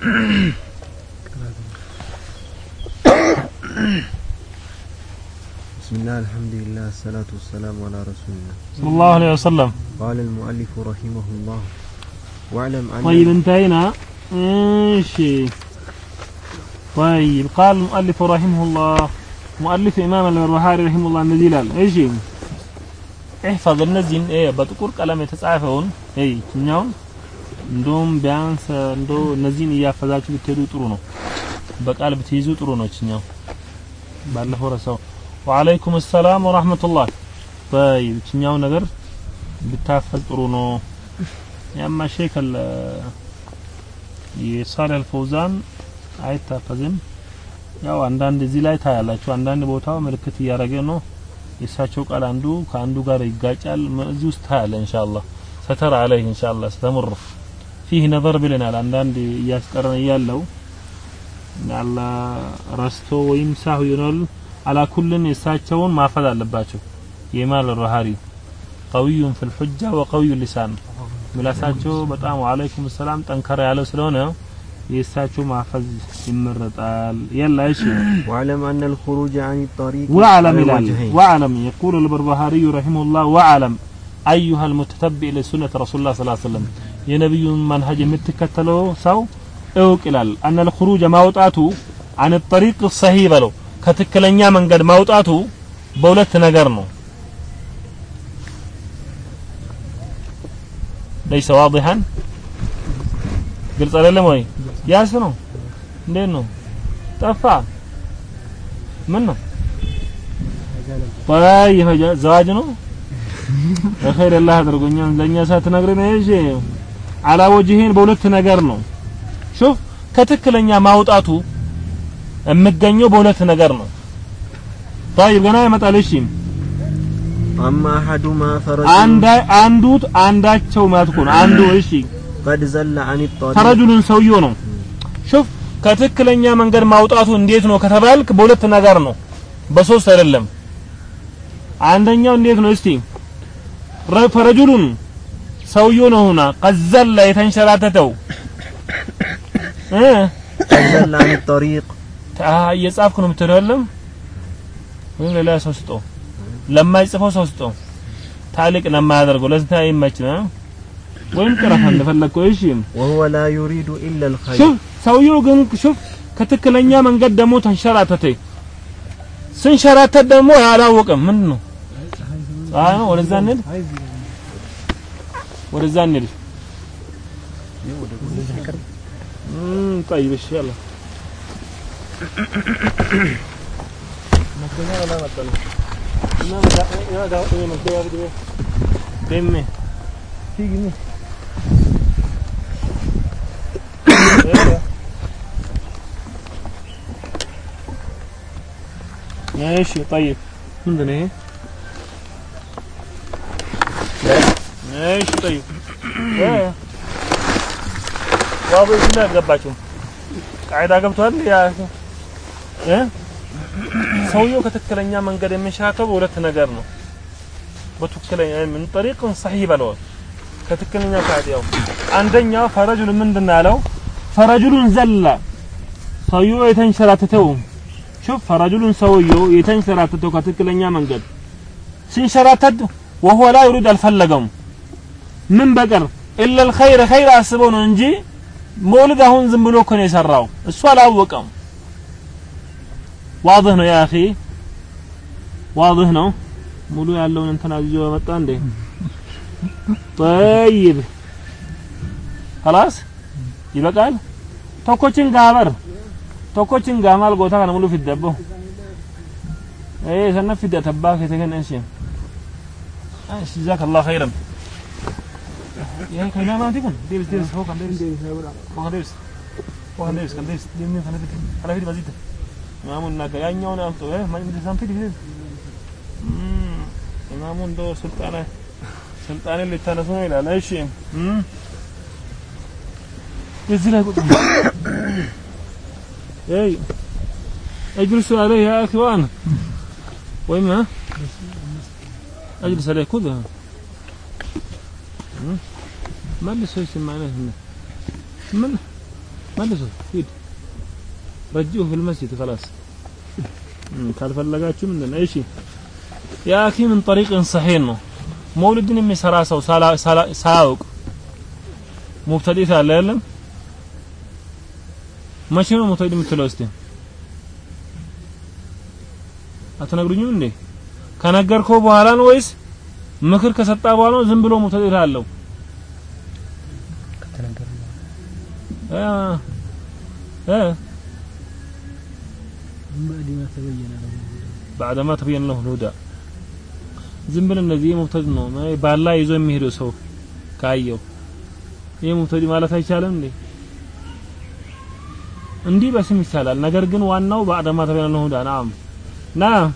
بسم الله الحمد لله الصلاة والسلام على رسول الله. صلى الله عليه وسلم. قال المؤلف رحمه الله واعلم أن طيب انتهينا. ماشي. طيب قال المؤلف رحمه الله مؤلف إمام البخاري رحمه الله نزيلال إيش احفظ النزين إيه بتقول كلام يتصعفون إيه كنيون እንደውም ቢያንስ እንዶ እነዚህን እያፈዛችሁ ብትሄዱ ጥሩ ነው በቃል ብትይዙ ጥሩ ነው እኛው ባለፈው ረሳው ወአለይኩም ሰላም ወራህመቱላህ طيب እኛው ነገር ብታፈዝ ጥሩ ነው ያማ ሼክ የሳሌህ አልፈውዛን አይታፈዝም ያው አንዳንድ እዚህ ላይ ታያላችሁ አንዳንድ ቦታው ምልክት እያደረገ ነው የእሳቸው ቃል አንዱ ከአንዱ ጋር ይጋጫል እዚህ ውስጥ ታያለ ኢንሻአላህ ሰተር አለይህ ኢንሻአላህ ስተምር ፊህ ነበር ብለናል። አንዳንድ እያስቀረን እያለው አላ ረስቶ ወይም ሳሁ ይሆናል። አላ ኩልን የሳቸውን ማፈዝ አለባቸው። የማል ሩሃሪ ቀዊዩን ፊል ሑጃ ወቀዊዩ ሊሳን ምላሳቸው በጣም ወአለይኩም ሰላም ጠንከራ ያለው ስለሆነ የእሳቸው ማፈዝ ይመረጣል። يلا إيش واعلم ان الخروج عن الطريق واعلم واعلم يقول البربهاري رحمه الله واعلم ايها المتتبع لسنه رسول الله صلى الله عليه وسلم የነቢዩን መንሀጅ የምትከተለው ሰው እውቅ ይላል አነ الخروج ማውጣቱ عن الطريق الصحيح በለው ከትክክለኛ መንገድ ማውጣቱ በሁለት ነገር ነው ليس واضحا ግልጽ አይደለም ወይ ያስ ነው እንዴት ነው ጠፋ ምን ነው طيب ዘዋጅ ነው በኸይር አላህ አድርጎኛል ለኛ ሳትነግረን እሺ አላ ወጅህን በሁለት ነገር ነው ሹፍ ከትክክለኛ ማውጣቱ የምገኘው በሁለት ነገር ነው طيب ገና ይመጣል እሺ أما أحدهما فرج አንድ አንዱ አንዳቸው ማለት ነው አንዱ እሺ قد زل عن الطريق ተረጁልን ሰውየው ነው ሹፍ ከትክክለኛ መንገድ ማውጣቱ እንዴት ነው ከተባልክ በሁለት ነገር ነው በሶስት አይደለም አንደኛው እንዴት ነው እስቲ ረ- ሰውዩ ነውና ቀዘላ የተንሸራተተው። ቀዘላ ጠሪቅ? እየጻፍኩ ነው የምትለው የለም? ወይም ሌላ ሰው ስጦ ለማይጽፈው ሰው ስጦ ታሊቅ ለማያደርገው ለዚህ ይመች ነው ወይም ቅረታ እንደፈለግከው። እሺ። ወሁወ ላ ዩሪዱ ኢላ ልኸይር ሰውየው ግን ሹፍ ከትክክለኛ መንገድ ደግሞ ተንሸራተተ። ስንሸራተት ደግሞ አላወቅም ምንድን ነው ፀሐይ ነው ወደዛ እንሂድ። ወደዛ እንሂድ እም طيب እሺ يلا መገኛ ወላ መጣለ እና ያ ዳ ያ መገኛ ቢደ ደሜ ቲግኒ ماشي طيب عندنا ايه ماشي طيب ايه واضح لا ገባችሁ ቃይዳ ገብቷል ያ እ ሰውየው ከትክክለኛ መንገድ የሚሻከው በሁለት ነገር ነው በትክክለኛ ምን ጠሪቅን ሰሂህ በለዋል ከትክክለኛ ካዲያው አንደኛው ፈረጁል ምንድን ነው ያለው ፈረጁሉን ዘላ ሰውየው የተንሸራተተው ሹፍ ፈረጁሉን ሰውየው የተንሸራተተው ከትክክለኛ መንገድ ሲንሸራተት ወሆ ላ ዩሪድ አልፈለገውም ምን በቀር? ኢለል ኸይር ኸይር አስቦ ነው እንጂ መውልድ አሁን ዝም ብሎ እኮ ነው የሰራው። እሱ አላወቀም። ዋضህ ነው ያ አኺ? ዋضህ ነው? ሙሉ ያለውን እንትን አዝጆ መጣ እንዴ? طيب خلاص ይበቃል? ቶኮችን ጋበር። ቶኮችን ጋማል ጎታ ከነ ሙሉ ፊደቦ ኤ ሰነ ፊደተባ ከተገነሽ እሺ ጀዛከላሁ ኸይረን። يعني كان ما عندي كان ديفيس. هو كان هو كان هو هذا أي إيه. أجلس عليه يا أخوان وإما أجلس عليه كذا Mm-hmm. اللي سويت معنا هنا من መልሱ ሂድ ረጅው ፊል መስጂድ خلاص ካልፈለጋችሁ ምንድን ነው እሺ ያኪ ምን ጠሪቅን ሰሒህ ነው መውሊድን የሚሰራ ሰው ሳያውቅ ሙብተዲት አለ አይደለም መቼ ነው ሙብተዲ የምትለው እስቲ አትነግሩኝም እንዴ ከነገርከው በኋላ ነው ወይስ ምክር ከሰጣ በኋላ ነው ዝም ብሎ ሙብተዲ አለው እ እ بعدما تبين له الهدى ዝም ብለን እነዚህ ሙብተዲ ነው ባላ ይዞ የሚሄደው ሰው ካየው ይሄ ሙብተዲ ማለት አይቻልም እንዴ እንዲህ በስም ይቻላል ነገር ግን ዋናው بعدما تبين له الهدى نعم نعم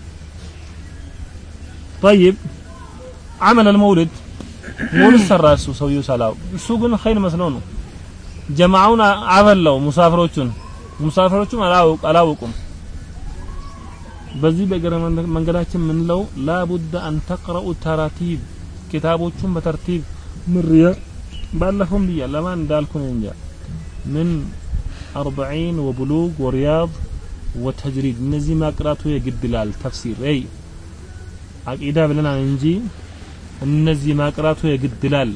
طيب عمل المولد مولد ሰራ እሱ ሰውየው ሰላው እሱ ግን ኸይር መስለው ነው ጀማዓውን አበላው ሙሳፍሮቹን ሙሳፍሮቹም አላውቁም በዚህ በእግረ መንገዳችን የምንለው ላቡድ አን ተቅረኡ ተራቲብ ኪታቦቹን በተርቲብ ምርያ ባለፈውም ብያ ለማን እንዳልኩ ነው እንጃ ምን አርበዒን ወብሉግ ወሪያድ ወተጅሪድ እነዚህ ማቅራቱ የግድ ይላል ተፍሲር ይ አቂዳ ብለናል እንጂ እነዚህ ማቅራቱ የግድ ይላል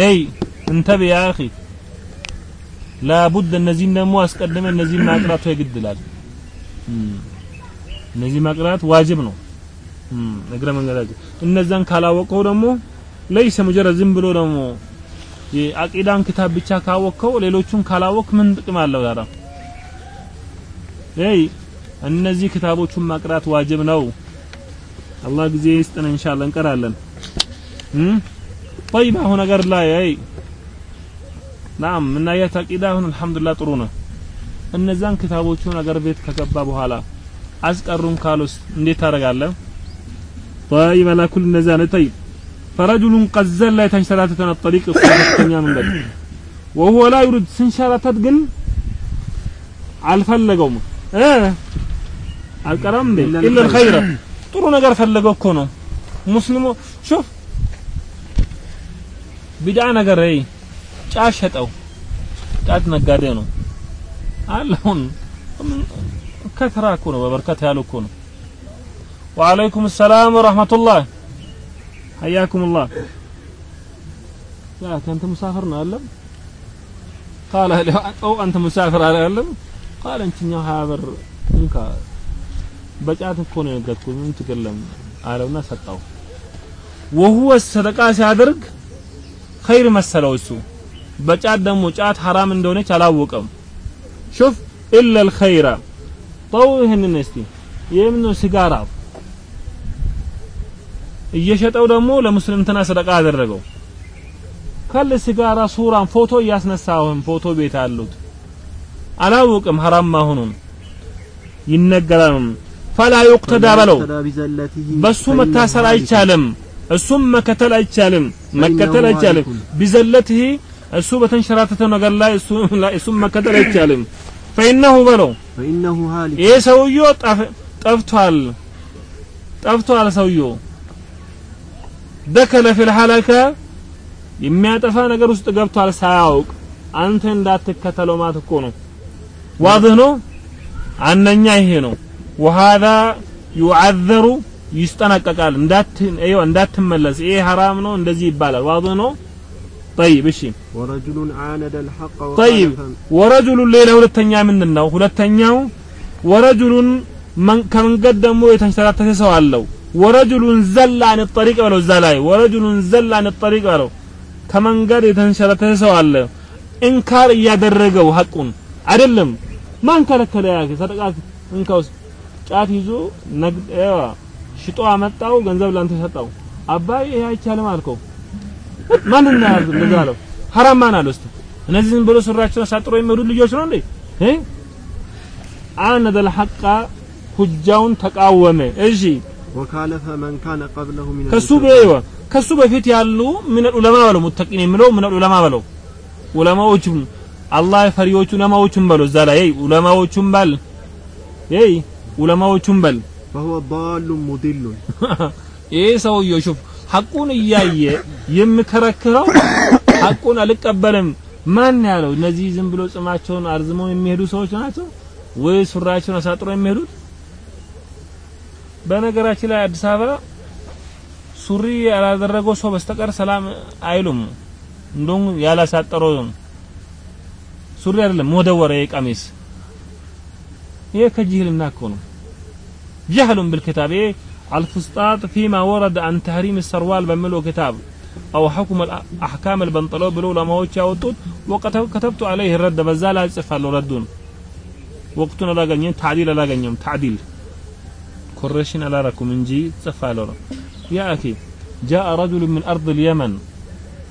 ይ እንተብ ያ አኺ ላቡድ እነዚህን ደግሞ አስቀድመ እነዚህን ማቅራቱ የግድ ይላል እነዚህ ማቅራት ዋጅብ ነው እግረ መንገዳችን እነዛን ካላወቀው ደግሞ ለይሰ ሙጀረድ ዝም ብሎ ደግሞ የአቂዳን ክታብ ብቻ ካወቅከው ሌሎቹን ካላወቅ ምን ጥቅም አለው ታዲያ ይይ እነዚህ ክታቦቹን ማቅራት ዋጅብ ነው አላህ ጊዜ ይስጠን ኢንሻአላህ እንቀራለን طيب አሁን ነገር ላይ አይ ናም እና አቂዳ አሁን አልহামዱሊላህ ጥሩ ነው። እነዛን ክታቦቹን አገር ቤት ከገባ በኋላ አስቀሩም ካሉስ እንዴት ታደርጋለህ? طيب على كل نزان طيب فرجل قد زل يتنشراتت عن الطريق الصحيح من قبل وهو لا يريد سنشراتت قل አልፈለገውም አልቀረም እንዴ? ኢላ الخير ጥሩ ነገር ፈለገው እኮ ነው። ሙስሊሙ ሹፍ ቢድዓ ነገር ጫት ሸጠው ጫት ነጋዴ ነው አለሁን ከትራ እኮ ነው በበርከት ያሉ እኮ ነው ወአለይኩም ሰላም ወራህመቱላህ حياكم ያ ከንተ ሙሳፍር ነው አለም قال او انت مسافر አለም قال እንችኛው ሀያ ብር እንካ በጫት እኮ ነው የነገርኩህ ምን ትገለም አለውና ሰጣው وهو ሰደቃ ሲያደርግ ኸይር መሰለው እሱ በጫት ደግሞ ጫት ሐራም እንደሆነች አላወቀም ሹፍ ኢላ الخير ጠው ይህንን እስቲ የምን ሲጋራ እየሸጠው ደግሞ ለሙስሊም እንትና ሰደቃ አደረገው ካለ ሲጋራ ሱራን ፎቶ እያስነሳውን ፎቶ ቤት አሉት አላውቅም ሐራም መሆኑን ይነገራል ፈላ ይቅተዳ በለው በሱ መታሰር አይቻልም እሱም መከተል አይቻልም መከተል አይቻልም ቢዘለትህ እሱ በተንሸራተተው ነገር ላይ እሱም መከተል አይቻልም። ፈኢነሁ በለው። ይሄ ሰውዮ ጠፍቷል። ጠፍቷል ሰውዮ ደከለ ፊል ሐለከ። የሚያጠፋ ነገር ውስጥ ገብቷል ሳያውቅ። አንተ እንዳትከተለው ማለት እኮ ነው። ዋድህ ነው። አነኛ ይሄ ነው። ወሃዳ ዩዓዘሩ ይስጠነቀቃል። እንዳት እንዳትመለስ። ይሄ ሐራም ነው እንደዚህ ይባላል። ዋድህ ነው። ጠይብ እሺ። ጠይብ ወረጁሉን ሌላ ሁለተኛ ምንድን ነው ሁለተኛው ወረጁሉን ከመንገድ ደግሞ የተንሸራተተ ሰው አለው። ወረጁሉን ዘላ አን ጠሪቅ በለው እዛ ላይ። ወረጁሉን ዘላ አን ጠሪቅ በለው። ከመንገድ የተንሸራተተ ሰው አለ። እንካር እያደረገው ሐቁን አይደለም። ማን ከለከለ ያክ? ሰደቃት እንካውስ ጫት ይዞ ነግደዋ ሽጦ አመጣው ገንዘብ ላንተ ሰጣው አባይ ይሄ አይቻልም አልከው። ማን ነው እንደዛ አለው። ሐራም ማን አለው እስቲ እነዚህ ዝም ብሎ ሱራቸውን አሳጥሮ የሚሄዱ ልጆች ነው እንዴ እ አነደ الحق ሁጃውን ተቃወመ እሺ وكالف من كان قبله من ከሱ በይዋ ከሱ በፊት ያሉ ምን ዑለማ በለው ሙተቂን የሚለው ምን ዑለማ በለው ዑለማዎቹም አላህ ፈሪዎቹ ዑለማዎቹም በለው እዛ ላይ ዑለማዎቹም በል ይይ ዑለማዎቹም በል فهو ضال مضل ይሄ ሰውዬው ሹፍ ሐቁን እያየ የሚከረክረው ሐቁን አልቀበልም ማን ያለው እነዚህ ዝም ብሎ ጽማቸውን አርዝመው የሚሄዱ ሰዎች ናቸው ወይ ሱራቸውን አሳጥረው የሚሄዱት በነገራችን ላይ አዲስ አበባ ሱሪ ያላደረገው ሰው በስተቀር ሰላም አይሉም እንደውም ያላሳጠረው ሱሪ አይደለም መደወረ የቀሚስ ይሄ ከጅህልና እኮ ነው جهل بالكتاب إيه الفسطاط فيما ورد عن تحريم السروال بملو كتاب أو حكم أحكام البنطلوب العلماء ياوتوت وقد كتبت عليه الرد بزال أصفال ردون. وقتنا لا غنيم تعديل لا غنيم تعديل. كوريشن على راكم انجي صفالورا يا أخي جاء رجل من أرض اليمن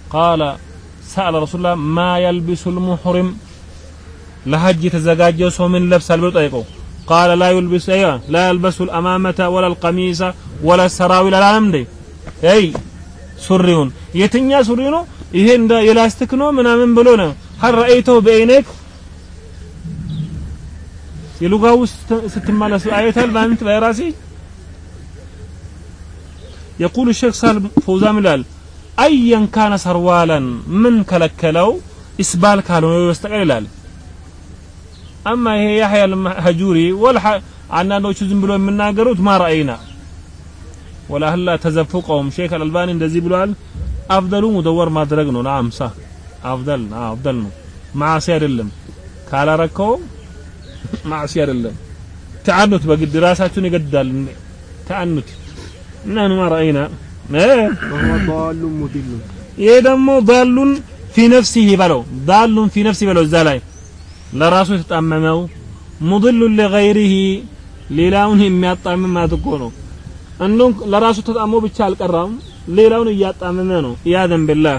قال سأل رسول الله ما يلبس المحرم؟ لهج يتزجاج من لبس البطيقه قال لا يلبس أيوة لا يلبس الأمامة ولا القميص ولا السراويل لا أمدي أي ሱሪውን የትኛ ሱሪ ነው ይሄ እንደ የላስቲክ ነው ምናምን ብሎ ነው هل رأيته بعينيك የሉጋው ስትመለሱ አይተል በአንተ በራሲ يقول الشيخ سالم فوزان ይላል ايا كان سروالا من ከለከለው اسبال ካልሆነ በስተቀር ይላል አማ ይሄ ያህያ አልሀጁሪ ወልሐ አንዳንዶቹ ዝም ብሎ የሚናገሩት ማ ወላህላ ተዘፍቀውም ሼክ አልአልባኒ እንደዚህ ብሏል። አፍደሉ ሙደወር ማድረግ ነው። ናም ሳ አፍደል አፍደል ነው። ማዕሲ አይደለም። ካላረከው ማዕሲ አይደለም። ተአኑት በግድ ራሳችሁን ይገድዳል። ተአኑት እና ማ ረአይና? ይሄ ደግሞ ዳሉን ፊ ነፍሲህ በለው። ዳሉን ፊ ነፍሲ በለው እዛ ላይ። ለራሱ የተጣመመው ሙድሉን ሊገይሪህ ሌላውን የሚያጣምም ማለት ነው። እንደውም ለራሱ ተጣሞ ብቻ አልቀራም ሌላውን እያጣመመ ነው ኢያዘን ቢላህ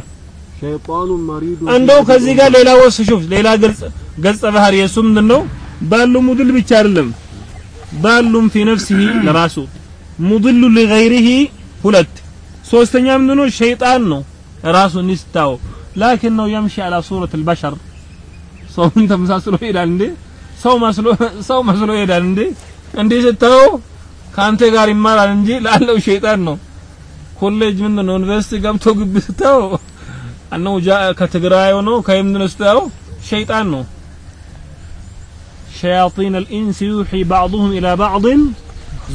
شيطان مريض እንደው ከዚህ ጋር ሌላ ወስ ሹፍ ሌላ ግልጽ ገጸ ባህሪ የሱ ምንድነው ባሉ ሙድል ብቻ አይደለም ባሉም ፊ ነፍሲሂ ለራሱ ሙድሉ ለገይሪሂ ሁለት ሶስተኛ ምንድነው ሸይጣን ነው ራሱ እንዲስታው ላኪን ነው يمشي على صورة البشر ሰውን ተመሳስሎ ይሄዳል እንዴ ሰው መስሎ ሰው መስሎ ይሄዳል እንዴ እንዴ ስታየው ከአንተ ጋር ይማራል እንጂ ላለው ሸይጣን ነው። ኮሌጅ ምን ነው ዩኒቨርሲቲ ገብቶ ግብ ስታው አነው ጃ ከትግራይ ነው ከየምን ስታው ሸይጣን ነው። ሸያጢን አልኢንስ ዩሒ ባዕضሁም ኢላ ባዕድን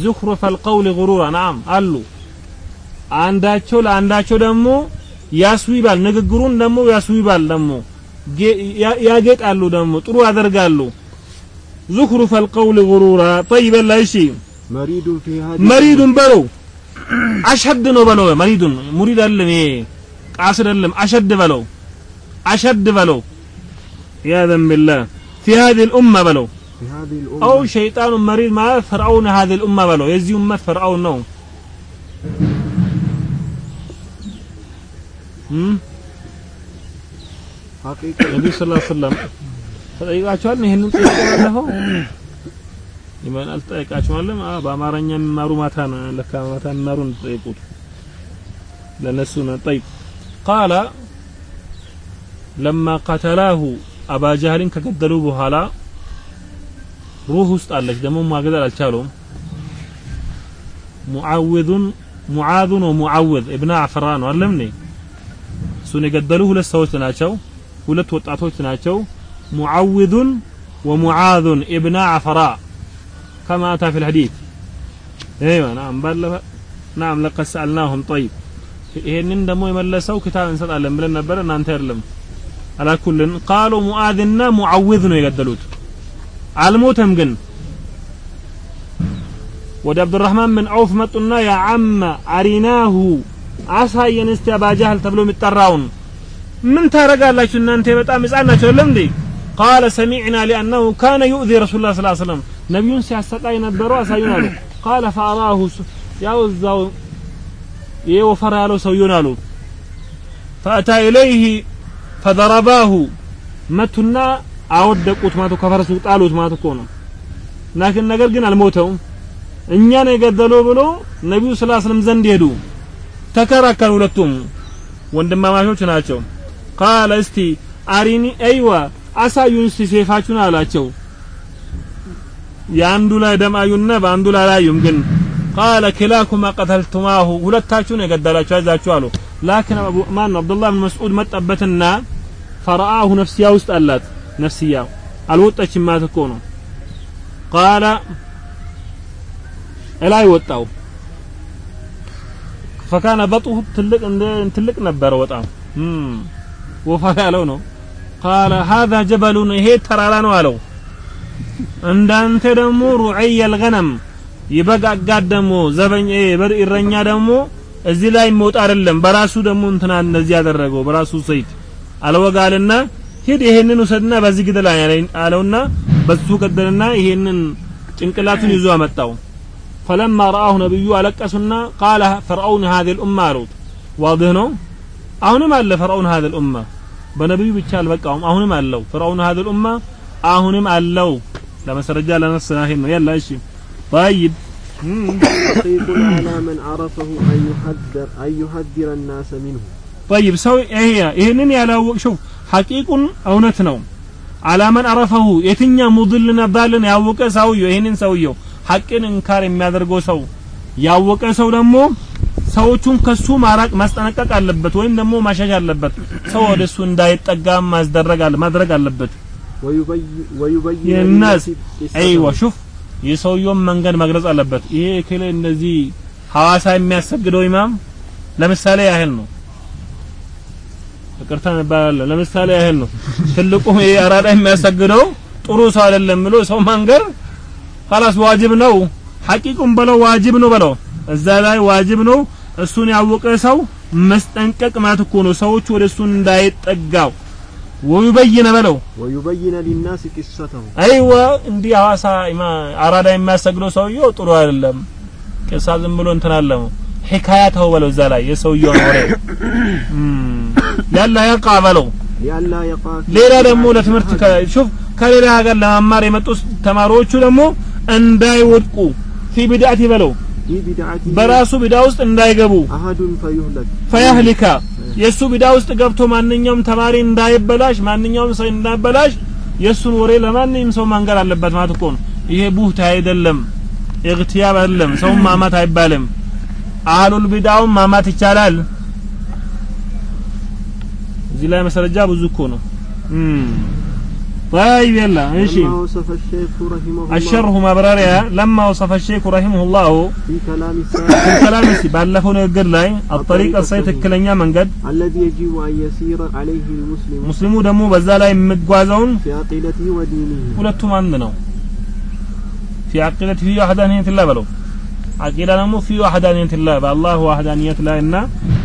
ዙኽሩፈ አልቀውል ጉሩራ ናም አሉ። አንዳቸው ለአንዳቸው ደግሞ ያስዊባል፣ ንግግሩን ደግሞ ያስዊባል፣ ደግሞ ያጌጣሉ፣ ደግሞ ጥሩ ያደርጋሉ። ዙኽሩፈ አልቀውል ጉሩራ ጠይበላ እሺ مريد في هذه مريد بلو. أشد نو بلو. مريد. مريد اللي إيه قاصر علم أشد بلو. أشد بلو. يا ذنب الله. في هذه الأمة بلو. في هذه الأمة. أو شيطان مريد ما فرعون هذه الأمة بلو. يزي أمة فرعون نو. حقيقة. النبي صلى الله عليه وسلم. فإذا أشعر أنه ينطلق له. ይመን አልተጠይቃችኋለም አ በአማርኛ የሚማሩ ማታ ነው። ለካ ማታ የሚማሩ እንጠይቁት ለነሱ ነው ጠይቅ ቃለ ለማ ቀተላሁ አባ ጃህልን ከገደሉ በኋላ ሩህ ውስጥ አለች። ደግሞ ማገደል አልቻሉም ሙዓውዙን ሙዓዙን ወሙዓውዝ ኢብነ አፍራ ነው እሱን የገደሉ ሁለት ሰዎች ናቸው። ሁለት ወጣቶች ናቸው። ሙዓውዙን ወሙዓዙን ኢብነ አፍራ كما أتى في الحديث ايوه نعم بل نعم لقد سألناهم طيب ይሄንን ደግሞ የመለሰው ክታብ እንሰጣለን ብለን ነበር እናንተ አይደለም አላኩልን ቃሉ ሙአዝና ሙዓውዝ ነው የገደሉት አልሞተም ግን ወደ አብዱራህማን ብን ዐውፍ መጡና ያ አመ አሪናሁ አሳየን እስቲ አባጃህል ተብሎ የሚጠራውን ምን ታረጋላችሁ እናንተ በጣም ህፃን ናቸው አይደለም እንዴ ቃለ ሰሚዕና ሊአነሁ ካነ ዩእዚ ረሱል ላ ስላ ሰለም ነቢዩን ሲያሰቃይ ነበረው አሳዩን አሉ ቃለ ፈአራሁ ያው እዛው ይሄ ወፈር ያለው ሰውየውን አሉ ፈአታ ኢለይህ ፈደረባሁ መቱና አወደቁት ማለት ከፈረሱ ጣሉት ማለት እኮ ነው ላኪን ነገር ግን አልሞተውም እኛን የገደለው ብሎ ነቢዩ ስላ ስለም ዘንድ ሄዱ። ተከራከሩ ሁለቱም። ወንድማማቾች ናቸው። ቃለ እስቲ አሪኒ አይዋ አሳዩን እስቲ ሴፋችሁን አላቸው የአንዱ ላይ ደም አዩና በአንዱ ላይ አላዩም። ግን ቃለ ክላኩማ ቀተልቱማሁ ሁለታችሁን የገደላችሁ አይዛችሁ አሉ። ላኪን ማን ነው? አብዱላህ ብን መስዑድ መጣበትና ፈረአሁ ነፍስያ ውስጥ አላት። ነፍስያ አልወጣችም ማለት እኮ ነው። ቃለ እላይ ወጣው። ፈካነ በጡሁ ትልቅ ትልቅ ነበረ በጣም። ወፈር ያለው ነው። ቃለ ሀዛ ጀበሉን ይሄ ተራራ ነው አለው እንዳንተ ደግሞ ሩዕይ አልገነም ይበግ አጋድ ደግሞ ዘበኛ እረኛ ደግሞ እዚህ ላይ መውጣ አይደለም። በራሱ ደግሞ እንትና እንደዚህ ያደረገው በራሱ ሰይድ አልወጋልና ሂድ ይሄንን ውሰድና በዚህ ግደል አለውና በሱ ገደልና ይሄንን ጭንቅላቱን ይዞ አመጣው። فلما رآه نبي አለቀሱና قال فرعون هذه الأمة አሉት። ዋድህ ነው። አሁንም አለ فرعون هذه الأمة በነብዩ ብቻ አልበቃውም። አሁንም አለው فرعون هذه الأمة አሁንም አለው። ለመስረጃ ለነስና ይሄን ነው ያላ እሺ طيب حقيق على من عرفه أن يحذر أن يحذر الناس منه طيب ሰው ይሄ ይሄንን ያላወቅ شوف ሐቂቁን እውነት ነው አላመን አረፈሁ የትኛ ሙድልና ባልን ያወቀ ሰውየው ይሄንን ሰውየው ሐቅን እንካር የሚያደርገው ሰው ያወቀ ሰው ደግሞ ሰዎቹን ከሱ ማራቅ ማስጠነቀቅ አለበት ወይም ደግሞ ማሻሽ አለበት ሰው ወደሱ እንዳይጠጋ ማስደረግ ማድረግ አለበት የእናስ አይዋ ሹፍ የሰውየውን መንገድ መግለጽ አለበት። ይሄ እክል እንደዚህ ሐዋሳ የሚያሰግደው ኢማም ለምሳሌ ያህል ነው። ይቅርታ እንባላለን። ለምሳሌ ያህል ነው። ትልቁ አራዳ የሚያሰግደው ጥሩ ሰው አይደለም ብሎ ሰው መንገር ኸላስ ዋጅብ ነው። ሐቂቁም በለው ዋጅብ ነው በለው እዛ ላይ ዋጅብ ነው። እሱን ያወቀ ሰው መስጠንቀቅ ማለት እኮ ነው። ሰዎች ወደ እሱ እንዳይጠጋው ወዩበይነ በለው። ወዩበይነ ሊናስ ቂሰተሁ። አይዋ እንዲህ ሐዋሳ አራዳ የሚያሰግደው ሰውየው ጥሩ አይደለም። ቅሳ ዝም ብሎ እንትን አለሙ ሂካያተሁ በለው እዛ ላይ የሰውየውን ወሬ። ሊያላ የቃ በለው። ሌላ ደግሞ ለትምህርት ሹፍ ከሌላ ሀገር ለመማር የመጡ ተማሪዎቹ ደግሞ እንዳይወድቁ። ፊ ቢድዓት በለው። በራሱ ቢድዓ ውስጥ እንዳይገቡ። አሀዱን የእሱ ቢዳ ውስጥ ገብቶ ማንኛውም ተማሪ እንዳይበላሽ ማንኛውም ሰው እንዳይበላሽ የእሱን ወሬ ለማንኛውም ሰው ማንገር አለበት ማለት እኮ ነው። ይሄ ቡህት አይደለም እግትያብ አይደለም ሰውን ማማት አይባልም። አህሉል ቢዳውን ማማት ይቻላል። እዚህ ላይ መስረጃ ብዙ እኮ ነው طيب يلا ايش لما وصف الشيخ رحمه الله الشرح مبرريا لما وصف الشيخ رحمه الله في كلام في السابق الكلام ባለፈው ንግግር ላይ الطريق الصحيح ትክክለኛ መንገድ الذي يجب أن يسير عليه المسلم ሙስሊሙ ደግሞ በዛ ላይ የሚጓዘውን في عقيدته ودينه ሁለቱም አንድ ነው في عقيدة في وحدانية الله በለው አቂዳ ደግሞ في وحدانية الله በአላህ وحدانية ላይ እና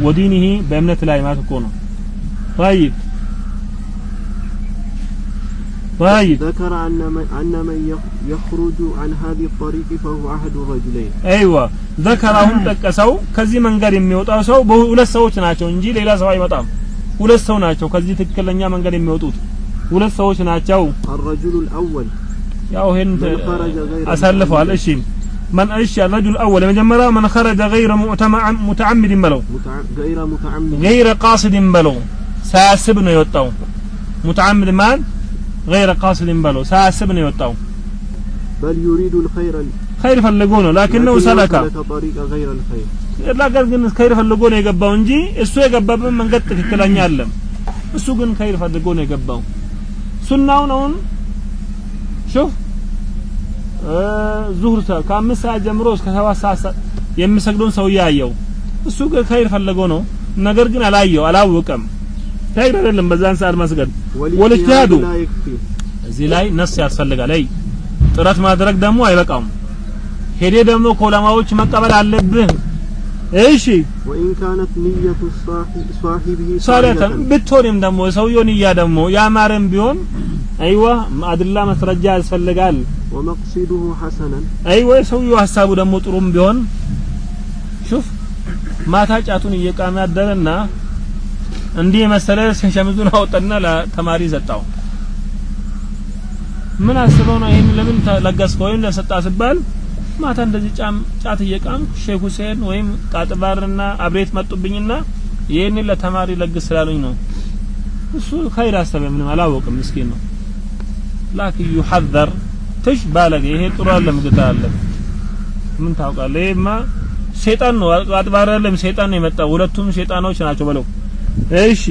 ወዲኒህ በእምነት ላይ ማለት እኮ ነው طيب طيب. ذكر أن من, أن من يخرج عن هذه الطريق فهو أحد الرجلين أيوة. ذكرهم تكسوا كزي من غير يموتوا سو بهو سوت ناتشو إنجي ليلا ሌላ يمطام አይመጣም ሁለት ሰው ናቸው ከዚህ ትክክለኛ መንገድ የሚወጡት ሁለት ሰዎች ናቸው الرجل الأول. ያው ይሄን አሳልፈዋል እሺ من إيش الرجل الأول. مجمرا من خرج غير متعمد بلو. غير متعمد. غير قاصد بلو. ساسب ነው የወጣው متعمد ማለት ገይረ قاصد بلو ሳያስብ ነው የወጣው። بل يريد الخير ፈልጎ ነው። لكنه سلك طريق ግን خير ፈልጎ ነው የገባው እንጂ እሱ የገባበት መንገድ ትክክለኛ አለም። እሱ ግን خير ፈልጎ ነው የገባው። ሱናውን አሁን شوف ዙሁር ከአምስት ሰዓት ጀምሮ እስከ ሰባት ሰዓት የሚሰግደውን ሰው ያየው እሱ ግን ፈልጎ ነው። ነገር ግን አላየው አላወቀም። ታይም አይደለም በዛን ሰዓት መስገድ። ወልጅቲሃዱ እዚህ ላይ ነስ ያስፈልጋል። አይ ጥረት ማድረግ ደግሞ አይበቃም ሄዴ ደግሞ ከዑለማዎች መቀበል አለብህ። እሺ። ወኢን ካነት ንየቱ ሷሂቢሂ ሳሊሐተን ብትሆንም ደግሞ ሰውየው ንያ ደግሞ ያማረም ቢሆን አይዋ አድላ መስረጃ ያስፈልጋል። ወመቅሲዱሁ ሐሰነን። አይዋ ሰውየው ሀሳቡ ደግሞ ጥሩም ቢሆን ሹፍ ማታ ጫቱን እየቃመ ያደረና እንዲህ የመሰለ ሸሚዙን አወጣና ለተማሪ ሰጣው? ምን አስበው ነው ይሄን? ለምን ተለገስከው ወይም ለሰጣ ሲባል ማታ እንደዚህ ጫም ጫት እየቃም ሼክ ሁሴን ወይም ቃጥባርና አብሬት መጡብኝና ይሄንን ለተማሪ ለግስ ስላሉኝ ነው። እሱ ኸይር አሰበ ምንም አላወቅም። ምስኪን ነው። ላኪን ይሐዘር ትሽ ባለገ ይሄ ጥሩ አለም ግታ አለ ምን ታውቃለህ? ይሄማ ሸይጣን ነው። አጥባር አይደለም ሸይጣን ነው የመጣው። ሁለቱም ሸይጣኖች ናቸው በለው እሺ።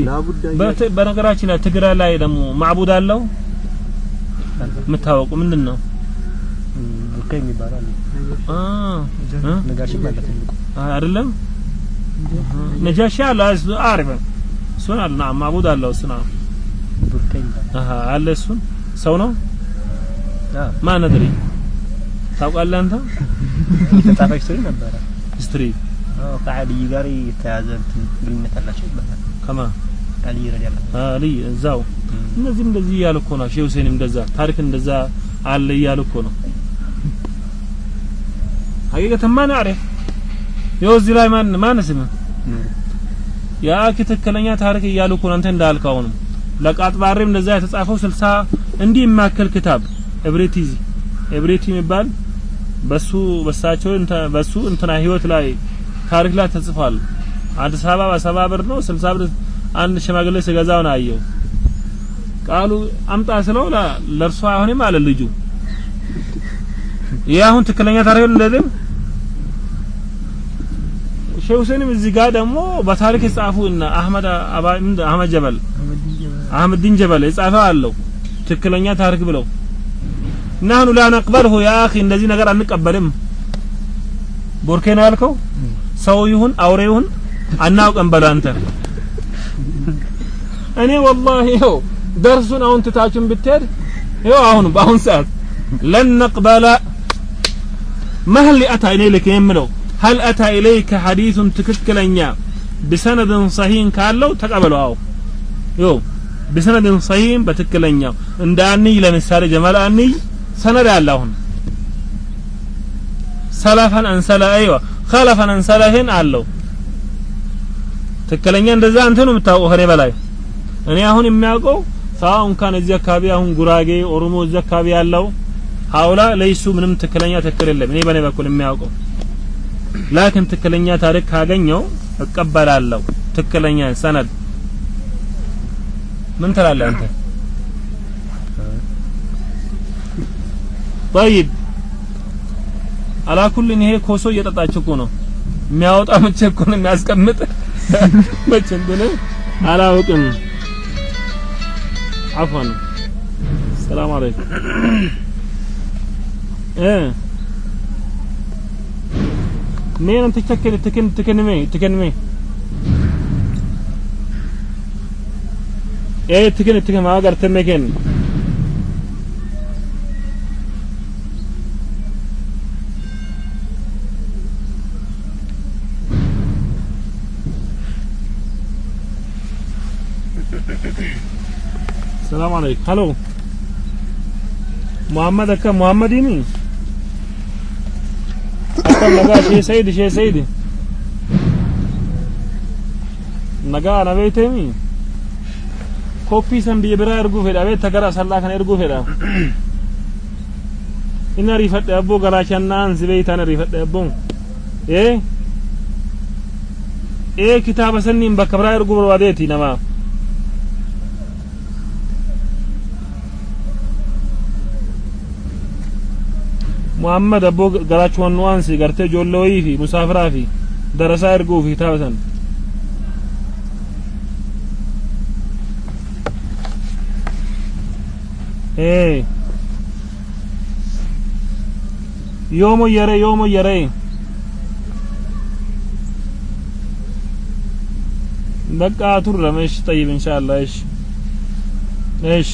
በነገራችን ላይ ትግራይ ላይ ደግሞ ማዕቡድ አለው? የምታወቁ ምንድን ነው እ? ነጋሽም አለ ትልቁ። አይደለም? ነጃሺ አለ አሪፍ እሱን አለ ና ማዕቡድ አለው እሱ ነው ቡርካ የሚባለው አሃ አለ እሱን። ሰው ነው? ما ندري ታውቃለህ አንተ? የተጻፈች story ነበረ። story? አዎ ከአልይ ጋር የተያዘ እንትን ግንኙነት አላቸው ይባላል። ከማ? አልይ رضي الله عنه እዛው። እነዚህም እንደዚህ እያሉ እኮ ነው ሼህ ሁሴንም እንደዛ ታሪክ እንደዛ አለ እያሉ እኮ ነው። حقيقة ما نعرف ይኸው እዚህ ላይ ማን ማን ስምህ ያ ትክክለኛ ታሪክ እያሉ እኮ ነው። አንተ እንዳልከው አሁንም ለቃጥባሬም እንደዛ የተጻፈው ስልሳ እንዲህ የሚያክል ክታብ እብሪቲ እብሪቲ የሚባል በሱ በሳቸው በሱ እንትና ህይወት ላይ ታሪክ ላይ ተጽፏል። አዲስ አበባ በሰባ ብር ነው ስልሳ ብር አንድ ሽማግሌ ስገዛው ነው አየው። ቃሉ አምጣ ስለው ለእርሷ አይሆንም አለ ልጁ። ይህ አሁን ትክክለኛ ታሪክ እንደዚህ ሼህ ሁሴንም እዚህ ጋር ደግሞ በታሪክ የጻፉ እና አህመድ አህመድ ጀበል አህመድ ዲን ጀበል የጻፈው አለው። ትክክለኛ ታሪክ ብለው። ናህኑ ላ ነቅበልሁ ያ አኺ እንደዚህ ነገር አንቀበልም። ቦርኬ ነው ያልከው? ሰው ይሁን አውሬ ይሁን አናውቅም በለው አንተ እኔ ወላሂ ይኸው ደርሱን አሁን ትታችን ብትሄድ ይኸው አሁን በአሁን ሰዓት ለነቅበላ መህል አታ እኔ ልክ የምለው هل أتى إليك حديث تككلنيا بسند صحيح كالو تقبله أو يو بسند صحيح بتكلنيا عند أني لمثال جمال أني سند اللهن سلفا عن سلا أيوة خلفا عن سلف علو ትክክለኛ እንደዛ አንተ ነው የምታውቀው ከኔ በላይ እኔ አሁን የሚያውቀው ሰው እንኳን እዚህ አካባቢ አሁን ጉራጌ ኦሮሞ እዚህ አካባቢ ያለው ሀውላ ለይሱ ምንም ትክክለኛ ትክክል የለም እኔ በኔ በኩል የሚያውቀው ላኪን ትክክለኛ ታሪክ ካገኘው እቀበላለሁ ትክክለኛ ሰነድ ምን ትላለህ አንተ طيب አላ ኩልን ይሄ ኮሶ እየጠጣች እኮ ነው የሚያወጣ መቼ እኮ ነው የሚያስቀምጥ መቼ እንደሆነ አላውቅም عفوا السلام عليكم ايه مين انت تكن تكن تكنمي تكنمي ايه تكن تكن ما اقدر सलाम अलैकुम हेलो मोहम्मद अक्का मोहम्मद ही नहीं अच्छा लगा शे सईद शे सईद नगा नवे थे मी koppiisan biyya biraa erguu fedha beekta gara sallaa kana erguu fedha inni ariifadhe abboo galaashannaan si beeytaan ariifadhe abboon ee ee kitaaba sanniin bakka biraa erguu barbaadeeti namaaf muhammad abboo garachuwan nu'aansii gartee ijoollee wayii fi musaafiraa fi darasaa erguu fi taasisan yoomo yare yoomo yare دقاتو رمش طيب ان شاء الله ايش ايش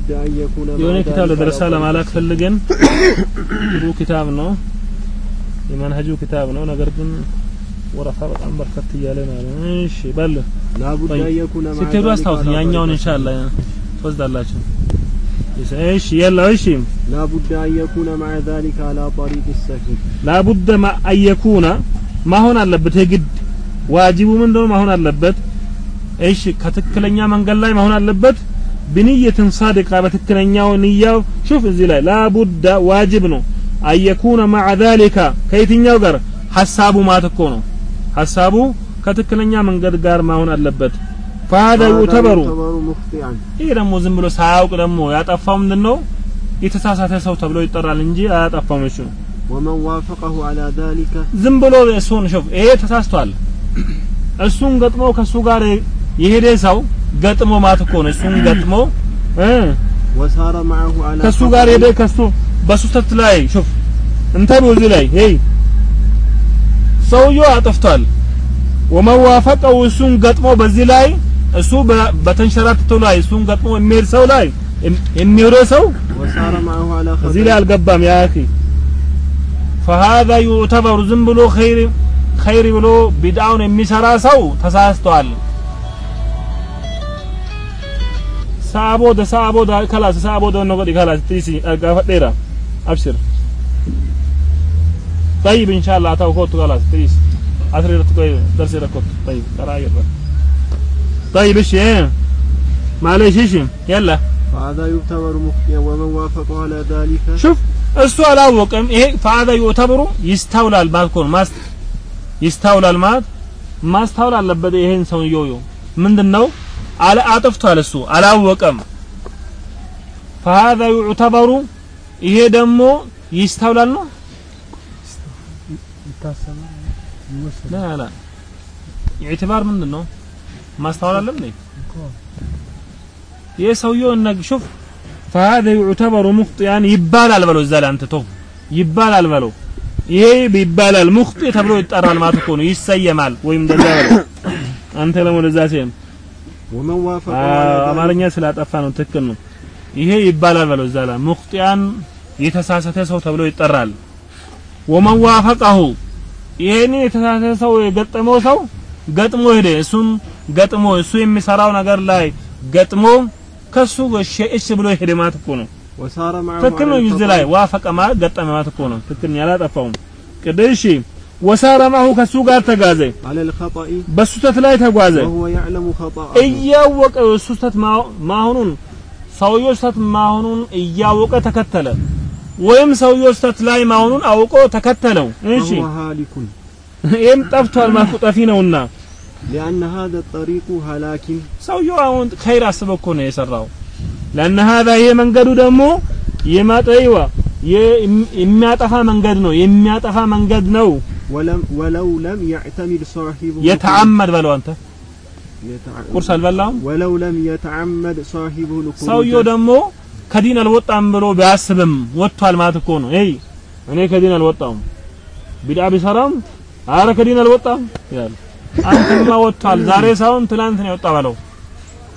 የሆነ ማዕዳ ኪታብ ለደረሳ ሊቀራ ለማላክ ፈልገን ጥሩ ኪታብ ነው የመንሀጁ ኪታብ ነው ነገር ግን ወረፋ በጣም በርከት እያለ ነው ያለው እሺ በል ላቡድ طيب. አን የኩነ ማዕዳ ስትሄዱ አስታውሱ ሊቀራ ያኛውን ኢንሻአላህ ትወስዳላችሁ እሺ የላ እሺ ላቡድ አን የኩነ ማዕ ዛሊከ አላ ጠሪቅ ሰፊህ ላቡደ ማ አየኩና ማሆን አለበት የግድ ዋጅቡ ምንድነው ማሆን አለበት እሺ ከትክክለኛ መንገድ ላይ መሆን አለበት ብንየትን ሳድቃ በትክክለኛው ንያው ሹፍ እዚህ ላይ ላቡዳ ዋጅብ ነው አየኩነ ማዕ ዛሊካ ከየትኛው ጋር ሐሳቡ ማት እኮ ነው ሐሳቡ ከትክክለኛ መንገድ ጋር መሆን አለበት فهذا يعتبر ተበሩ ሙኽጢአን ይሄ ደግሞ ዝም ብሎ ሳያውቅ ደግሞ ያጠፋው ምንድነው የተሳሳተ ሰው ተብሎ ይጠራል እንጂ አያጠፋም እሱ ومن وافقه على ذلك ዝም ብሎ እሱን ሹፍ ይሄ ተሳስቷል እሱን ገጥሞ ከሱ ጋር የሄደ ሰው ገጥሞ ማለት እኮ ነው እሱን ገጥሞ እ وسار معه على ከሱ خطأ ጋር ሄደ ከሱ በሱ ስተት ላይ ሹፍ እንተሩ እዚህ ላይ ሄይ ሰውየው አጥፍቷል ወመዋፈቀው እሱን ገጥሞ በዚህ ላይ እሱ በ- በተንሸራተተው ላይ እሱን ገጥሞ የሚሄድ ሰው ላይ የም- የሚሄደው ሰው وسار معه على እዚህ ላይ خطأ አልገባም ያ አኺ فهذا يعتبر ዝም ብሎ ኸይር ኸይር ብሎ ቢድዓውን የሚሰራ ሰው ተሳስቷል ሳቦ ደ ሳቦ ደ ከላስ ሳቦ ደ ነው ገዲ ከላስ ትሪሲ አጋፈዴራ አብሽር طيب ان شاء الله اتاو كوت خلاص تريس አስሬ ረትቆይ ደርስ ረኮት طيب قرا يلا طيب ايش معلش ايش يلا فهذا يعتبر مخطئا ومن وافقه على ذلك ሹፍ እሱ አላወቀም ይሄ ፈአዳ ይዕተብሩ ይስተውላል ማለት እኮ ነው ማስ ይስተውላል ማለት ማስተዋል አለበት ይሄን ሰውየው ምንድነው አለ አጥፍቷል እሱ አላወቀም። فهذا يعتبر ይሄ ደግሞ ይስተውላል ነው? ይታሰባል። ምንድን ነው ማስተዋል አለም ይሄ ሰውየው እነግ شوف فهذا يعتبر مخطئا ይባላል በለው እዛ ላይ አንተ ይባላል በለው። ይሄ ይባላል ሙክጢ ተብሎ ይጠራል ማለት እኮ ነው። ይሰየማል ወይም እንደዛ በለው አንተ ለሞለዛ ሲም ወመዋፈቁ አማርኛ ስላጠፋ ነው። ትክክል ነው። ይሄ ይባላል በለው እዛ ላይ ሙኽጢያን የተሳሳተ ሰው ተብሎ ይጠራል። ወመዋፈቀሁ ይሄን የተሳሳተ ሰው የገጠመው ሰው ገጥሞ ሄደ። እሱም ገጥሞ እሱ የሚሰራው ነገር ላይ ገጥሞ ከሱ እሺ ብሎ ሄደ ማለት እኮ ነው። ትክክል ነው። እዚህ ላይ ዋፈቀ ማለት ገጠመ ማለት እኮ ነው። ትክክል ያላጠፋውም ቅድም እሺ ወሳረ ማሁ ከሱ ጋር ተጓዘ በስህተት ላይ ተጓዘ። እያወቀ እሱ ስህተት ማሆኑን ሰውየው ስህተት ማሆኑን እያወቀ ተከተለ። ወይም ሰውየው ስህተት ላይ ማሆኑን አውቆ ተከተለው። እሺ? ይህም ጠፍቷል ማለት ጠፊ ነውና። لأن هذا الطريق هلاك ሰውየው አሁን خير አስበው እኮ ነው የሰራው። لأن هذا ይሄ መንገዱ ደግሞ የማጠይዋ የሚያጠፋ መንገድ ነው የሚያጠፋ መንገድ ነው። ولم ولو لم يعتمد صاحبه የተዓመድ በለው አንተ يتع- ቁርስ አልበላም ولو لم يتعمد صاحبه الخروج ሰውየው ደግሞ ከዲን አልወጣም ብሎ ቢያስብም ወጥቷል ማለት እኮ ነው ይሄ እኔ ከዲን አልወጣም ቢድዓ ቢሰራም አረ ከዲን አልወጣም ይላል አንተማ ወጥቷል ዛሬ ሳይሆን ትላንት ነው የወጣ በለው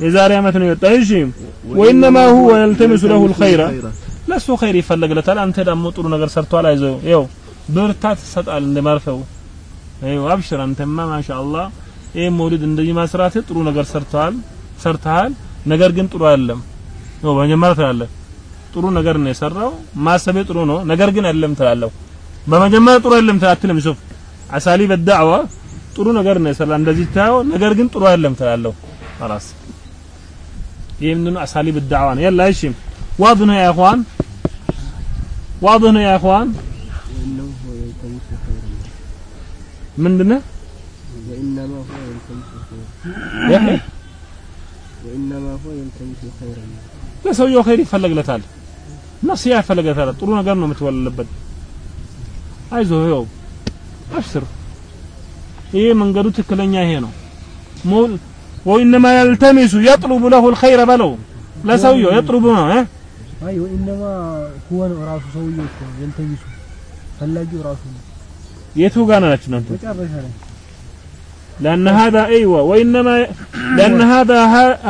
የዛሬ አመት ነው የወጣ እሺ ወኢነማ ሁወ የልተሚሱ ለሁ الخير ለሱ ኸይር ይፈለግለታል አንተ ደግሞ ጥሩ ነገር ሰርቷል አይዞ ይኸው ብርታት ይሰጣል እንደማርፈው ይኸው አብሽር አንተማ ማሻአላህ ይሄ መውሊድ እንደዚህ ማስራት ጥሩ ነገር ሰርተዋል ሰርተሃል ነገር ግን ጥሩ አይደለም ነው በመጀመሪያ ትላለህ ጥሩ ነገር ነው የሰራው ማሰቤ ጥሩ ነው ነገር ግን አይደለም ትላለህ በመጀመሪያ ጥሩ አይደለም ትላትልም ሱፍ አሳሊ በዳዕዋ ጥሩ ነገር ነው የሰራ እንደዚህ ታየው ነገር ግን ጥሩ አይደለም ትላለህ خلاص ይሄ ምንድነው አሳሊ በዳዕዋ ነው يلا እሺ واضح ነው يا اخوان واضح ነው يا اخوان ምንድነው وإنما هو يلتمس خيرا يا اخي وإنما هو يلتمس خيرا ለሰውየው ኸይር ይፈለግለታል ነሲያ ይፈለግለታል ጥሩ ነገር ነው የምትወለበት አይዞህ ይኸው አብሽር ይሄ መንገዱ ትክክለኛ ይሄ ነው ሞል ወኢነማ የልተሚሱ የጥሉቡ ለሁ الخير በለው ለሰውየው የጥሉቡ ነው እ አይ ወኢነማ ሁወ ነው ራሱ ሰውዬው እኮ የልተሚሱ ፈላጊው ራሱ ነው የቱ ጋር ናችሁ እናንተ መጨረሻ ላይ لأن هذا أيوة وإنما لأن هذا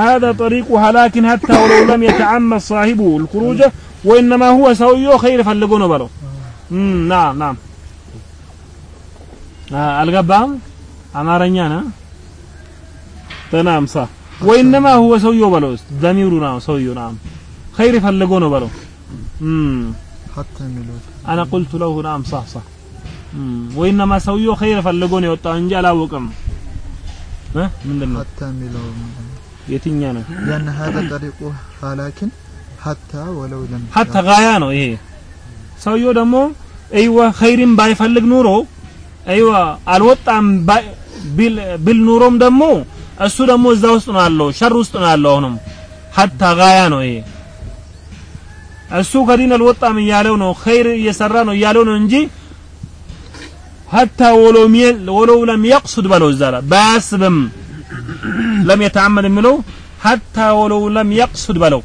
هذا طريق هلاك حتى ولو لم يتعمد صاحبه الخروج وإنما هو سويه خير فلقون بلو امم نعم نعم آه القبام أمارنيا نا تمام صح وإنما هو سويه بلو ضميره نعم سويه نعم خير فلقون بلو امم حتى ميلود أنا قلت له نعم ወይነማ ሰውዮ ኸይር ፈልጎ ነው የወጣው እንጂ አላወቅም እ? ምንድን حتى የሚለው የትኛ ነው? ያን حتى طريق هلاك حتى ولو لم حتى غاية ነው ይሄ። ሰውየው ደግሞ أيوه ኸይርን ባይፈልግ ኖሮ أيوه አልወጣም ቢል ኖሮም ደግሞ እሱ ደግሞ እዛ ውስጥ ነው ያለው ሸር ውስጥ ነው ያለው አሁንም። حتى غاية ነው ይሄ። እሱ ከዲን አልወጣም እያለው ነው ኸይር እየሰራ ነው እያለው ነው እንጂ ሀታ ወለው ለም የቅሱድ በለው እዛ ላይ ባያስብም ለም የተዓመድ የሚለው ሀታ ወለው ለም የቅሱድ በለው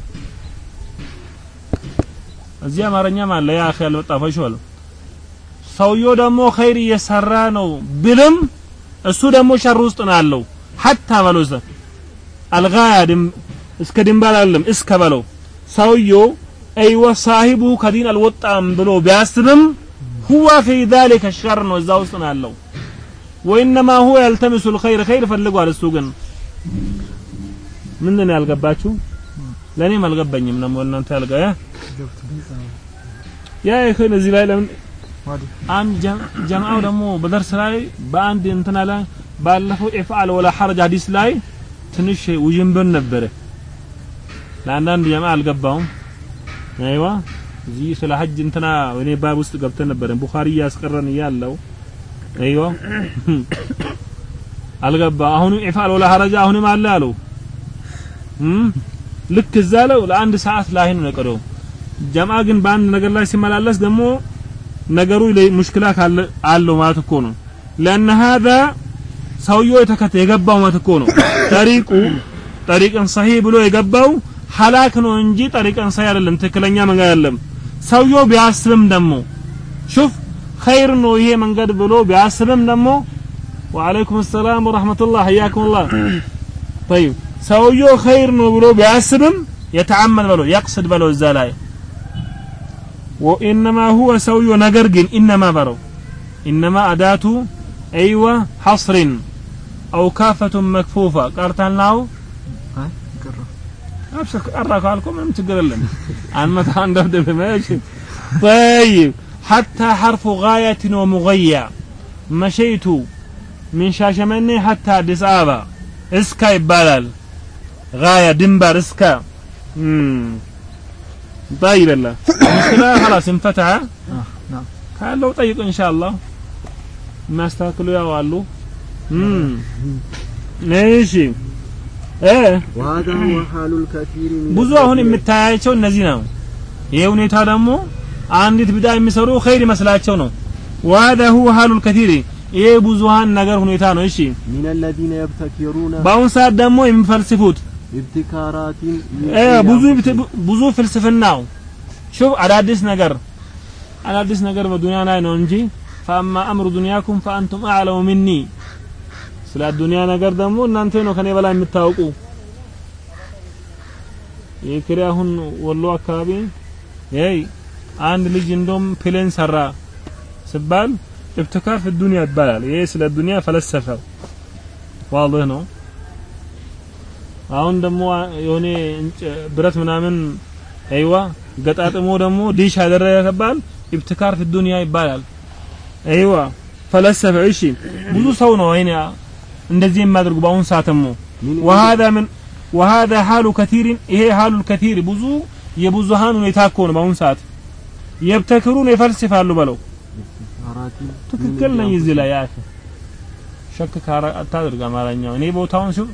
እዚህ አማርኛም አለ? ያ አኺ አልመጣፈሽ በለው ሰውየው ደግሞ ኸይር እየሰራ ነው ብልም እሱ ደግሞ ሸር ውስጥ ነው ያለው። ሀታ በለው እዛ። አልጋያ እስከ ድንባል አይደለም እስከ በለው። ሰውየው አይወ ሳሂቡ ከዲን አልወጣም ብሎ ቢያስብም هو في ذلك شر ነው እዛ ውስጥ ነው ያለው። وإنما هو يلتمس الخير ኸይር ፈልጓል። እሱ ግን ምንድን ነው ያልገባችሁ? ለእኔም አልገባኝም ነው እናንተ ያልጋ ያ ይኸን እዚህ ላይ ለምን አንድ ጀምዓው ደግሞ በደርስ ላይ በአንድ እንትና ላይ ባለፈው افعل ولا حرج ሐዲስ ላይ ትንሽ ውዥንብር ነበረ። ለአንዳንድ ጀማ አልገባውም። አይዋ እዚህ ስለ ሀጅ እንትና እኔ ባብ ውስጥ ገብተን ነበረን። ቡኻሪ እያስቀረን እያለው አይዋ አልገባ። አሁንም ኢፋል ወላ ሐረጃ አሁንም አለ አለው። ልክ እዛ ለው ለአንድ ሰዓት ላይ ነው ነቀደው ጀማ ግን በአንድ ነገር ላይ ሲመላለስ ደግሞ ነገሩ ሙሽክላ አለው ማለት እኮ ነው። ለአን هذا ሰውየው የተከተ የገባው ማለት እኮ ነው። ጠሪቁ ጠሪቅን ሰሂህ ብሎ የገባው ሐላክ ነው እንጂ ጠሪቅን ሰሂህ አይደለም። ትክክለኛ መንገድ አይደለም። ሰውየው ቢያስብም ደግሞ ሹፍ ኸይር ነው ይሄ መንገድ ብሎ ቢያስብም ደግሞ ወአለይኩም ሰላም ወራህመቱላህ ህያኩሙላህ طيب ሰውየው ኸይር ነው ብሎ ቢያስብም የተዓመል በለው የቅስድ በለው እዛ ላይ ወኢነማ ሁወ ሰውየው ነገር ግን ኢነማ በለው ኢነማ አዳቱ አይወ ሐስሪን አው ካፈቱን መክፉፋ ቀርታልናው አብሽር ቀራ ካልኩ ምንም ችግር የለም አንመታ እንደብደብ ماشي طيب حتى حرف غاية ومغية مشيت من شاشمني حتى አዲስ አበባ እስካ ይባላል غاية ድንበር እስካ طيب الله مشكلة خلاص انفتح ካለው ጠይቁ ኢንሻአላህ የሚያስተካክሉ ያው አሉ እሺ ብዙ አሁን የምታያቸው እነዚህ ነው። ይህ ሁኔታ ደግሞ አንዲት ቢዳ የሚሰሩ ኸይር ይመስላቸው ነው። ወሃዳ ሁወ ሀሉል ከቲሪ ይሄ ብዙሃን ነገር ሁኔታ ነው። እሺ። በአሁን ሰዓት ደግሞ የሚፈልስፉት ብዙ ብዙ ፍልስፍናው። شوف አዳዲስ ነገር አዳዲስ ነገር በዱንያ ላይ ነው እንጂ። فأما أمر دنياكم فأنتم أعلم مني። ስለ አዱንያ ነገር ደግሞ እናንተ ነው ከኔ በላይ የምታውቁ። የክሪ አሁን ወሎ አካባቢ ይሄ አንድ ልጅ እንደውም plane ሰራ ሲባል ابتكار في الدنيا ይባላል። ይሄ ስለ ዱንያ ፈለሰፈው ዋልህ ነው። አሁን ደግሞ የሆነ ብረት ምናምን أيوه ገጣጥሞ ደግሞ ዲሽ ያደረገ ሲባል ابتكار في ይባላል። أيوه ፈለሰፈው። እሺ ብዙ ሰው ነው አይኔ እንደዚህ የሚያደርጉ በአሁን ሰዓትም وهذا من كثيرين ይሄ حال كثير ብዙ የብዙሃን ሁኔታ እኮ ነው በአሁን ሰዓት። يبتكرون ይፈልስፋሉ በለው። ትክክል ነኝ እዚህ ላይ። ያክ ሸክ አታድርግ አማርኛው። እኔ ቦታውን ሲሆን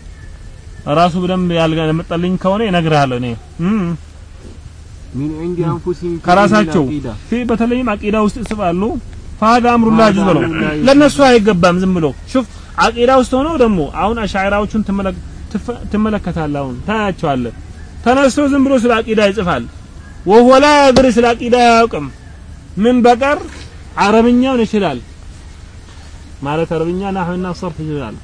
ራሱ በደንብ ያልመጣልኝ ከሆነ እነግርሃለሁ እኔ። ከራሳቸው ፊ በተለይም አቂዳ ውስጥ ይስባሉ። ፈሃዳ አምሩላህ ጅዝ ለነሱ አይገባም ዝም ብሎ። ሹፍ አቂዳ ውስጥ ሆኖ ደግሞ አሁን አሻዕራዎቹን ትመለከታለህ አሁን። ታያቸዋለህ። ተነስቶ ዝም ብሎ ስለ አቂዳ ይጽፋል። ወሆ ላ ያድሪ ስለ አቂዳ አያውቅም። ምን በቀር? አረብኛውን ይችላል። ማለት አረብኛ ናህውና ሰርፍ ይችላል።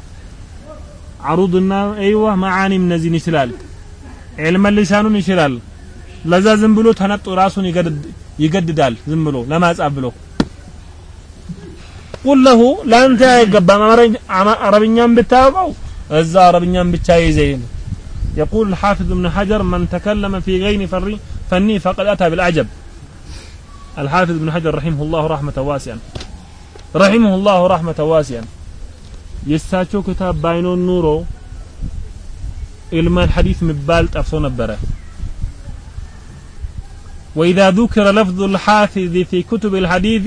አሩድና አይዋ መዓኒም እነዚህን ይችላል። ዒልመ ሊሳኑን ይችላል። ለዛ ዝም ብሎ ተነጦ ራሱን ይገድዳል ዝም ብሎ ለማጻፍ ብሎ ቁል ለሁ ለአንተ አይገባም አማርኛ- አማ- አረብኛን ብታውቀው እዛ አረብኛን ብቻ ይዘህ ነው يقول الحافظ ابن حجر من تكلم في غير فري فني فقد أتى بالعجب الحافظ ابن حجر رحمه الله رحمة واسعا رحمه الله رحمة واسعا የሳቸው ክታብ ባይኖር ኑሮ علم الحديث مبال ጠፍቶ ነበረ وإذا ذكر لفظ الحافظ في كتب الحديث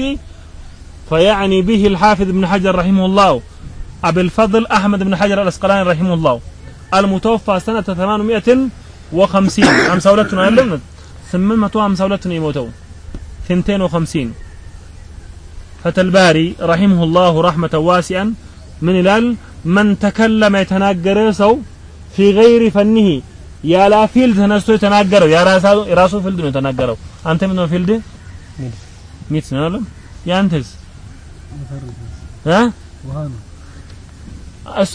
فيعني به الحافظ ابن حجر رحمه الله أبي الفضل أحمد بن حجر الأسقلاني رحمه الله. المتوفى سنة 850 خمسة ولتن ألم ثم متوا خمسة يموتون ثنتين وخمسين. فتلباري رحمه الله رحمة واسعا من الآل من تكلم يتناقر في غير فنه. يا لا فيلد تنسو يتناقروا. يا راسو فيلد يتناقروا أنت من فيلد؟ ميت. سنة نعم. يا أنتس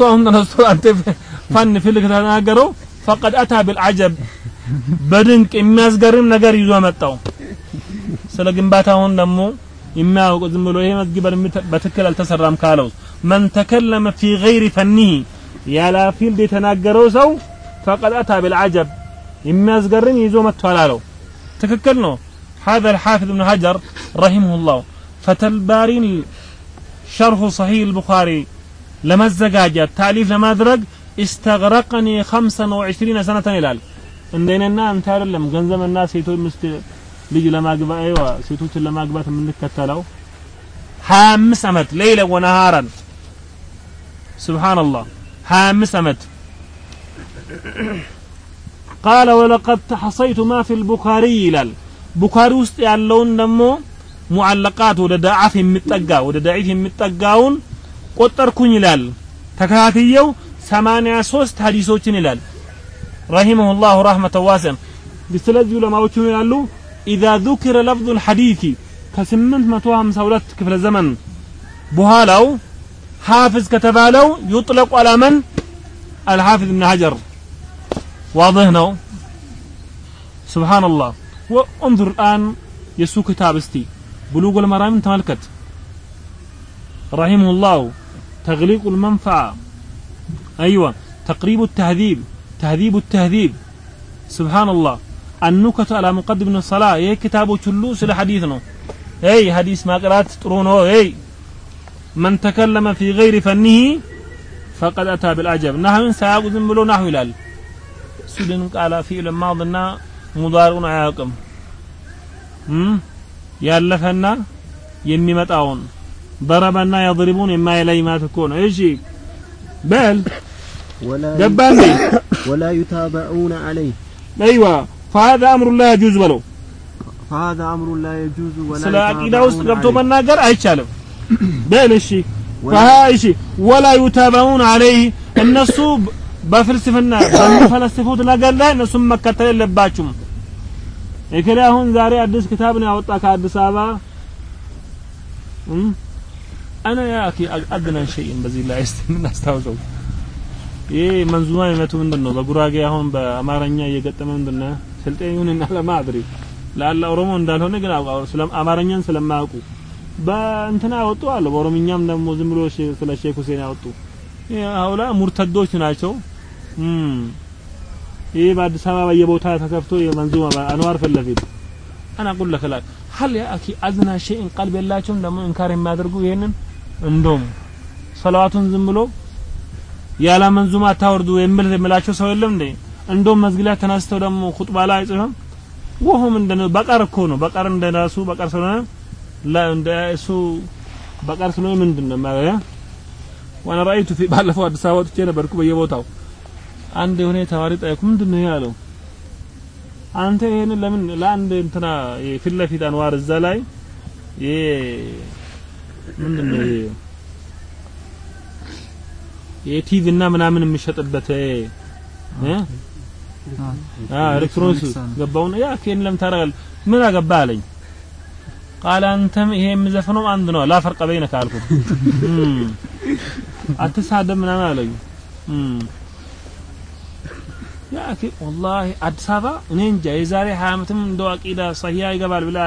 አሁን ተነስቶ አንተ ፋን ፊልድ ከተናገረው ፈቀድ አታ ቢልዓጀብ በድንቅ የሚያስገርም ነገር ይዞ መጣው ስለ ግንባታውን ደግሞ የሚያውቅ ዝም ብሎ ይሄ መስጊድ በትክክል አልተሰራም ካለው መን ተከለመ ፊ ገይሪ ፈኒሂ ያላ ፊልድ የተናገረው ሰው ፈቀድ አታ ቢልዓጀብ የሚያስገርም ይዞ መጥቷል አለው ትክክል ነው هذا الحافظ ابن حجر رحمه الله فتى الباري شرح صحيح البخاري لما الزجاجة تأليف لما درج استغرقني 25 سنة ይላል እንደኔና አንተ አይደለም ገንዘብና ሴቶች ምስት ልጅ ለማግባት አይዋ ሴቶችን ለማግባት የምንከተለው 25 አመት ሌይለ ወነሃራን ሱብሃንአላህ 25 አመት قال ولقد تحصيت ما في البخاري ይላል ቡኻሪ ውስጥ ያለውን ደግሞ معلقات ود ضعف متطغا ود ضعيف متطغاون قطركون يلال تكاتيو 83 حديثوچن يلال رحمه الله رحمه واسع بسلاذ علماء وچن يلالو اذا ذكر لفظ الحديث ك 852 كفل زمن بهالو حافظ كتبالو يطلق على من الحافظ ابن حجر واضحنا سبحان الله وانظر الان يسو كتاب استي بلوغ المرام تملكت رحمه الله تغليق المنفعة. أيوة تقريب التهذيب تهذيب التهذيب. سبحان الله النكت على مقدم الصلاة. إيه كتابه تلوس لحديثنا. حديثنا أي حديث ما قرأت ترونه أي من تكلم في غير فنه فقد أتى بالعجب نحو سعاق زنبلو نحو لال سلنك على فعل ماضنا مضارون عاقم. ያለፈና የሚመጣውን ضربና يضربون የማይለይ ማለት እኮ ነው። እሺ በል ገባንዴ ወላ ዩታበዑነ አለይህ አይዋ فهذا امر لا يجوز በለው። فهذا امر لا يجوز ولا ስለ አቂዳ ውስጥ ገብቶ መናገር አይቻልም። በል እሺ እሺ ወላ ዩታበዑነ አለይህ እነሱ በፍልስፍና በሚፈለስፉት ነገር ላይ እነሱም መከተል የለባችሁም። እከሌ አሁን ዛሬ አዲስ ክታብ ነው ያወጣ ከአዲስ አበባ? አና ያ አኺ አድና ሸይን በዚህ ላይ እስቲ ምን አስታውሰው? ይሄ መንዙማ አይነቱ ምንድን ነው በጉራጌ አሁን በአማርኛ እየገጠመ ምንድን ነው ስልጤ ይሁንና ለማድሪ ላላ ኦሮሞ እንዳልሆነ ግን አማርኛን ስለማያውቁ በእንትና ያወጡ አለ በኦሮምኛም ደግሞ ዝም ብሎ ስለ ሼክ ሁሴን ያወጡ። አውላ ሙርተዶች ናቸው ይሄ በአዲስ አበባ በየቦታ ተከፍቶ የመንዙማ በአንዋር ፊት ለፊት አና ቁል ለክ ላ ሀል ያ አኪ አዝና ሸይን ቀልብ የላቸውም። ደግሞ እንካር የሚያደርጉ ይሄንን እንደውም ሰላዋቱን ዝም ብሎ ያለ መንዙማ አታወርዱ የሚል የምላቸው ሰው የለም እንዴ? እንደውም መዝጊያ ተነስተው ደግሞ ኹጥባ ላይ አይጽፍም ወሁም እንደ በቀር እኮ ነው። በቀር እንደ ራሱ በቀር ስለሆነ እንደ እሱ በቀር ስለሆነ ምንድን ነው ማለት ዋና ራእይቱ ፊ ባለፈው አዲስ አበባ ወጥቼ ነበርኩ በየቦታው አንድ የሆነ ተማሪ ጠየቁ ምንድን ነው ያለው? አንተ ይሄን ለምን ለአንድ እንትና ፊት ለፊት አንዋር እዛ ላይ? ይሄ ምንድን ነው ይሄ የቲቪ እና ምናምን የሚሸጥበት አ ኤሌክትሮኒክስ ገባውን ያ ከን ለም ታረጋል ምን አገባ አለኝ። ቃል አንተም ይሄ የምዘፍነው አንድ ነው ላ ፈርቀ በይነከ አልኩት ምናምን አለኝ ያአኪ አዲስ አበባ እኔ እንጃ የዛሬ ሀያ ዓመትም እንደው አቂዳ ሰሂያ ይገባል ብላ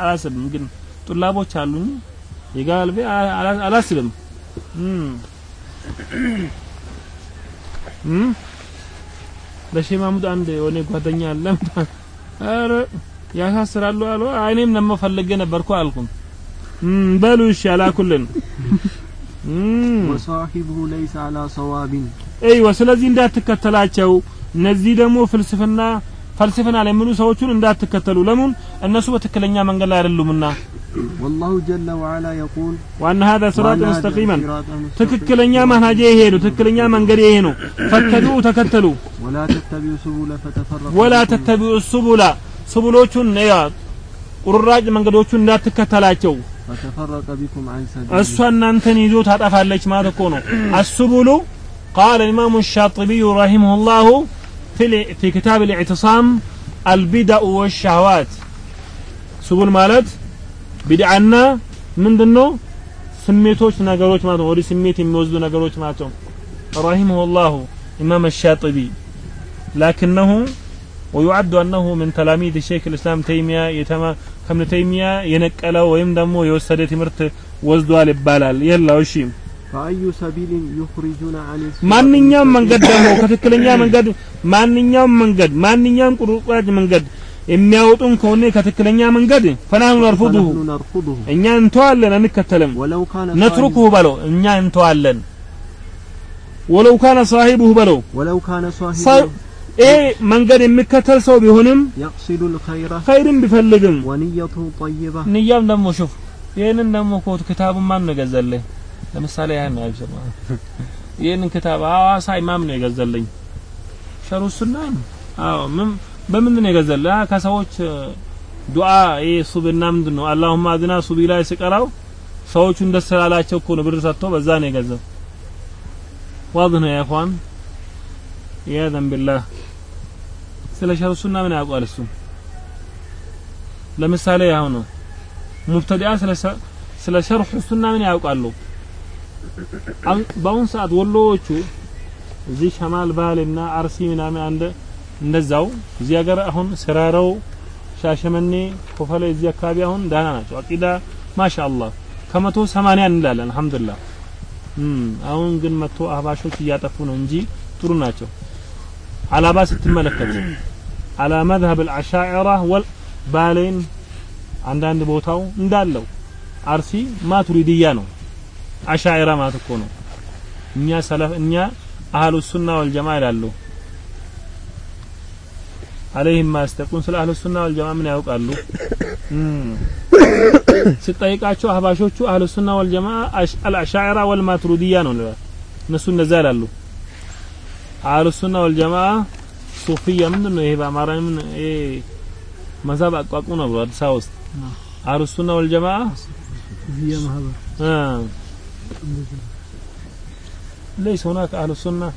አላስብም። ግን ጡላቦች አሉኝ ይገባል ብዬ አላስብም። ለሼህ ማሙድ አንድ የሆነ ጓደኛ አለ። ኧረ ያሳስራሉ አሉ። አይኔም ለማ ፈልጌ ነበርኩ አልኩም። በሉ እሺ አላኩልን። ወሳሂቡ ለይሰ አላ ሰዋቢን። እይወ ስለዚህ እንዳትከተላቸው እነዚህ ደግሞ ፍልስፍና ፈልስፍና ላይ የሚሉ ሰዎችን እንዳትከተሉ ለምን እነሱ በትክክለኛ መንገድ ላይ አይደሉምና والله جل وعلا يقول ዋና هذا صراط وأن هذا مستقيما صراط مستقيما ትክክለኛ መንሃጄ ይሄ ነው ትክክለኛ መንገድ ይሄ ነው ፈተቢኡ ተከተሉ ولا تتبعوا سبل فتفرق ወላ بكم. ተተቢኡ ሱቡላ ስቡሎቹን ያ ቁርራጭ መንገዶቹን እንዳትከተላቸው فتفرق بكم عن እሷ سبيله እናንተን ይዞ ታጠፋለች ማለት እኮ ነው አስቡሉ قال الإمام الشاطبي رحمه الله في ال- في كتاب الاعتصام البدع والشهوات سبل ማለት ቢድዓና ምንድነው ስሜቶች ነገሮች ማለት ነው ወደ ስሜት የሚወስዱ ነገሮች ማለት ነው رحمه الله إمام الشاطبي لكنه ويعد أنه من تلاميذ الشيخ الإسلام تيمية يتما كابن تيمية ينقله ويم دمو يوسد تمرت وزدوال ይባላል የላው እሺ ፈአዩ ማንኛውም መንገድ ደግሞ ከትክክለኛ መንገድ ማንኛውም መንገድ ማንኛውም ቁርቁራጭ መንገድ የሚያወጡን ከሆነ ከትክክለኛ መንገድ ፈናኑ ነርፉዱሁ እኛ እንተዋለን አንከተልም። ነትሩኩሁ በለው እኛ እንተዋለን። ወለው ካነ ሳሂቡሁ በለው። ይሄ መንገድ የሚከተል ሰው ቢሆንም ኸይርን ቢፈልግም ንያም ደግሞ ሹፍ። ይህንን ደግሞ ኮት ክታቡን ማን ነው ገዛልህ ለምሳሌ ያን ነው አይሰማ ይህንን ክታብ ሐዋሳ ኢማም ነው የገዛልኝ። ሸሩ አዎ ምን በምን ነው? አዎ ከሰዎች ዱዓ ይሄ ሱብና ምንድን ነው አላሁማ አድና ሱቢ ላይ ስቀራው ሰዎቹ ደስ ስላላቸው እኮ ነው ብር ሰጥቶ በዛ ነው የገዛው። ዋضح ነው ያ ኢኽዋን ኢያዘን ቢላህ ስለ ሸሩ ምን ያውቃል እሱ? ለምሳሌ አሁን ነው ሙብተዲአ ስለ ስለ ሸርሑ ሱና ምን ያውቃሉ? አሁን በአሁን ሰዓት ወሎዎቹ እዚህ ሸማል ባሌና አርሲ ምናምን አንደ እንደዛው እዚህ ሀገር አሁን ስራረው ሻሸመኔ ኮፈሌ እዚህ አካባቢ አሁን ዳና ናቸው። አቂዳ ማሻአላህ ከመቶ ሰማንያ እንላለን አልሐምዱሊላህ። እም አሁን ግን መቶ አህባሾች እያጠፉ ነው እንጂ ጥሩ ናቸው። አላባ ስትመለከት አላ አልአሻዒራ ወል ባሌን አንዳንድ ቦታው እንዳለው አርሲ ማቱሪድያ ነው። አሻይራ ማለት እኮ ነው። እኛ ሰለፍ እኛ አህሉ ሱና ወልጀማ ይላሉ። አለይህም ማስተቁን ስለ አህሉ ሱና ወልጀማ ምን ያውቃሉ? ስጠይቃቸው አህባሾቹ አህሉ ሱና ወልጀማ አልአሻዕራ ወልማትሩዲያ ነው ይላል። እነሱ እንደዛ ይላሉ። አህሉ ሱና ወልጀማ ሱፊያ ምንድን ነው ይሄ? በአማራ ምን ይሄ መዛብ አቋቁ ነው ብሎ አዲስ አበባ ውስጥ አህሉ ሱና ወልጀማ ሱፊያ ማህበር ليس هناك أهل السنة.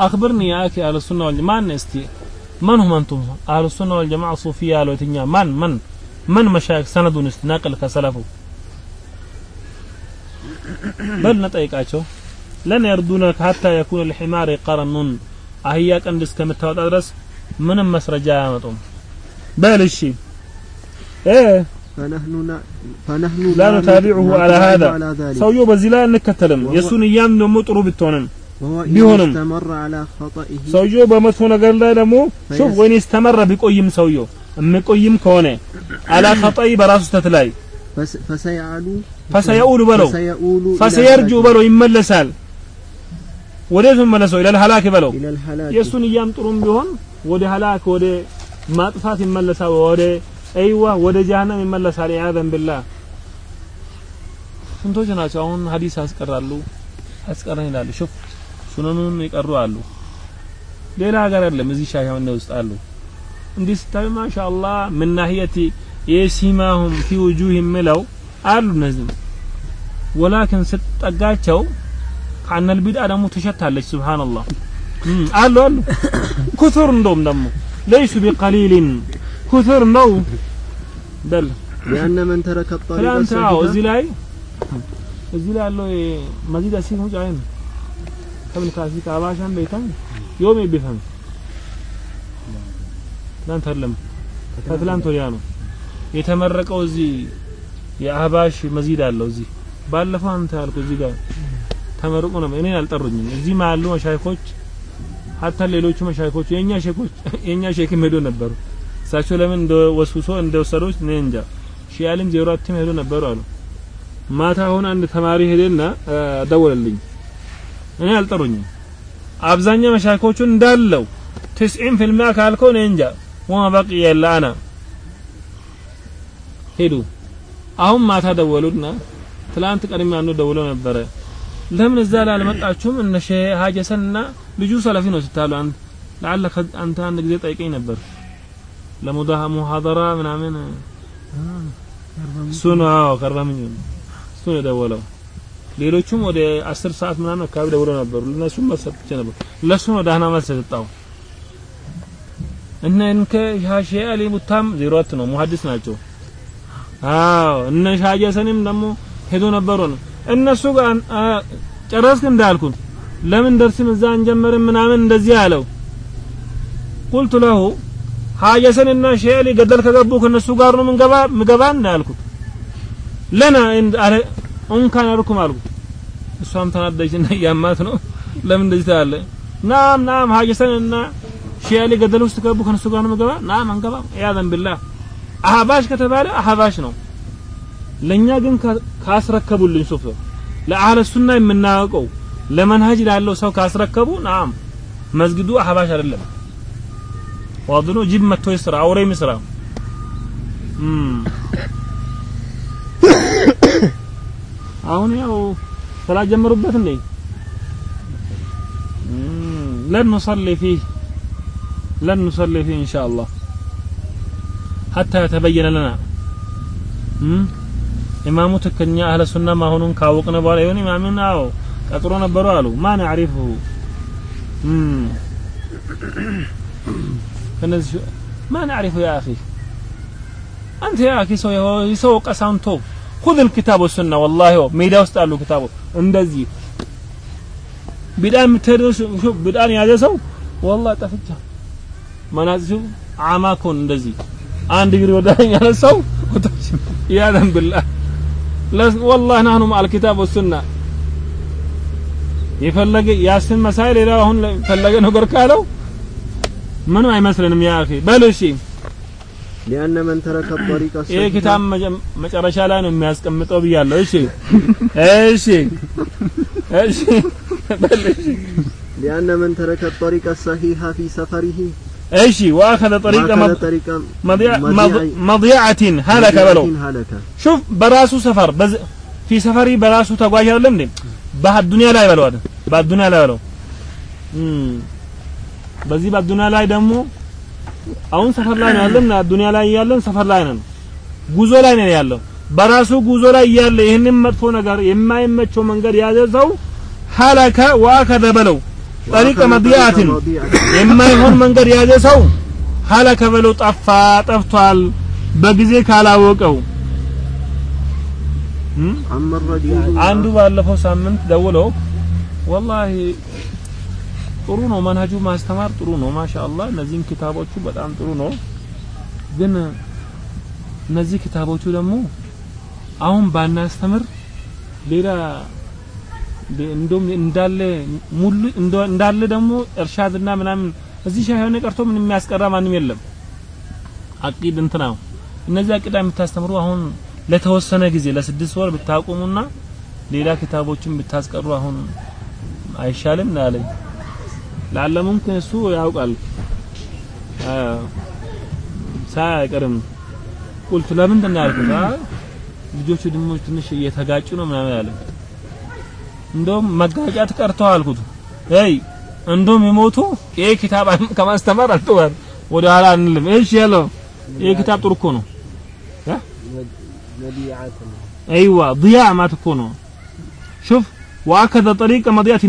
أخبرني يا أخي أهل السنة والجماعة. من استي من هم أنتم؟ أهل السنة والجماعة صوفية الوتنيا من؟ من؟ من مشايخ سند ناقل كسلفه بل نطيقاቸው لن يردونك حتى يكون الحمار قرن. አህያ ቀንድ እስከምታወጣ ድረስ ምንም መስረጃ بل በል إيه؟ ላ ኑታቢዑሁ አላ ሀዛ ሰውየው በዚህ ላይ አንከተልም የእሱን እያም ደግሞ ጥሩ ብትሆንም ቢሆንም ሰውየው በመጥፎ ነገር ላይ ደግሞ ሹፍ ወይን ስተመረ ቢቆይም ሰውየው የሚቆይም ከሆነ አላ ኸጠይ በራሱ ስተት ላይ ፈሰየኡሉ በለው ፈሰየርጅኡ በለው ይመለሳል። ወዴት መለሰው ኢለል ሀላክ በለው። የእሱን እያም ጥሩም ቢሆን ወደ ሀላክ ወደ ማጥፋት ይመለሳል ወደ አይዋ ወደ ጀሃነም ይመለሳል። ያዘን ቢላህ ስንቶች ናቸው? አሁን ሀዲስ ያስቀራሉ። አስቀረን ይላሉ። ሹፍ ሱነኑን ይቀሩ አሉ። ሌላ ሀገር የለም። እዚህ ሻሸመኔ ውስጥ አሉ። እንዲህ ስታዩ ማሻአላህ ምን ናህየቲ የሲማሁም ፊ ውጁህ የሚለው አሉ እነዚህም ወላኪን ስትጠጋቸው ከአነል ቢድአ ደግሞ ትሸታለች። እም፣ አሉ አሉ። ኩቱር እንደውም ደግሞ ለይሱ ቢቀሊልን ኩፍር ነው በል ያነ መን ተረከ ጣሊቃ እዚህ ላይ እዚህ ላይ ያለው መዚድ አሲን ሁጅ አይን ከምን ካሲ ካባሻን በይታም ዮም ይበታም ትናንት አይደለም ከትላንት ወዲያ ነው የተመረቀው። እዚህ የአህባሽ መዚድ አለው እዚህ ባለፈው አንተ ያልኩ እዚህ ጋር ተመርቆ ነው። እኔን አልጠሩኝም። እዚህ ያሉ መሻይኮች ሀታ ሌሎቹ መሻይኮች የኛ ሼኮች የኛ ሼክ ሄዶ ነበሩ። እሳቸው ለምን እንደወስውሶ እንደወሰዱት እኔ እንጃ። ሺያልም ዜሮ አትም ሄዶ ነበሩ አሉ። ማታ አሁን አንድ ተማሪ ሄደና ደወለልኝ። እኔ አልጠሩኝም። አብዛኛው መሻይኮቹን እንዳለው 90% ካልከው እኔ እንጃ። ወማ በቂየ ኢላ አና። ሄዱ። አሁን ማታ ደወሉና ትላንት ቀድሜ አንዱ ደውለው ነበረ። ለምን እዛ ላይ አልመጣችሁም? እነ ሼህ ሀጀሰንና ልጁ ሰለፊ ነው ስታሉ አንተ ለአለ አንተ አንድ ጊዜ ጠይቀኝ ነበር ለሙዳሃ ሙሐደራ ምናምን? እሱ ነው አዎ ምንጭ እሱ ነው የደወለው። ሌሎቹም ወደ አስር ሰዓት ምናምን አካባቢ ደውለው ነበሩ። ለነሱም መልስ ሰጥቼ ነበር። ለሱ ነው ዳህና መልስ የሰጠው። እነ እንከ ሻሼ አሊ ሙታም ዜሮ አት ነው። ሙሐዲስ ናቸው። አዎ እነ ሻጀ ሰንም ደግሞ ሄዶ ነበሩ ነው። እነሱ ጋር ጨረስክ እንዳልኩት ለምን ደርስም እዛ እንጀምርም ምናምን እንደዚህ አለው። ቁልቱ ለሁ ሀጀሰንና ሼሊ ገደል ከገቡ ከነሱ ጋር ነው ምንገባ? ምገባ እንዳልኩት ለና አለ እንካን አልኩም አልኩት። እሷም ተናደጅና እያማት ነው። ለምን እንደዚህ ታለ ናም ናም ሀጀሰንና ሼሊ ገደል ውስጥ ከገቡ ከነሱ ጋር ነው ምገባ? ናም አንገባ ያዘን ቢላህ አህባሽ ከተባለ አህባሽ ነው። ለኛ ግን ካ- ካስረከቡልኝ ሱፍ ለአህለ ሱና የምናውቀው ለመንሀጅ ላለው ሰው ካስረከቡ ናም። መስጊዱ አህባሽ አይደለም ዋድኖ ጅብ መጥቶ ይስራ አውሬ ይስራ እም አሁን ያው ስላጀመሩበት እንዴ እም ለን نصلي فيه لن نصلي فيه إن شاء الله حتى يتبين لنا እም ኢማሙ ትክክለኛ አህለ ሱና መሆኑን ካወቅነ በኋላ ይሁን ኢማምን አዎ ቀጥሮ ነበሩ አሉ ማን ያዕሪፉሁ እም ከነዚህ ማን ያዕሪፉ ያ አኺ አንተ ያ አኺ ሰው ሰው ቀሳንቶ خذ الكتاب والسنه والله ሜዳ ውስጥ አሉ ክታቦች እንደዚህ ቢዳን የምትሄደው ሹ- ቢዳን የያዘ ሰው والله ጠፍቻ መናዚሁ አማኮን እንደዚህ አንድ እግር ወዳኝ ያለ ሰው ወታች ያዘን بالله ለስ والله نحن مع الكتاب والسنه የፈለገ ያስን መሳይ ሌላ አሁን ፈለገ ነገር ካለው ምንም አይመስልንም ያ አኺ በል እሺ لأن من ترك الطريق ይሄ الصحيح ኪታብ መጀ- መጨረሻ ላይ ነው የሚያስቀምጠው ብያለሁ እሺ እሺ እሺ በል እሺ لأن من ترك الطريق الصحيح في سفره እሺ واخذ طريق وأخذ مض- طريق مضيع مضيع- مض- مضيعة هلك بلو هلك ሹፍ በራሱ ሰፈር በዝ ፊ ሰፈሪ በራሱ ተጓዥ አይደለም እንዴ በአዱንያ ላይ በለው አይደል በአዱንያ ላይ በለው እም በዚህ በአዱንያ ላይ ደግሞ አሁን ሰፈር ላይ ነው ያለን፣ አዱንያ ላይ ያለን ሰፈር ላይ ነን፣ ጉዞ ላይ ነው ያለው። በራሱ ጉዞ ላይ ያለ ይህንን መጥፎ ነገር የማይመቸው መንገድ ያዘ ሰው ሀላከ ወአከዘ በለው ጠሪቀ መድያትን የማይሆን መንገድ ያዘ ሰው ሀላከ በለው ጠፋ፣ ጠፍቷል በጊዜ ካላወቀው። አንዱ ባለፈው ሳምንት ደውለው ወላሂ ጥሩ ነው። መንሀጁ ማስተማር ጥሩ ነው። ማሻአላህ እነዚህን ኪታቦቹ በጣም ጥሩ ነው። ግን እነዚህ ኪታቦቹ ደግሞ አሁን ባናስተምር ሌላ እንደውም እንዳለ ሙሉ እንዳለ ደግሞ እርሻድና ምናምን እዚህ ሻይ የሆነ ቀርቶ ምን የሚያስቀራ ማንም የለም። አቂድ እንትና እነዚህ አቂዳ የምታስተምሩ አሁን ለተወሰነ ጊዜ ለስድስት ወር ብታቆሙና ሌላ ኪታቦችን ብታስቀሩ አሁን አይሻልም ያለኝ ላለ ሙምኪን እሱ ያውቃል አዎ ሳይ አይቀርም ቁልት ለምንድን ነው ያልኩት አይ ልጆቹ ደግሞ ትንሽ እየተጋጩ ነው ምናምን ያለ እንደውም መጋጫት ቀርተው አልኩት አይ እንደውም የሞቱ ይሄ ኪታብ ከማስተማር አልተዋል ወደ ኋላ አንልም እሺ ያለው ይሄ ኪታብ ጥሩ እኮ ነው እ? አይዋ ضياع ማለት እኮ ነው شوف واكد طريق مضيات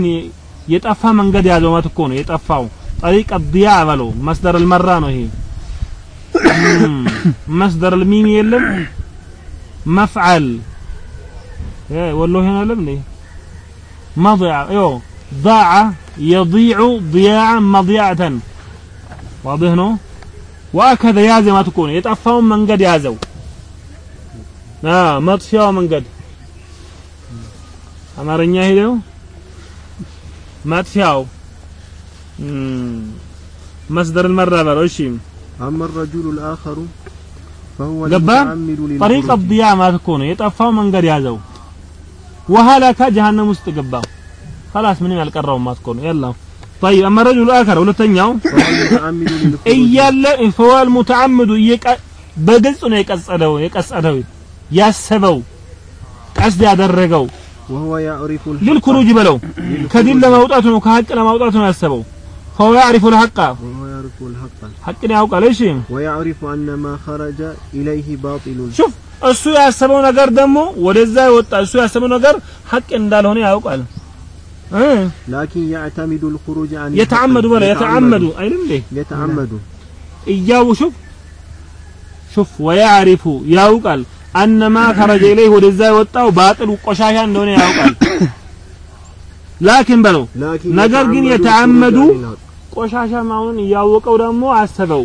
የጠፋ መንገድ ያዘው ማለት እኮ ነው የጠፋው። ጠሪቅ ዲያ በለው። መስደር አልመራ ነው ይሄ። መስደር አልሚም የለም። መፍዓል። ወሎ ይሄን አለም ነው مضيع ايو ضاع يضيع ضياعا مضيعة واضح نو وهكذا يازي ما تكون يطفاو منقد يازو اه مطفياو منقد አማርኛ ሄደው መጥፊያው እም፣ መስደር المرة በለው እሺ أما الرجل الآخر فهو ገባ المتعمد طريق للخروج الضياع ማለት እኮ ነው የጠፋው መንገድ ያዘው وهلك جهنم ውስጥ ገባ خلاص ምንም ያልቀረው ማለት እኮ ነው يلا طيب اما الرجل الاخر ሁለተኛው فهو المتعمد للخروج እያለ فهو المتعمد እየቀ- በግልጽ ነው የቀጸደው የቀጸደው ያሰበው ቀስድ ያደረገው ሊልኩሩጅ በለው። ከዲን ለማውጣቱ ነው ከሀቅ ለማውጣቱ ነው ያሰበው። فهو يعرف الحق وهو يعرف الحق حق يعوق ليش ويعرف أن ما خرج እሱ ያሰበው ነገር ደግሞ ወደዛ ይወጣ እሱ ያሰበው ነገር ሐቅ እንዳልሆነ ያውቃል። ላኪን ያዕተሚዱ ልኹሩጅ አን የተዓመዱ በለ የተዓመዱ አይደል እንዴ? የተዓመዱ እያው ሹፍ ሹፍ ወያዕሪፉ ያውቃል። አነማ ከረጀ ኢለይህ ወደዛ የወጣው ባጥል ቆሻሻ እንደሆነ ያውቃል። ላኪን በለው። ነገር ግን የተዓመዱ ቆሻሻ መሆኑን እያወቀው ደግሞ አሰበው።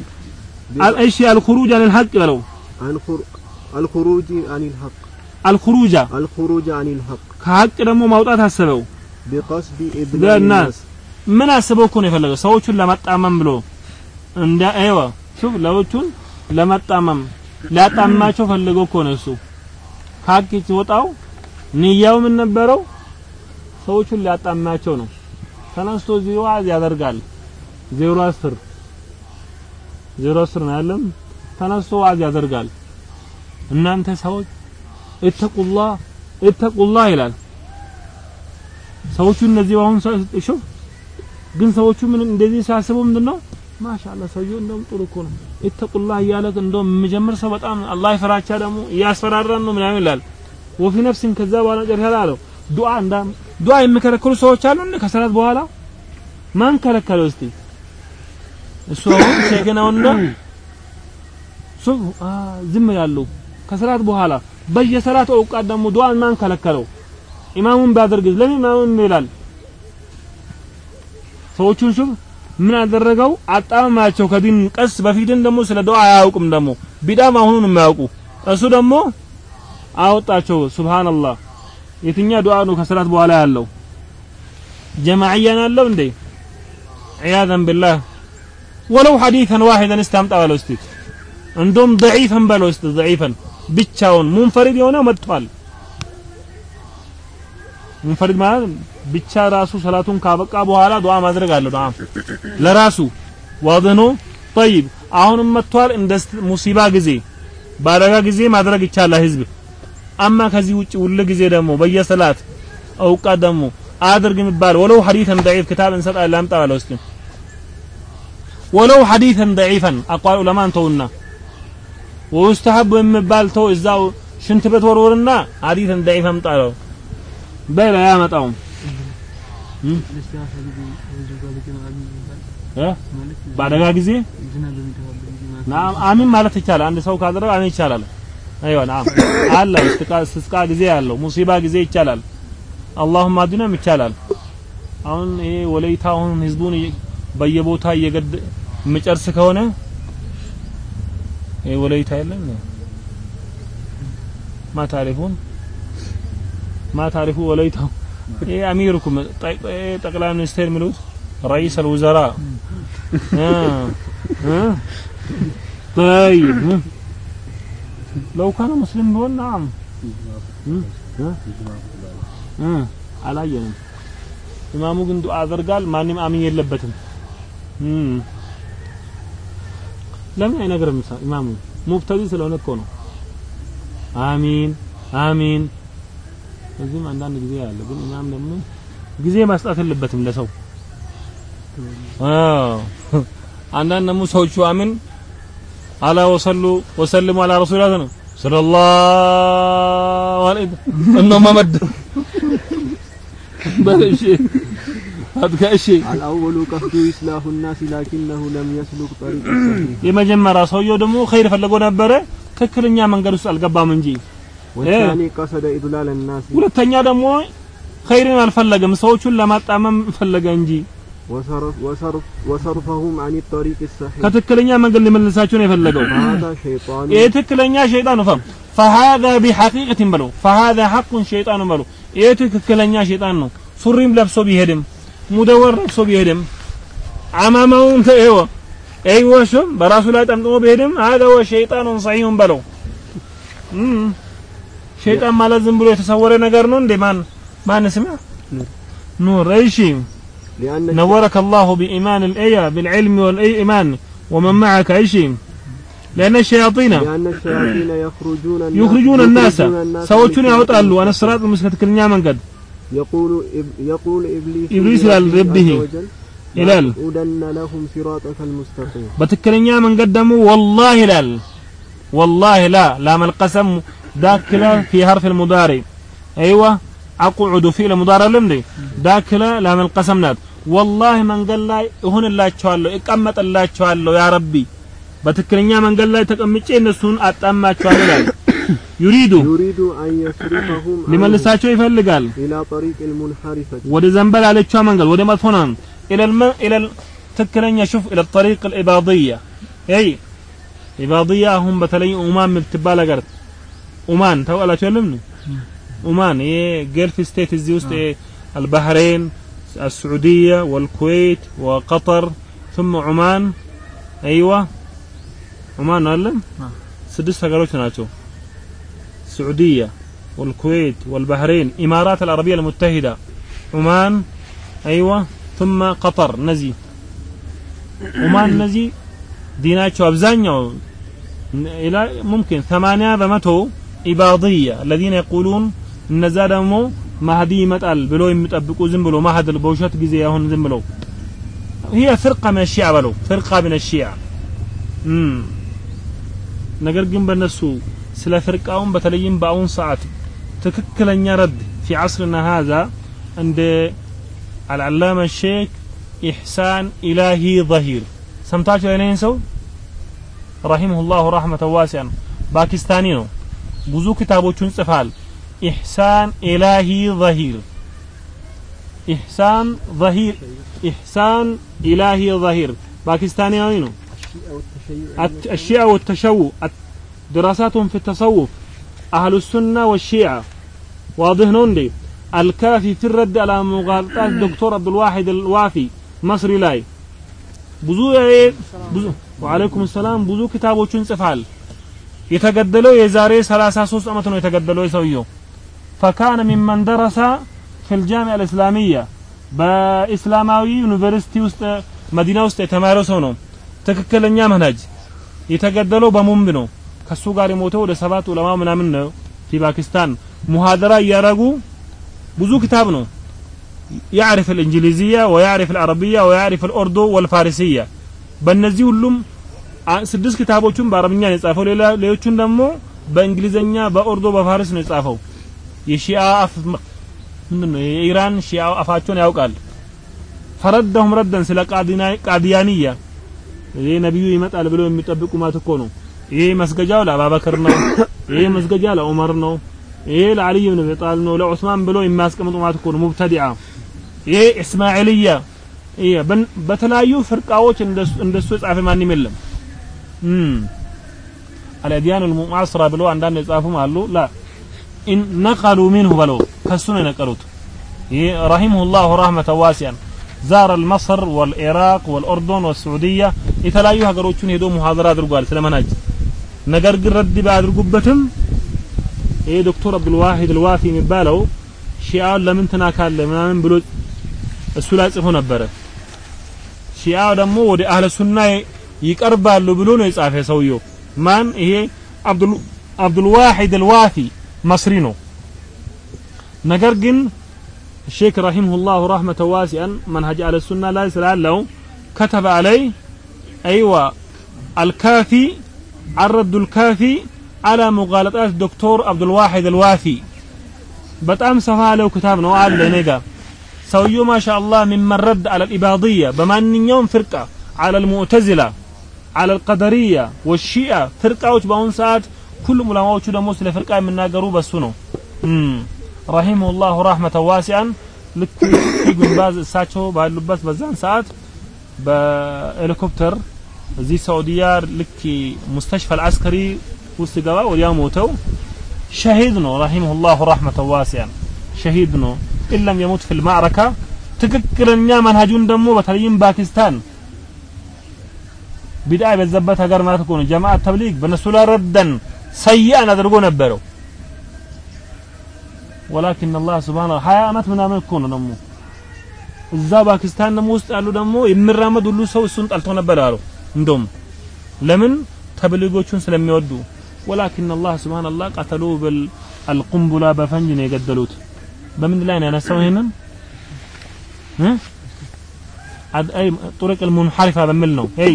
እሺ አልኹሩጅ አኒል ሐቅ በለው። አልኹሩጅ አልኹሩጅ አኒል ሐቅ። ከሐቅ ደግሞ ማውጣት አሰበው። بقصد إضلال ምን አስበው እኮ ነው የፈለገው? ሰዎቹን ለማጣመም ብሎ እንደ أيوه شوف ለዎቹን ለማጣመም ሊያጣማቸው ፈልገው እኮ ነው እሱ። ከሐቅ ሲወጣው ንያው ምን ነበረው? ሰዎቹን ሊያጣማቸው ነው። ተነስቶ እዚህ وعظ ያደርጋል። ዜሮ አስር ዜሮ አስር ነው ያለም። ተነስቶ وعظ ያደርጋል። እናንተ ሰዎች እተቁላህ እተቁላህ ይላል። ሰዎቹ እነዚህ አሁን ሹፍ ግን ሰዎቹ ምን እንደዚህ ሲያስቡ ምንድነው ማሻአላ ሰውየው እንደውም ጥሩ እኮ ነው። ኢተቁላህ እያለ እንደውም የሚጀምር ሰው በጣም አላህ ፍራቻ ደግሞ እያስፈራራን ነው ምናምን ይላል። ወፊ ነፍስን ከዛ በኋላ ጨርሻ አለው። ዱዓ እንዳ ዱዓ የሚከለክሉ ሰዎች አሉ እንደ ከሰላት በኋላ? ማን ከለከለው እስቲ? እሱ አሁን ሸይኽናውና ሱብ ዝም ያሉ ከሰላት በኋላ በየሰላት አውቃት ደግሞ ዱዓ ማን ከለከለው? ኢማሙን ቢያደርግ ለምን ኢማሙን ይላል? ሰዎቹን ሹፍ ምን አደረገው? አጣመማቸው ከዲን ቀስ በፊትን ደግሞ ስለ ዱዓ አያውቁም ደግሞ። ቢዳ መሆኑን የማያውቁ። እሱ ደግሞ አወጣቸው። ሱብሃንአላህ። የትኛ ዱዓ ነው ከሰላት በኋላ ያለው? ጀማዕያን አለው እንዴ? ዒያዘን ቢላህ። ወለው ሐዲተን ዋሂደን እስታምጣ በለው እስቲ። እንደውም ደዒፈን በለው እስቲ ደዒፈን። ብቻውን ሙንፈሪድ የሆነ መጥቷል። ሙንፈሪድ ማለት ብቻ ራሱ ሰላቱን ካበቃ በኋላ ዱዓ ማድረግ አለው ዱዓ ለራሱ ዋድኖ ጠይብ። አሁንም መጥቷል። እንደ ሙሲባ ጊዜ ባረጋ ጊዜ ማድረግ ይቻላል ህዝብ። አማ ከዚህ ውጪ ሁል ጊዜ ደግሞ በየሰላት አውቃ ደግሞ አድርግ የሚባል ወለው ሐዲተን ደዒፍ ክታብ እንሰጣለን። ላምጣ አልወስድም ወለው ሐዲተን ደዒፈን አቋል ዑለማን ተውና ወይስተሐብ የሚባል ተው እዛው ሽንት ቤት ወርወርና ሐዲተን ደዒፍ አምጣ በላ ያመጣውም በአደጋ ጊዜ አሚን ማለት ይቻላል። አንድ ሰው ካደረገ አሚን ይቻላል። አይዋ ናም አለ እስትስቃ ጊዜ ያለው ሙሲባ ጊዜ ይቻላል። አላሁም አድነም ይቻላል። አሁን ይሄ ወለይታ አሁን ህዝቡን በየቦታ እየገድ የሚጨርስ ከሆነ ይሄ ወለይታ የለም ማ ታሪፉን ማ ታሪፉ ወለይታው ይሄ አሚርኩም ጠቅላይ ሚኒስቴር የሚሉት رئيس الوزراء آه. آه. طيب آه. لو كان مسلم بيقول نعم አላየንም ኢማሙ ግን ዱዓ አደርጋል ማንም አሚን የለበትም ለምን አይነግርም ኢማሙ ሙብተዲ ስለሆነ እኮ ነው አሚን አሚን እዚህም አንዳንድ ጊዜ ያለ ግን ኢማም ደግሞ ጊዜ መስጠት የለበትም ለሰው አንዳንድ ደግሞ ሰዎቹ አሚን አላ ወሰሉ ወሰልሙ አላ ረሱላህ ነው ሰለላሁ ዐለይሂ እነ መመድ በለሽ አትጋሽ الأول قصد إصلاح الناس لكنه لم يسلك طريق الصحيح የመጀመሪያ ሰውየው ደግሞ ኸይር ፈለጎ ነበረ ትክክለኛ መንገድ ውስጥ አልገባም እንጂ ሁለተኛ ደግሞ ኸይርን አልፈለገም፣ ሰዎቹን ለማጣመም ፈለገ እንጂ። ወሰርፈሁም አን ጠሪቅ ሰሒህ ከትክክለኛ መንገድ ሊመልሳቸው ነው የፈለገው። ይህ ትክክለኛ ሸይጣን ፈም። ፈሃዛ ቢሐቂቀትን በለው ፈሃዛ ሐቁን ሸይጣን በለው። ይህ ትክክለኛ ሸይጣን ነው። ሱሪም ለብሶ ቢሄድም ሙደወር ለብሶ ቢሄድም አማማውን ይወ ይወሽም በራሱ ላይ ጠምጥሞ ቢሄድም ሀዛ ወሸይጣኑን ሰሒሁን በለው። ሸይጣን ማለት ዝም ብሎ የተሰወረ ነገር ነው እንዴ ማን ማን ስማ ኑር እሺ لأن نورك الله بإيمان الآية بالعلم والإيمان ومن معك أي شيء لأن الشياطين لأن الشياطين يخرجون الناس يخرجون الناس يخرجون سوتون عن يعطالوا أنا الصراط المستقيم من قد يقول إب- يقول إبليس إبليس لربه لربه. عز وجل ይላል لأقعدن لهم صراطك المستقيم በትክክለኛ መንገድ ደግሞ ወላሂ ይላል ወላሂ ላ ላም القسم داخله في حرف المضارع ايوه اقعد فعل مضارع አይደለም እንዴ داخله ላም القسم ናት ወላሂ መንገድ ላይ እሆንላቸዋለሁ እቀመጥላቸዋለሁ ያ ረቢ በትክክለኛ መንገድ ላይ ተቀምጬ እነሱን አጣማቸዋለሁ ይላል ዩሪዱ يريد أن يصرفهم عنه ሊመልሳቸው ይፈልጋል إلى طريق المنحرفة ወደ ዘንበል ያለችዋ መንገድ ወደ መጥፎ ነው الى الم... الى ال- ትክክለኛ شوف الى الطريق الاباضيه اي ኢባድያ አሁን በተለይ ኡማን የምትባል ሀገር ኡማን ታውቃላችሁ አይደለም ኡማን ይሄ ገልፍ ስቴት እዚህ ውስጥ البحرين السعودية والكويت وقطر ثم عمان أيوة عمان አይደለም ስድስት ሀገሮች ናቸው السعودية والكويت والبحرين إمارات العربية المتحدة عمان أيوة ثم قطر نزي عمان نزي ديناتشو أبزانيو إلى ممكن ثمانية بمتو إباضية الذين يقولون إن ደግሞ مهدي ይመጣል بلو የሚጠብቁ زنبلو مهد البوشات قزي يهون زنبلو هي فرقة من الشيعة بلو فرقة من الشيعة. امم نقر قم بالنسو سلا فرقاهم بتليين بأون ساعات. تككلن يرد في عصرنا هذا عند العلامة الشيخ إحسان إلهي ظهير. سمتاش لينين سو رحمه الله رحمة واسعة. باكستانيو ብዙ ክታቦቹን ጽፋል ኢሕሳን ኢላሂ ظሂር ኢሕሳን ظሂር ኢሕሳን ኢላሂ ظሂር باكستاني أينو الشيعة والتشوع دراساتهم في التصوف أهل السنة والشيعة واضح نوندي الكافي في الرد على مغالطات الدكتور عبد الواحد الوافي مصري لاي بزو, بزو وعليكم السلام بزو كتابو چون صفحال የተገደለው የዛሬ 33 ዓመት ነው የተገደለው የሰውየው فكان ممن درس في الجامعة الإسلامية በኢስላማዊ ዩኒቨርሲቲ ውስጥ መዲና ውስጥ የተማረው ሰው ነው ትክክለኛ መንሃጅ የተገደለው በሙምብ ነው ከሱ ጋር የሞተው ወደ ሰባት ዑለማ ምናምን ነው ፊ ፓኪስታን ሙሃደራ እያረጉ ብዙ ክታብ ነው يعرف الإنجليزية ويعرف العربية ويعرف الأردو والفارسية በእነዚህ ሁሉም ስድስት ክታቦቹን በአረብኛ ነው የጻፈው። ሌሎቹን ደግሞ በእንግሊዘኛ በኦርዶ በፋርስ ነው የጻፈው። የሺአ አፍ ምንድን ነው የኢራን ሺአ አፋቸውን ያውቃል። ፈረደሁም ረደን ስለ ቃዲያንያ። ይሄ ነብዩ ይመጣል ብለው የሚጠብቁ ማለት እኮ ነው። ይሄ መስገጃው ለአባበክር ነው። ይሄ መስገጃ ለዑመር ነው። ይሄ ለአልይ ብን አቢ ጣሊብ ነው። ለዑስማን ብለው የሚያስቀምጡ ማለት እኮ ነው። ሙብተዲዓ ይሄ እስማኤልያ። በተለያዩ ፍርቃዎች እንደሱ የጻፈ ማንም የለም አልአድያን አልሙዓስራ ብሎ አንዳንድ የጻፉም አሉ። ላ ነቀሉ ሚንሁ በለው ከሱ ነው የነቀሉት። رحمه الله رحمة واسعا زار المصر والعراق والأردن የተለያዩ ሀገሮቹን ሄዶ ሙሐደራ አድርጓል ስለመናጅ። ነገር ግን ረድ ባያድርጉበትም ይሄ ዶክተር አብዱልዋሂድ አልዋፊ የሚባለው ሺዓውን ለምን ትናካለ ምናምን ብሎ እሱ ላይ ጽፎ ነበረ። ሺዓው ደግሞ ወደ አህለ ሱና ይቀርባሉ ብሎ ነው የጻፈ ሰውየው ማን ይሄ አብዱል አብዱልዋሂድ አልዋፊ መስሪ ነው ነገር ግን الشيخ رحمه الله رحمة واسعا منهج على السنة لا يسأل له كتب عليه أيوة الكافي الرد الكافي على مغالطات الدكتور عبد الواحد الوافي በጣም ሰፋ ያለው ክታብ ነው አለ እኔ ጋር ሰውየው ማሻአላህ ሚመን ረድ على الإباضية በማንኛውም ፍርቃ على المعتزلة على القدرية والشيعة ፍርቃዎች በአሁን ሰዓት ሁሉም ዑለማዎቹ ደግሞ ስለ ፍርቃ የሚናገሩ በሱ ነው رحمه الله رحمة واسعا ልክ ኢብን ባዝ እሳቸው ባሉበት በዛን ሰዓት በሄሊኮፕተር እዚህ ሳዑዲያ ልክ ሙስተሽፋ አልዓስከሪ ውስጥ ገባ ወዲያው ሞተው ሸሂድ ነው رحمه الله رحمة واسعا ሸሂድ ነው ኢለም የሙት ፊል ማዕረካ ትክክለኛ መንሃጁን ደግሞ በተለይም ፓኪስታን ቢዳ የበዛበት ሀገር ማለት እኮ ነው። ጀማዓ ተብሊግ በነሱ ላይ ረደን ሰይአን አድርጎ ነበረው። ወላኪን አላህ ሱብሃነሁ ሀያ ዓመት ምናምን እኮ ነው ደግሞ እዛ ፓኪስታን ደግሞ ውስጥ ያሉ ደግሞ የሚራመድ ሁሉ ሰው እሱን ጠልቶ ነበር አሉ። እንደውም ለምን ተብሊጎቹን ስለሚወዱ። ወላኪን አላህ ሱብሃነላህ ቀተሉ ብል አልቁምቡላ በፈንጅ ነው የገደሉት። በምን ላይ ነው ያነሳው ይሄንን እ ጡርቅ አልሙንሐሪፋ በሚል ነው ይ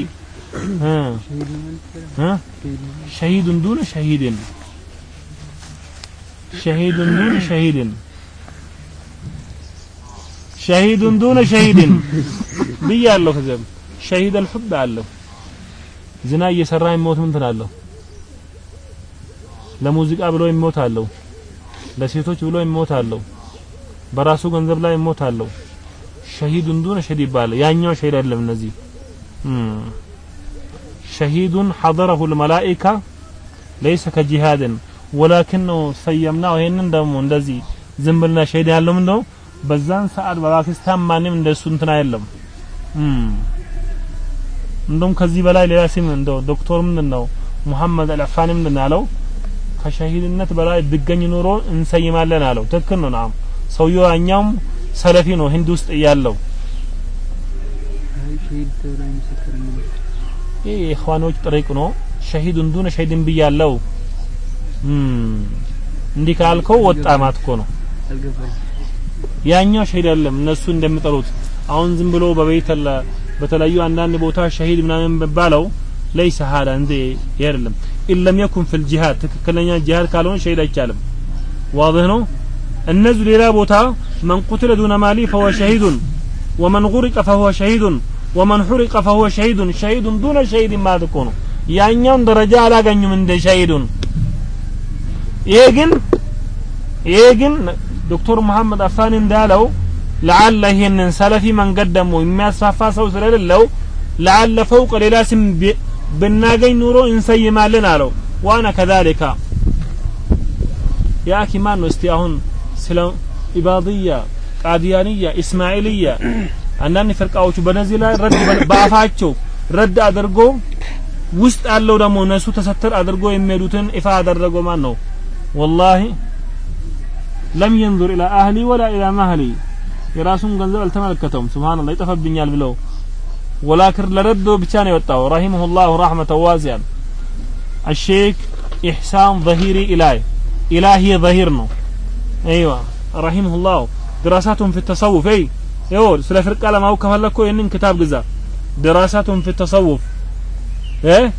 ሸሂዱን ዱነ ሸሂድን? ሸሂዱን ዱነ ሸሂድን? ሸሂዱን ዱነ ሸሂድን? ብያለሁ ከዚያም ሸሂድ አልሑብ አለሁ። ዝና እየሰራ የሚሞት ምንትን አለሁ። ለሙዚቃ ብሎ የሚሞት አለው ለሴቶች ብሎ የሚሞት አለው በራሱ ገንዘብ ላይ የሚሞት አለው ሸሂዱን ዱነ ሸሂድ ይባላል። ያኛው ሸሂድ አይደለም እነዚህ شهيد حضره الملائكة ليس كجهاد ولكنه سيمناه ይሄንን ደግሞ እንደዚህ ዝም ብልና ሸሂድ ያለው ምንድነው? በዛን ሰዓት በፓኪስታን ማንም እንደሱ እንትና የለም። እንደውም ከዚህ በላይ ሌላ ሲም እንደው ዶክተር ምንድን ነው ሙሐመድ አልአፋኒ ምንድን ያለው? ከሸሂድነት በላይ ብገኝ ኖሮ እንሰይማለን አለው። ትክክል ነው። ናም ሰውየው ያኛውም ሰለፊ ነው ህንድ ውስጥ እያለው የኢኽዋኖች ጥሪቅ ነው። ሸሂዱን ዱነ ሸሂድን ብያለው እንዲህ ካልከው ወጣ ማለት እኮ ነው። ያኛው ሸሂድ አይደለም እነሱ እንደሚጠሩት አሁን ዝም ብሎ በቤት በተለያዩ አንዳንድ ቦታ ሸሂድ ምናምን የሚባለው ليس هذا እንዴ አይደለም። إن لم يكن في الجهاد ትክክለኛ ጂሃድ ካልሆነ ሸሂድ አይቻልም። واضح ነው። እነዚህ ሌላ ቦታ من قتل دون مال فهو شهيد ومن غرق فهو شهيد ومن حرق فهو شهيد شهيد دون شهيد ማለት እኮ ነው ያኛውን ደረጃ አላገኙም እንደ شهيد ይሄ ግን ይሄ ግን ዶክተር መሐመድ አፋኒ እንዳለው ለዓለ ይሄንን ሰለፊ መንገድ ደግሞ የሚያስፋፋ ሰው ስለሌለው ለዓለ ፈውቅ ሌላ ስም ቢ- ብናገኝ ኑሮ እንሰይማለን አለው ዋና ከዛሊካ የአኪ ማን ነው እስቲ አሁን ስለ ኢባድያ ቃዲያንያ ኢስማኤልያ አንዳንድ ፍርቃዎቹ በነዚህ ላይ ረድ በ- በአፋቸው ረድ አድርጎ ውስጥ ያለው ደግሞ እነሱ ተሰትር አድርጎ የሚሄዱትን ይፋ አደረገው ማን ነው ወላሂ ለም የንዙር ኢላ አህሊ ወላ ኢላ ማህሊ የራሱን ገንዘብ አልተመለከተውም ሱብሃንአላህ ይጠፋብኛል ብለው ወላክር ለረዶ ብቻ ነው የወጣው ረሂመሁላሁ ረሕመተ ዋሲያን الشيخ إحسان ظهيري إلهي إلهي ظهير ነው أيوة رحمه الله دراساتهم في التصوف أي أيوه سلا فرقه لما هو كمل لكو ينن كتاب غزا دراساتهم في التصوف. إيه؟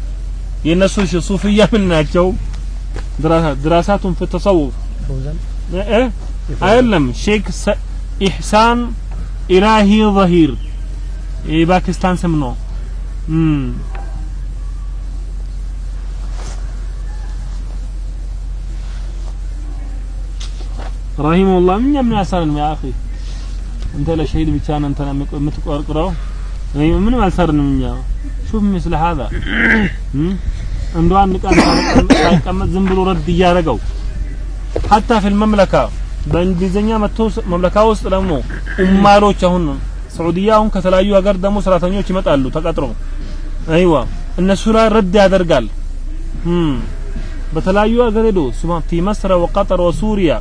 ينسو شي صوفية من ناتشو دراسات دراساتهم في التصوف. إيه؟ ايلم شيخ س... إحسان إلهي ظهير. اي باكستان سمنو. امم رحمه الله من يمنع سالم يا أخي؟ እንተ ለሸሂድ ብቻ ነው እንተና የምትቆርቁረው? ምንም አልሰርንም እኛ ሹፍ ምስል ሀዛ? እንደ አንድ ቀን ሳይቀመጥ ዝም ብሎ ረድ እያደረገው ሀታ ፊል መምለካ። በእንግሊዝኛ መጥቶ መምለካ ውስጥ ደግሞ ኡማሮች አሁን ሳዑዲያ አሁን ከተለያዩ ሀገር ደግሞ ሰራተኞች ይመጣሉ ተቀጥሮ። አይዋ እነሱ ላይ ረድ ያደርጋል። በተለያዩ ሀገር ሄዶ ሱማ ፊ መስረ ወቀጠር ወሱሪያ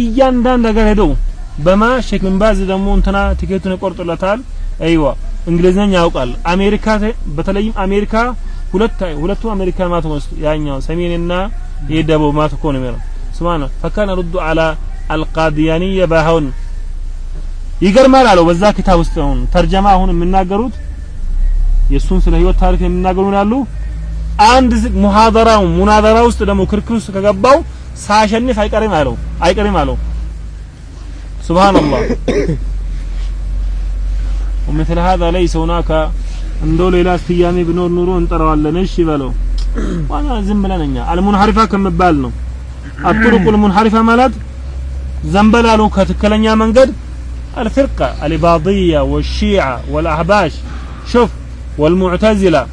እያንዳንድ ሀገር ሄዶ በማ ሼክ ቢን ባዝ ደግሞ እንትና ቲኬቱን ይቆርጡለታል አይዋ እንግሊዝኛ ያውቃል። አሜሪካ በተለይም አሜሪካ ሁለት ሁለቱ አሜሪካ ማለት ነው ያኛው ሰሜንና የደቡብ ማለት እኮ ነው የሚለው። ስብሃነ ፈካነ ሩዱ አላ አልቃዲያንየ ባሁን ይገርማል አለው በዛ ኪታብ ውስጥ አሁን ተርጀማ አሁን የሚናገሩት የእሱን ስለ ህይወት ታሪክ የሚናገሩ ያሉ አንድ ሙሐደራው ሙናዘራ ውስጥ ደግሞ ክርክር ውስጥ ከገባው ሳሸንፍ አይቀርም አለው። አይቀርም አለው ሱብሃንአላህ ومثل هذا ليس هناك እንደው ሌላ ስያሜ ቢኖር ኑሮ እንጠራዋለን እሺ በለው ዋና ዝም ብለን እኛ አልሙንሐሪፋ ከመባል ነው አጥሩቁ المنحرفة ማለት ዘንበል ያሉ ከትክክለኛ መንገድ الفرقة الإباضية والشيعة والأحباش شوف والمعتزلة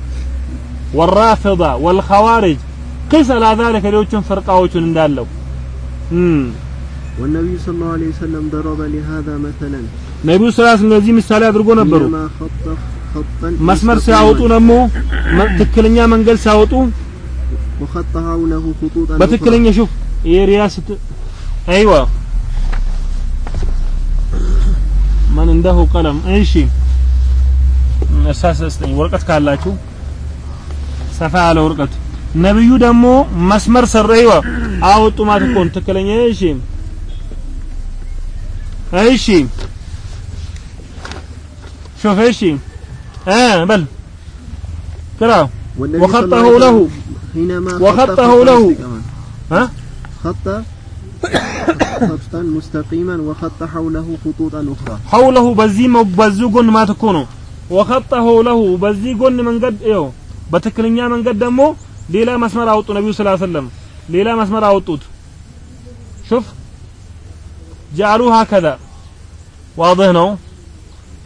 والرافضة والخوارج قس على ذلك ሌሎችን ፍርቃዎቹን እንዳለው እም والنبي صلى الله عليه وسلم ضرب لهذا مثلا ነቢዩ ስላት እነዚህ ምሳሌ አድርጎ ነበሩ حينما خط خطا መስመር مستقيما ሲያወጡ ደግሞ መ- ትክክለኛ መንገድ ሲያወጡ وخط حوله خطوطا በትክክለኛ ሹፍ የሪያ ስት አይዋ ማን እንደሁ ቀለም እሺ እርሳስ ስጠኝ ወረቀት ካላችሁ ሰፋ ያለ ወረቀት ነብዩ ደግሞ መስመር ሰሩ አይዋ አወጡ ማለት እኮ ነው ትክክለኛ እሺ እሺ شوف ايش اه بل قرأ والنبي وخطه صلى الله عليه له. وسلم حينما وخطه خط له. مستقيما. ها خط خطا مستقيما وخط حوله خطوطا أخرى حوله በዚህ መ- በዚህ ጎን ማለት እኮ ነው ወኸጠሁ ለሁ በዚህ ጎን መንገድ ይኸው በትክክለኛ መንገድ ደግሞ ሌላ መስመር አወጡ ነቢዩ ስላ ሰለም ሌላ መስመር አወጡት ሹፍ ጃሉ ሀከዛ ዋضህ ነው።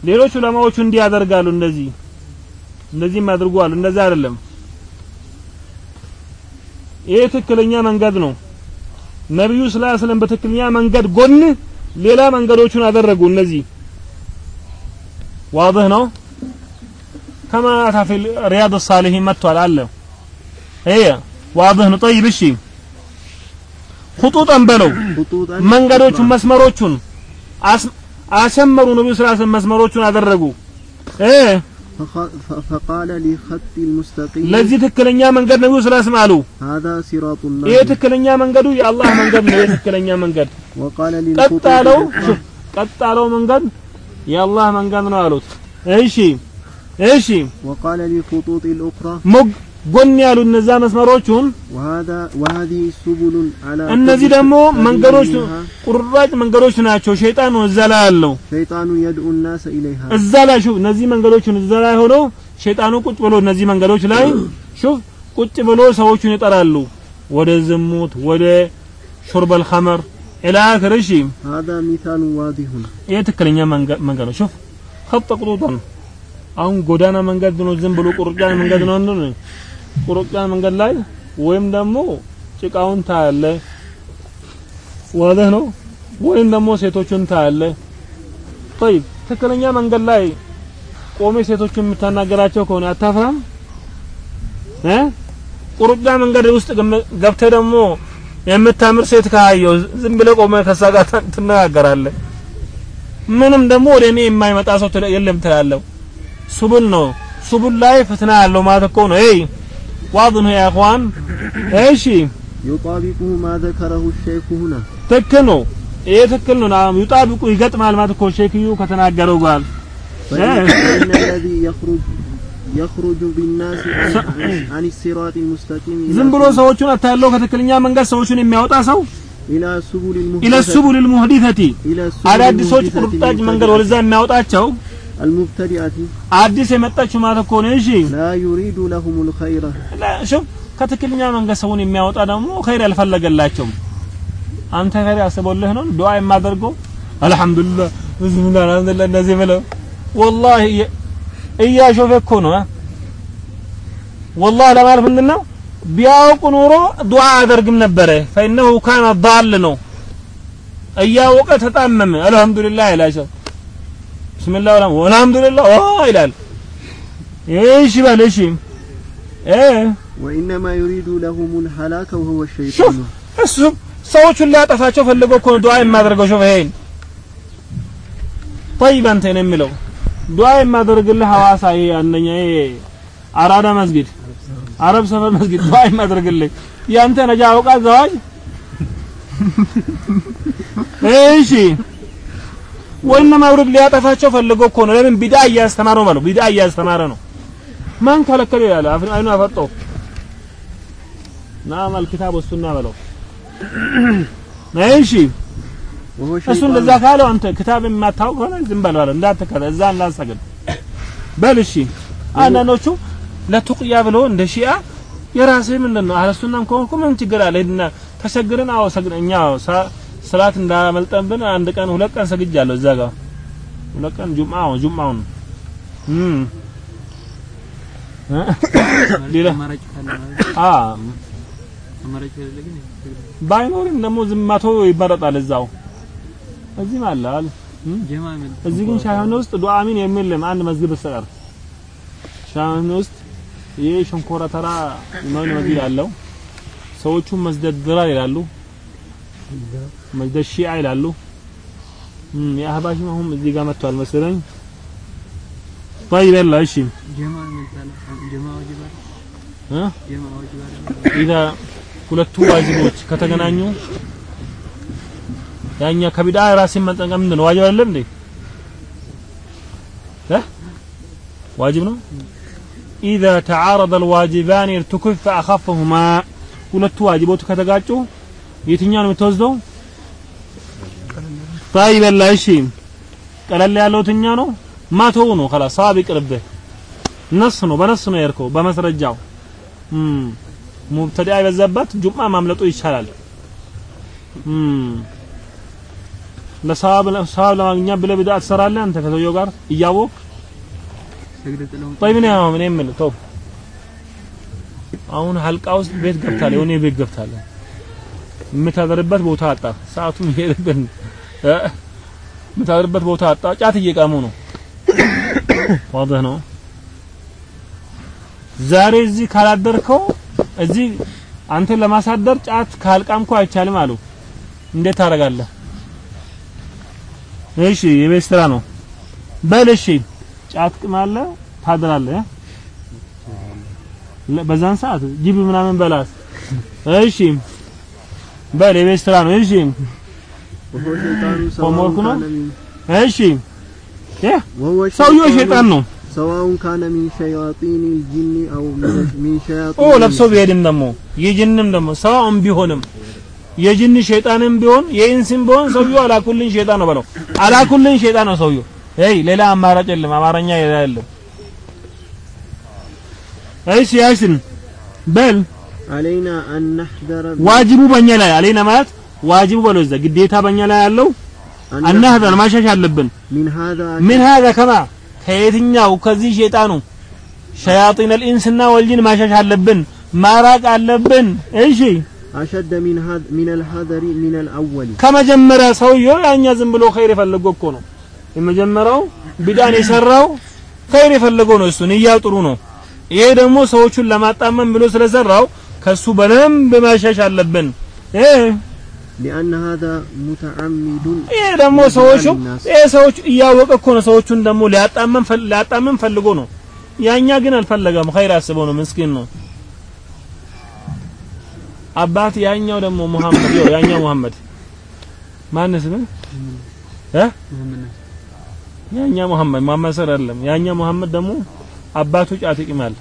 ሌሎች ዑለማዎቹ እንዲያደርጋሉ እንደዚህ እንደዚህ እንደዚህም ያድርጓሉ እንደዛ አይደለም። ይሄ ትክክለኛ መንገድ ነው። ነቢዩ ስላ ስለም በትክክለኛ መንገድ ጎን ሌላ መንገዶቹን አደረጉ። እነዚህ ዋضህ ነው። ከማ አታ ሪያድ ሳሊሂን መጥቷል። አለ። ይሄ ዋضህ ነው። ጠይብ እሺ። خطوطا በለው خطوطا መንገዶቹን መስመሮቹን አስ- አሰመሩ ነብዩ ሰለላሁ ዐለይሂ ወሰለም መስመሮቹን አደረጉ እ فخ- ف- فقال لخط المستقيم ለዚህ ትክክለኛ መንገድ ነብዩ ሰለላሁ ዐለይሂ ወሰለም አሉ هذا صراط ይሄ الله ትክክለኛ መንገዱ የአላህ መንገድ ነው ይሄ ትክክለኛ መንገድ وقال ቀጥ للخطوط ያለው الأخرى ሹፍ ቀጥ ያለው መንገድ የአላህ መንገድ ነው አሉት እሺ እሺ وقال للخطوط الأخرى ሞግ ጎን ያሉ እነዛ መስመሮቹን وهذا وهذه سبل على እነዚህ كل ደግሞ سبيل መንገዶች منها ቁራጭ መንገዶች ናቸው ሸይጣን ነው እዛ ላይ ያለው شيطان يدعو الناس إليها እዛ ላይ ሹፍ እነዚህ መንገዶችን እዛ ላይ ሆኖ ሸይጣኑ ቁጭ ብሎ እነዚህ መንገዶች ላይ ሹፍ ቁጭ ብሎ ሰዎቹን ይጠራሉ ወደ ዝሙት ወደ ሹርበል ኸመር ኢላ አኺር እሺ هذا مثال واضح ይሄ ትክክለኛ መንገ- መንገድ ነው ሹፍ خط قطوطا አሁን ጎዳና መንገድ ነው ዝም ብሎ ቁርጫን መንገድ ነው ቁርጥያን መንገድ ላይ ወይም ደግሞ ጭቃውን ታያለ ዋለህ ነው? ወይም ደግሞ ሴቶቹን ታያለ طيب ትክክለኛ መንገድ ላይ ቆሜ ሴቶችን የምታናገራቸው ከሆነ አታፍራም? እ? ቁርዳ መንገድ ውስጥ ገብተ ደግሞ የምታምር ሴት ካየው ዝም ብለ ቆመ ከሳጋታ ትነጋገራለ ምንም ደግሞ ወደ እኔ የማይመጣ ሰው የለም ትላለው ሱቡል ነው። ሱቡል ላይ ፍትና ያለው ማለት እኮ ነው። ኤይ ዋድ ነው ያ اخوان እሺ يطابقه ما ذكره الشيخ هنا ትክክል ነው ይሄ ትክክል ነው ናም ይጣብቁ ይገጥማል ማለት እኮ ሼክዩ ከተናገረው ጋር فإن فإن الذي يخرج يخرج بالناس عن, عن الصراط المستقيم إلى ዝም ብሎ سبل- ሰዎቹን አታለው ከትክክለኛ መንገድ ሰዎቹን የሚያወጣ ሰው إلى سبل ኢለ المحدثة ሱቡል المحدثة إلى السبل አዳዲሶች المحدثة ቁርጣጭ መንገድ المبتدعة- ወደዛ የሚያወጣቸው አልሙብተዲአቲ አዲስ የመጣችው ማለት እኮ ነው። እሺ ላ ዩሪዱ ለሁም ልኸይረ ሽም ከትክክለኛ መንገድ ሰውን የሚያወጣ ደግሞ ኸይር ያልፈለገላቸውም አንተ ኸይር ያስበልህ ነው ዱዓ የማደርገው አልሐምዱሊላህ ብስሚላህ አልሐምዱሊላህ እንደዚህ ብለው ወላሂ እያሾፈ እኮ ነው። ወላሂ ለማለት ምንድን ነው ቢያውቁ ኑሮ ዱዓ አደርግም ነበረ። ፈኢነሁ ካነ ዳል ነው እያወቀ ተጣመመ። አልሐምዱሊላህ ይላቸው ብስምላህ ወላ ወልሐምዱሊላህ ኦ ይላል። እሺ በል እሺ። እ ወኢነማ ዩሪዱ ለሁሙል ሀላከ ወሁወ ሸይጣኑ። እሱ ሰዎቹን ሊያጠፋቸው ፈልጎ እኮ ዱዓ የማደርገው ሾፌን طيب አንተ ነው የሚለው። ዱዓ የማደርግልህ ሐዋሳ ይሄ አንደኛ ይሄ አራዳ መስጊድ አረብ ሰፈር መስጊድ ዱዓ የማደርግልህ። ያንተ ነጃ አውቃ ዘዋጅ እሺ። ወይና መውሪድ ሊያጠፋቸው ፈልጎ እኮ ነው። ለምን ቢዳ እያስተማረ ነው ማለት ቢዳ እያስተማረ ነው። ማን ከለከለ ይላል። አይኑ አፈጦ ናም አልኪታብ ወሱና በለው እሺ። እሱ እንደዛ ካለው አንተ ክታብ የማታውቅ ሆነ ዝም በል ባለው እንዳትከለ እዛ እንዳሰግድ በል እሺ። አንዳንዶቹ ለቱቅያ ብሎ እንደ ሺአ የራሴ ምንድን ነው አለሱናም ከሆንኩ ምን ችግር አለ? ሂድና ተሸግረን አዎ ሰግደኛ ስላት እንዳመልጠንብን አንድ ቀን ሁለት ቀን ሰግጃለሁ እዛ ጋር። ሁለት ቀን ጁምአው ጁምአውን እም እ? ሌላ ባይኖርም ደግሞ ዝማቶ ይመረጣል እዛው። እዚህም አለ አለ እዚህ ግን ሻህን ውስጥ ዱዓ አሚን የሚል አንድ መስጊድ በስተቀር ሻህን ውስጥ ይህ ሸንኮራ ተራ ኢማም መስጊድ አለው። ሰዎቹ መስደድ ድራር ይላሉ፣ መጅደ ሺዓ ይላሉ። የአህባሽ መሆን እዚህ ጋር መጥቷል መሰለኝ። طيب يلا እሺ ኢዛ ሁለቱ ዋጅቦች ከተገናኙ ያኛ ከቢዳ ራስን መጠንቀም ምንድን ነው? ዋጅብ አይደለም እንዴ? ዋጅብ ነው። ኢዛ ተዓረደ አልዋጅባን ይርትኩፍ ፈአኸፍሁማ ሁለቱ ዋጅቦች ከተጋጩ የትኛው ነው የምትወስደው طيب لا እሺ ቀለል ያለው የትኛ ነው ማተው ነው خلاص ሰዋብ ይቅርብህ ነስ ነው በነስ ነው የርከው በመስረጃው እም ሙብተዲዓ የበዛበት ጁምዓ ማምለጡ ይቻላል እም ለሰዋብ ሰዋብ ለማግኘት ብለህ ቢድዓ ትሰራለህ አንተ ከሰውየው ጋር እያወቅ طيب ነው ምን የምልህ ተው አሁን ሀልቃ ውስጥ ቤት ገብታለህ የሆነ ቤት ገብታለህ የምታደርበት ቦታ አጣ። ሰዓቱም ይሄድብን የምታደርበት ቦታ አጣ። ጫት እየቃሙ ነው። ዋضح ነው። ዛሬ እዚህ ካላደርከው እዚህ አንተን ለማሳደር ጫት ካልቃምኩ አይቻልም አሉ። እንዴት ታደርጋለህ? እሺ የቤት ስራ ነው። በል እሺ ጫት ቅማለህ ታድራለህ። በዛን ሰዓት ጅብ ምናምን በላት። እሺ በል የቤት ስራ ነው። እሺ homework ነው። እሺ ሰውየው ሸይጣን ነው። سواء كان من شياطين الجن أو من شياطين أو ለብሶ ቢሄድም ደግሞ የጅንም ደግሞ ሰዋውን ቢሆንም የጅን ሸይጣንም ቢሆን የኢንስም ቢሆን ሰውየው አላኩልን ሸይጣን ነው በለው። አላኩልን ሸይጣን ነው ሰውየው። አይ ሌላ አማራጭ የለም። አማርኛ የለም። እሺ ያሲን በል አለይና አንህደረ ዋጅቡ በእኛ ላይ አለይና ማለት ዋጅቡ በለው እዛ ግዴታ በእኛ ላይ ያለው አንህደር ማሻሽ አለብን። ምን ሀዛ ከማ? ከየትኛው? ከዚህ ሸይጣኑ ሸያጢን አልኢንስና ወልጂን ማሻሽ አለብን። ማራቅ አለብን። እሺ። አሸደ ሚን ሀድ ሚን አልሀደሪ ሚን አልአወል ከመጀመሪያ ሰውየው ያኛ ዝም ብሎ ኸይር የፈለገው እኮ ነው። የመጀመሪያው ቢዳን የሰራው ኸይር የፈለገው ነው። እሱ ንያው ነው። ይሄ ደግሞ ሰዎቹን ለማጣመም ብሎ ስለሰራው ከሱ በደንብ ማሻሽ አለብን እ لأن هذا متعمد ይሄ ደግሞ ሰዎቹ ይሄ ሰዎች እያወቀ እኮ ነው ሰዎቹን ደግሞ ሊያጣመም ፈል- ሊያጣመም ፈልጎ ነው ያኛ ግን አልፈለገም ኸይር አስበው ነው ምስኪን ነው አባት ያኛው ደግሞ ሙሐመድ ይኸው ያኛው ሙሐመድ ማን ስም እ ያኛ ሙሐመድ ሙሐመድ ሰር አይደለም ያኛ ሙሐመድ ደግሞ አባቱ ጫት ይቅማል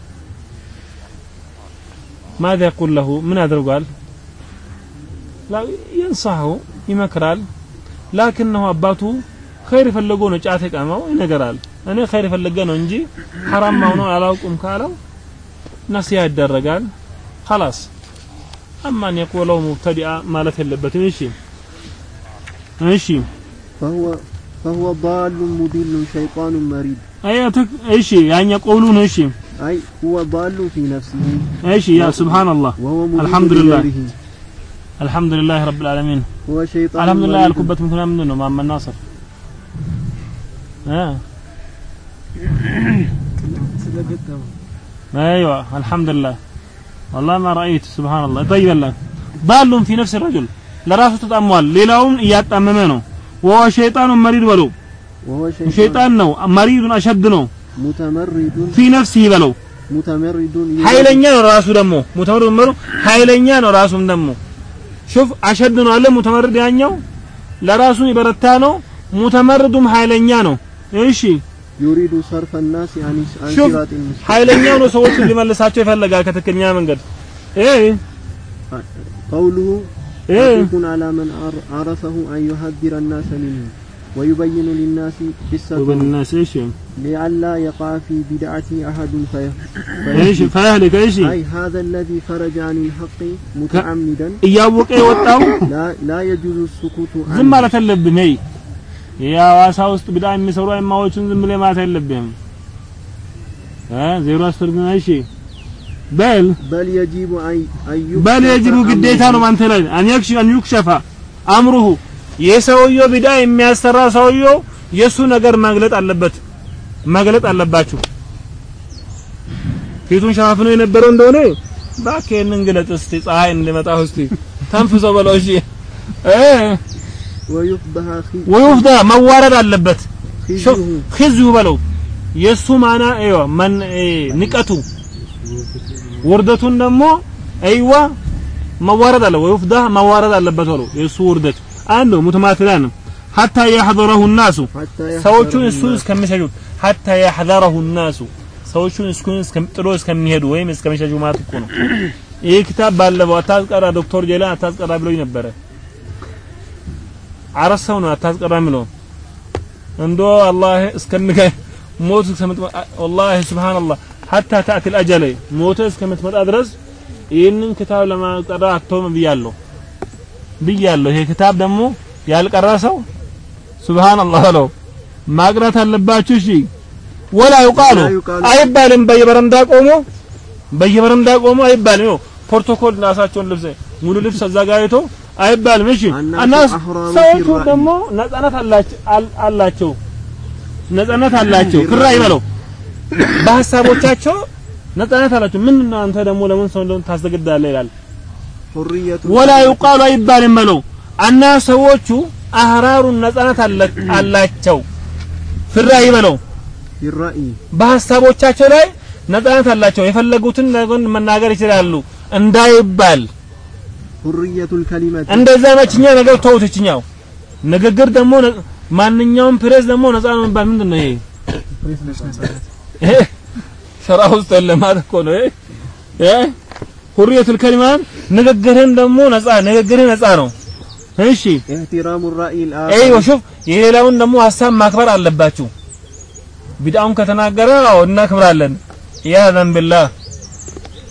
ماذا يقول له ምን አድርጓል ላ ينصحه ይመክራል ላኪንሁ አባቱ ኸይር ፈለጎ ነው ጫት የቃመው ይነገራል እኔ ኸይር ፈለገ ነው እንጂ ሐራም መሆኑን አላውቅም ካለው ነሲያ ይደረጋል خلاص أما أن يقوله مبتدئ ማለት የለበትም እሺ እሺ فهو فهو ضال مضل شيطان مريد ايتك إيش يعني يقولون إيش أي هو ضال في نفسه. إيش يا سبحان الله. وهو الحمد لله. الحمد لله رب العالمين. هو شيطان الحمد لله الكبة مثل منه مع الناصر. ناصر آه. أيوه الحمد لله. والله ما رأيت سبحان الله. طيب الله ضال في نفس الرجل. لرأسه أموال ليلهم إيات أمامه وهو شيطان مريض ولو ሸይጣን ነው መሪዱን አሸድ ነው متمرد في نفسه በለው متمرد ኃይለኛ ነው ራሱ ደግሞ ሙተመርድ መሩ ኃይለኛ ነው ራሱም ደግሞ ሹፍ አሸድ ነው አለ ሙተመርድ ያኛው ለራሱ የበረታ ነው ሙተመርዱም ኃይለኛ ነው እሺ يريد صرف الناس عن عن شوف. صراط المستقيم ኃይለኛው ነው ሰዎችን ሊመልሳቸው ይፈልጋል ከትክክለኛ መንገድ እ قوله እ حقيق على من عر- عرفه أن يحذر الناس منه ويبين للناس قصته ወበልናስ እሺ لئلا يقع في بدعة أحد في እሺ ፈያህልከ እሺ أي هذا الذي خرج عن الحق متعمدا እያወቀ የወጣው لا لا يجوز السكوت ዝም عنه ማለት አለብህም ይ የሐዋሳ ውስጥ ብዳ የሚሰሩ አይማዎችን ዝም ብለህ ማለት አይለብህም እ ዜሮ አስር ግን እሺ በል بل يجب أن أن يكشف በል የጅቡ ግዴታ ነው አንተ ላይ አን ይክሽ አን ይክሸፋ አምሩሁ የሰውየው ቢዳ የሚያሰራ ሰውየው የሱ ነገር መግለጥ አለበት። መግለጥ አለባችሁ። ፊቱን ሸፋፍኖ የነበረው እንደሆነ እባክህ ይሄንን ግለጥ እስቲ፣ ፀሐይ እንድመጣ እስቲ። ተንፍሶ በለው እሺ። ወይፍዳ መዋረድ አለበት። ኺዝዩ በለው። የሱ ማና አይዋ ማን ንቀቱ። ውርደቱን ደግሞ አይዋ መዋረድ አለ። ወይፍዳ መዋረድ አለበት በለው። የሱ ውርደት። አንዱ ሙተማትላን ሐታ يحضره الناس حتى ሰዎቹ يحذر እሱ الناس. እስከሚሰጁት ሐታ يحذره الناس ሰዎቹን እስኩን ጥሎ እስከሚሄዱ ወይም እስከሚሸጁ ማለት እኮ ነው። ይህ ክታብ ባለፈው አታስቀራ ዶክተር ጀላን አታስቀራ ብሎኝ ነበረ። አራት ሰው ነው አታስቀራ የሚለው እንዶ አላህ እስከሚገ ሞት እስከምትመጣ ወላሂ ሱብሃንአላህ ሐታ ተአቲ አልአጀለ ሞት እስከምትመጣ ድረስ ይህንን ክታብ ለማቀራ አትተውም ብያለሁ ብያለሁ። ይሄ ክታብ ደግሞ ያልቀራ ሰው ሱብሃንአላህ ነው ማቅራት አለባችሁ። እሺ ወላ ይቃሉ አይባልም። በየበረንዳ ቆሞ በየበረንዳ ቆሞ አይባልም። ይኸው ፕሮቶኮል ራሳቸውን ልብስ ሙሉ ልብስ አዘጋጅቶ አይባልም። እሺ እና ሰዎቹ ደግሞ ነጻነት አላቸው ነጻነት አላቸው። ክራ ይበለው በሀሳቦቻቸው ነጻነት አላቸው። ምን ነው አንተ ደግሞ ለምን ሰው እንደሆነ ታስገድዳለህ ይላል። ወላ ይቃሉ አይባልም በለው አና ሰዎቹ አህራሩን ነጻነት አላቸው። ፍራ ይበለው ቢራእይ በሀሳቦቻቸው ላይ ነጻነት አላቸው። የፈለጉትን ነገር መናገር ይችላሉ እንዳይባል ሁርየቱል ከሊመት እንደዛ ነችኛ ነገር ተውት። እችኛው ንግግር ደግሞ ማንኛውም ፕሬስ ደግሞ ነጻ ነው የሚባል ምንድን ነው ይሄ? ፕሬስ ነጻነት ስራ ውስጥ ያለ ማለት እኮ ነው። ይሄ ይሄ ሁርየቱል ከሊማን ንግግርህን ደግሞ ነጻ ንግግርህ ነጻ ነው። እሺ ኢህቲራሙ ራእይ አይ ልአኸር ወሹፍ የሌላውን ደግሞ ሀሳብ ማክበር አለባችሁ። ቢድአውን ከተናገረ አዎ እናክብራለን። ያ ዘንብላህ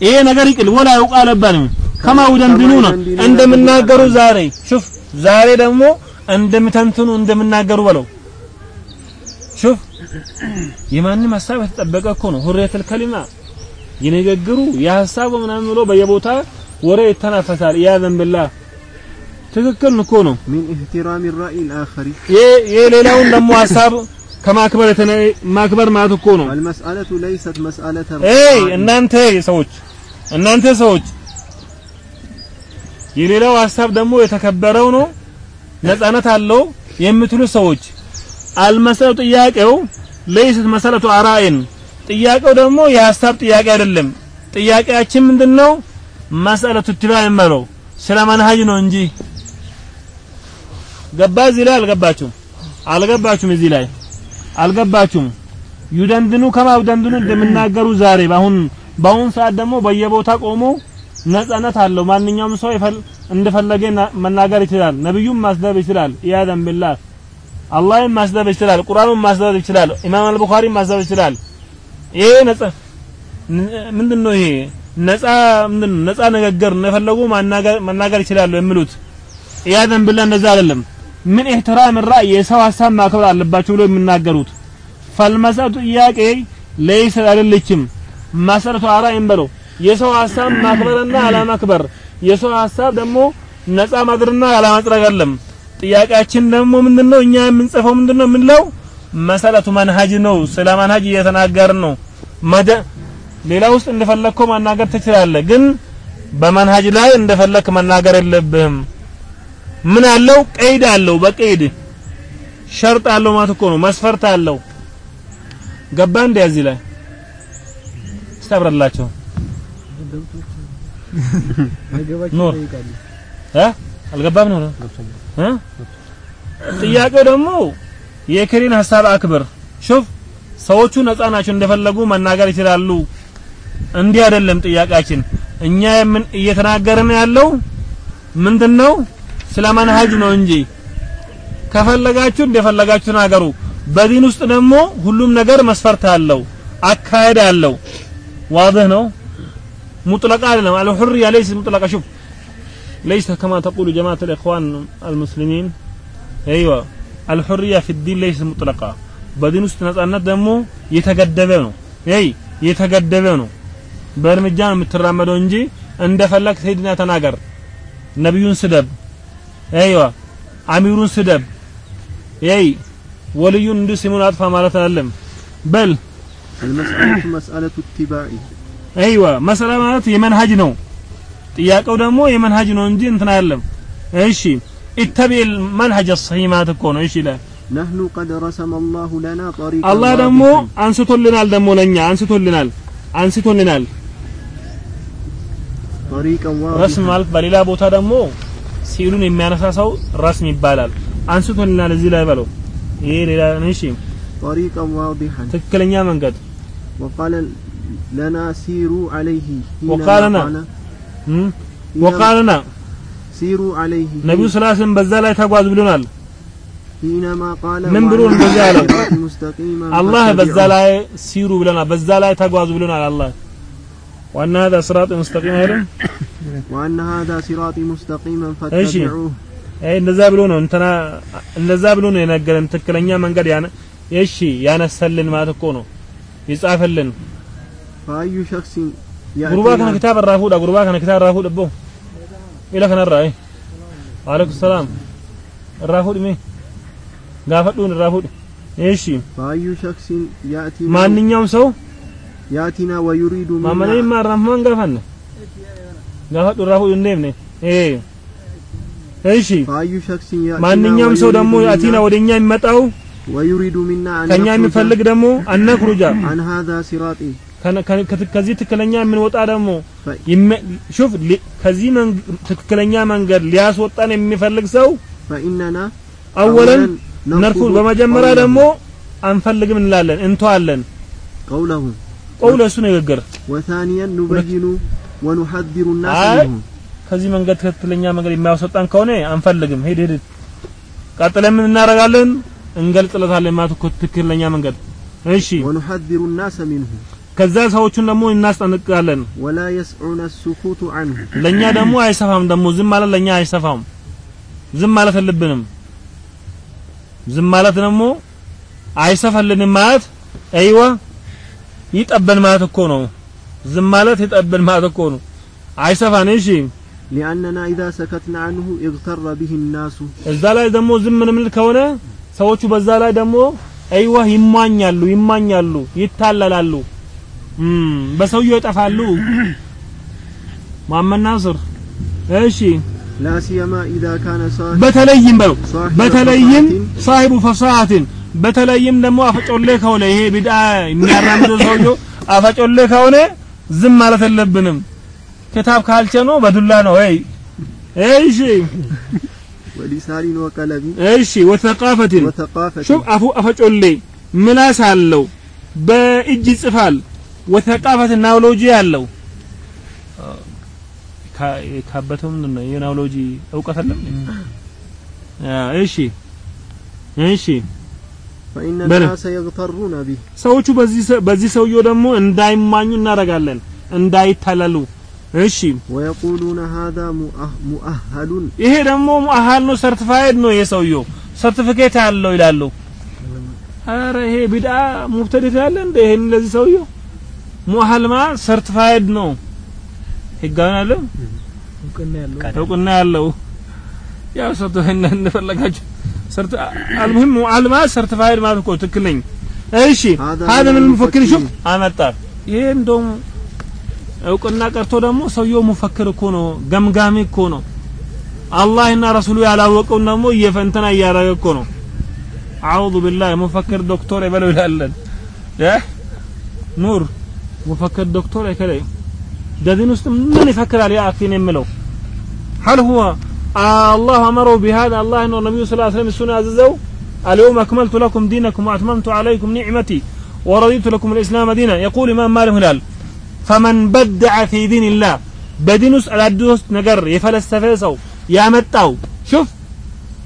ይሄ ነገር ይቅል ወላ ይውቃል አይባልም። ከማ ውደንድኑና እንደምናገሩ ዛሬ ሹፍ ዛሬ ደግሞ እንደምተንትኑ እንደምናገሩ በለው ሹፍ የማንም ሀሳብ የተጠበቀ እኮ ነው። ሁሪየቱል ከሊማ የንግግሩ የሀሳቡ ምናምን ብሎ በየቦታ ወሬ ይተናፈሳል። ያ ዘንብላህ ትክክል እኮ ነው። ሚን ኢህቲራሚ ራእይ ልአኸሪ የሌላውን ደግሞ ሀሳብ ከማክበር የተነ ማክበር ማለት እኮ ነው። አልመስአለቱ ለይሰት መስአለተ ኤይ እናንተ ሰዎች እናንተ ሰዎች የሌላው ሀሳብ ደግሞ የተከበረው ነው ነጻነት አለው የምትሉ ሰዎች አልመሰሉ ጥያቄው ለይሰት መሰረቱ አራይን ጥያቄው ደግሞ የሀሳብ ጥያቄ አይደለም። ጥያቄያችን ምንድነው? መሰረቱ ትባ የመለው ስለ መንሃጅ ነው እንጂ። ገባ እዚህ ላይ አልገባችሁም? አልገባችሁም እዚህ ላይ? አልገባችሁም? ዩደንድኑ ከማ እንደምናገሩ ዛሬ በአሁን በአሁን ሰዓት ደግሞ በየቦታ ቆሞ ነጻነት አለው። ማንኛውም ሰው እንደፈለገ መናገር ይችላል። ነብዩም ማስደብ ይችላል። ኢያዘን ቢላህ አላህም ማስደብ ይችላል። ቁርአኑን ማስደብ ይችላል። ኢማም አልቡኻሪ ማስደብ ይችላል ይሄ ነጻ ን- ምንድነው ይሄ? ነጻ ምንድነው? ነጻ ንግግር እንደፈለጉ ማናገር መናገር ይችላሉ የሚሉት። ኢያዘን ቢላህ እንደዛ አይደለም። ምን ኢህትራም ራእይ የሰው ሀሳብ ማክበር አለባቸው ብሎ የሚናገሩት። ፈልመሰቱ ጥያቄ ለይሰ አይደለችም። መሰረቱ አራይም በለው። የሰው ሀሳብ ማክበርና አለማክበር። የሰው ሀሳብ ደግሞ ነፃ ማድረግና አለማጽደቅ አይደለም። ጥያቄያችን ደግሞ ምንድነው? እኛ የምንጽፈው ምንድነው? የምንለው መሰረቱ መንሀጅ ነው። ስለ መንሀጅ እየተናገርን ነው። መደ ሌላ ውስጥ እንደፈለግከው ማናገር ትችላለህ ግን በመንሀጅ ላይ እንደፈለክ መናገር የለብህም። ምን አለው? ቀይድ አለው በቀይድ ሸርጥ አለው ማለት እኮ ነው። መስፈርት አለው። ገባ እንደ እዚህ ላይስተብረላቸው አይገባችሁ ኑር። እ? አልገባም ነው እ? ጥያቄው ደግሞ የክሪን ሀሳብ አክብር። ሹፍ ሰዎቹ ነፃ ናቸው እንደፈለጉ መናገር ይችላሉ። እንዲህ አይደለም ጥያቄያችን። እኛ የምን እየተናገርን ያለው ምንድነው? ስለ መንሀጅ ነው እንጂ። ከፈለጋችሁ እንደፈለጋችሁ ተናገሩ። በዲን ውስጥ ደግሞ ሁሉም ነገር መስፈርት አለው አካሄድ አለው። ዋضح ነው? ሙጥለቃ አይደለም። አልሁርያ ለይስ ሙጥለቃ ሹፍ። ليس كما تقول جماعة الإخوان المسلمين أيوة አልሑርያ ፊዲን ለይስ ሙጥለቃ። በዲን ውስጥ ነጻነት ደግሞ የተገደበ ነው። ይ የተገደበ ነው። በእርምጃ ነው የምትራመደው እንጂ እንደፈለግ ሂድና ተናገር። ነቢዩን ስደብ። አይዋ አሚሩን ስደብ። ይይ ወልዩን እንዲሁ ስሙን አጥፋ ማለት አይደለም። በል። አይዋ መስአላ ማለት የመንሃጅ ነው። ጥያቄው ደግሞ የመንሃጅ ነው እንጂ እንትን አይደለም። እሺ። اتبع المنهج الصحيح ማለት እኮ ነው እሺ ይላል نحن قد رسم الله لنا طريقا አላህ ደግሞ واضحا. አንስቶልናል ደግሞ ለኛ አንስቶልናል አንስቶልናል طريقا ረስም واضحا ማለት በሌላ ቦታ ደግሞ ሲሉን የሚያነሳ ሰው ረስም ይባላል አንስቶልናል እዚህ ላይ በለው ይሄ ሌላ እሺ طريقا واضحا ትክክለኛ መንገድ وقال لنا سيروا عليه حين وقال لنا. قال እም? حين ወቃልና سيروا عليه ነቢዩ ስላ ስለም በዛ ላይ ተጓዝ ብሎናል حينما قال من برون وعلى بزي على- الصراط مستقيما አላህ በዛ فاتبعوه. ላይ ሲሩ ብለናል በዛ ላይ ተጓዙ ብሎናል አላህ ዋና هذا صراط مستقيم አይደል وأن هذا صراطي مستقيما እሺ። فاتبعوه አይ እንደዛ ብሎ ነው እንትና እንደዛ ብሎ ነው የነገረን ትክክለኛ መንገድ ያነ እሺ ያነሰልን ማለት እኮ ነው ይጻፈልን فأي شخص ጉርባ ከነ يأتينا ኪታብ ራፉዳ ጉርባ ከነ ኪታብ ራፉ ደቦ ኢላ ከነ ራይ ወአለይኩም ሰላም ራፉ ድሜ ጋፈዱን ራፉ እሺ فأي شخص يأتينا ማንኛውም ሰው يأتينا ويريد ማመኔ منا ማራፍማን ጋፈነ ጋፈዱ ራፉ እንደምነ እ እሺ فأي شخص يأتينا ማንኛውም ሰው ويريد ደግሞ منا- አቲና ወደኛ የሚመጣው ويريد منا أن ከኛ نخرج የሚፈልግ ደግሞ አነክሩጃ عن هذا صراطي ከነ- ከ- ከ- ከዚህ ትክክለኛ የምንወጣ ደግሞ ሹፍ ከዚህ ትክክለኛ መንገድ ሊያስወጣን የሚፈልግ ሰው ፈኢነና አወለን ነርፉ በመጀመሪያ ደግሞ አንፈልግም እንላለን እንተዋለን። ቀውለሁ ቀውለ እሱ ንግግር። ወታኒያ ኑበይኑ ወኑሐዚሩ ናስ ከዚህ መንገድ ትክክለኛ መንገድ የሚያስወጣን ከሆነ አንፈልግም። ሂድ ሂድ። ቀጥለን ምን እናደርጋለን? እንገልጽለታለን ማለት ትክክለኛ መንገድ። እሺ። ወኑሐዚሩ ናስ ሚንሁ ከዛ ሰዎቹን ደግሞ እናስጠነቅቃለን። ወላ የስዑነ ሱኩቱ አንሁ ለኛ ደግሞ አይሰፋም፣ ደግሞ ዝም ማለት ለኛ አይሰፋም። ዝም ማለት የለብንም። ዝም ማለት ደግሞ አይሰፋልንም ማለት አይዋ ይጠበን ማለት እኮ ነው። ዝም ማለት ይጠበን ማለት እኮ ነው። አይሰፋን። እሺ ሊአነና ኢዛ ሰከትና አንሁ እግተረ ቢህ ናሱ እዛ ላይ ደግሞ ዝም ምንምል ከሆነ ሰዎቹ በዛ ላይ ደግሞ አይዋ ይሟኛሉ፣ ይማኛሉ፣ ይታለላሉ በሰውየው ይጠፋሉ። መሐመድ ናስር እሺ። ላሲየማ በተለይም በለው በተለይም ሳሂቡ ፈሳሃትን በተለይም ደግሞ አፈጮሌ ከሆነ ይሄ ቢድአ የሚያራምደው ሰውየው አፈጮሌ ከሆነ ዝም ማለት የለብንም። ክታብ ካልቸ ነው በዱላ ነው። ወይ እሺ። ወሊሳኒን ወቀለቢ። እሺ ወተቃፈትን ወተቃፈትን ሹፍ አፉ አፈጮሌ ምላስ አለው። በእጅ ይጽፋል። ወተቃፈት ናውሎጂ አለው ካበተው ምንድን ነው የናውሎጂ እውቀት አለ እሺ እሺ فإن بلى. الناس يغترون به ሰዎቹ በዚህ ሰ- በዚህ ሰውየው ደግሞ እንዳይማኙ እናደርጋለን እንዳይታለሉ እሺ ويقولون هذا مؤه- مؤهل ይሄ ደግሞ ሙአሃል ነው ሰርቲፋይድ ነው ይሄ ሰውየው ሰርቲፊኬት ያለው ይላሉ አረ ይሄ ቢድዓ ሙብተዲት ያለ እንደ ይሄን ለዚህ ሰውየው ሞሀልማ ሰርቲፋይድ ነው ህጋዊ አለ እውቅና ያለው ያው ሰርቶ እንደፈለጋችሁ ሰርት አልሙሂም አልማ ሰርቲፋይድ ማለት እኮ ትክክል ነኝ እሺ ሀደ ምን ሙፈክር ሹፍ አመጣ ይሄ እንደውም እውቅና ቀርቶ ደግሞ ሰውየው ሙፈክር እኮ ነው ገምጋሚ እኮ ነው አላህና ረሱሉ ያላወቀውን ደግሞ እየፈንተና እያደረገ እኮ ነው አዑዙ ቢላህ ሙፈክር ዶክተር ይበለው ይላለን ኑር ሙፈክር ዶክተር አይከለ ደዲን ውስጥ ምን ይፈክራል ያ አክቲን የምለው هل هو الله أمره بهذا الله إنه النبي صلى الله عليه وسلم السنة عززه اليوم أكملت لكم دينكم وأتممت عليكم نعمتي ورضيت لكم الإسلام دينا يقول إمام مالك هلال فمن بدع في دين الله بدين على الدوس نقر يفلسفه سو يا متاو شوف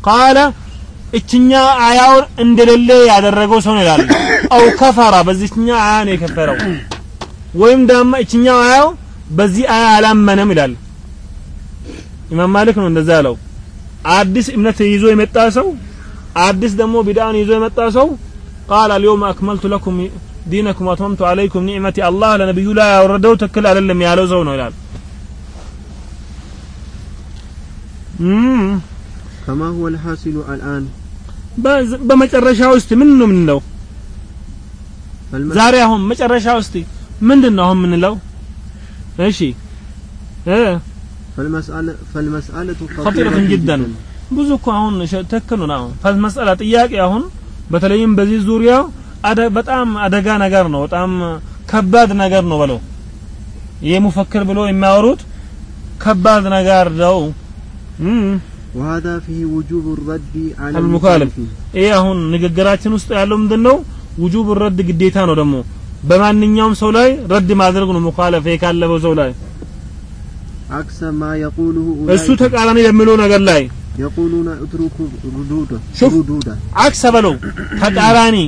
قال እችኛ አያውን እንደሌለ ያደረገው ሰው ነው ይላል አው ከፈራ በዚህኛ አያ ነው የከፈረው ወይም ደግሞ እችኛው አያው በዚህ አያ አላመነም ይላል ኢማም ማሊክ ነው እንደዛ ያለው አዲስ እምነት ይዞ የመጣ ሰው አዲስ ደግሞ ቢድአን ይዞ የመጣ ሰው ቃል አልየውም አክመልቱ ለኩም ዲነኩም ወአትመምቱ አለይኩም ኒዕመቲ አላህ ለነብዩ ላይ ያወረደው ትክክል አይደለም ያለው ሰው ነው ይላል እም كما هو الحاصل الآن በዝ- በመጨረሻ ውስጥ ምን ነው የምንለው فالم- ዛሬ አሁን መጨረሻ ውስጥ ምንድን ነው አሁን የምንለው እሺ እ فالمسألة فالمسألة خطيرة جدا ብዙ እኮ አሁን ሸ- ትክክል ነው አሁን ፈመስአላ ጥያቄ አሁን በተለይም በዚህ ዙሪያ አደ- በጣም አደጋ ነገር ነው በጣም ከባድ ነገር ነው በለው ይሄ ሙፈክር ብሎ የሚያወሩት ከባድ ነገር ነው እም وهذا فيه وجوب الرد على المخالف. المخالف ይሄ አሁን ንግግራችን ውስጥ ያለው ምንድነው ውጁብ ረድ ግዴታ ነው ደግሞ በማንኛውም ሰው ላይ ረድ ማድረግ ነው ሙኻለፈ የካለፈው ሰው ላይ። አክሰማ የቁሉሁ እሱ ተቃራኒ የሚለው ነገር ላይ። የቁሉና እትሩኩ ሩዱዳ አክሰ በለው ተቃራኒ።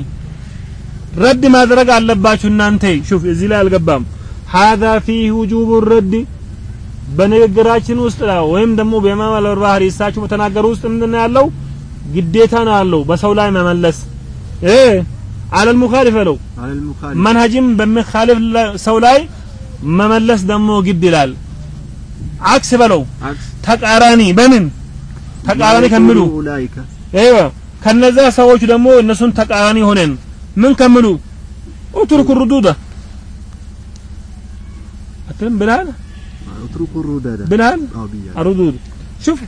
ረድ ማድረግ አለባችሁ እናንተ። ሹፍ እዚህ ላይ አልገባም። ሀዛ ፊህ ውጁቡ ረድ። በንግግራችን ውስጥ ወይም ደግሞ በኢማም አልበርባህሪ እሳቸው በተናገሩ ውስጥ ምንድን ያለው? ግዴታ ነው አለው በሰው ላይ መመለስ። አለል ሙኻሊፍ ነው على المخالف መንሀጅም በሚኻሊፍ ለ- ሰው ላይ መመለስ ደግሞ ግድ ይላል አክስ በለው عكس ተቃራኒ በምን ተቃራኒ ما ከሚሉ يقوله أولئك አይዋ ከነዛ ሰዎች ደግሞ እነሱን ተቃራኒ ሆነን ምን ከሚሉ ኡትሩኩ ሩዱዳ አትም ብላል اتركوا الردود ብላል أو بيا አሩዱድ ሹፍ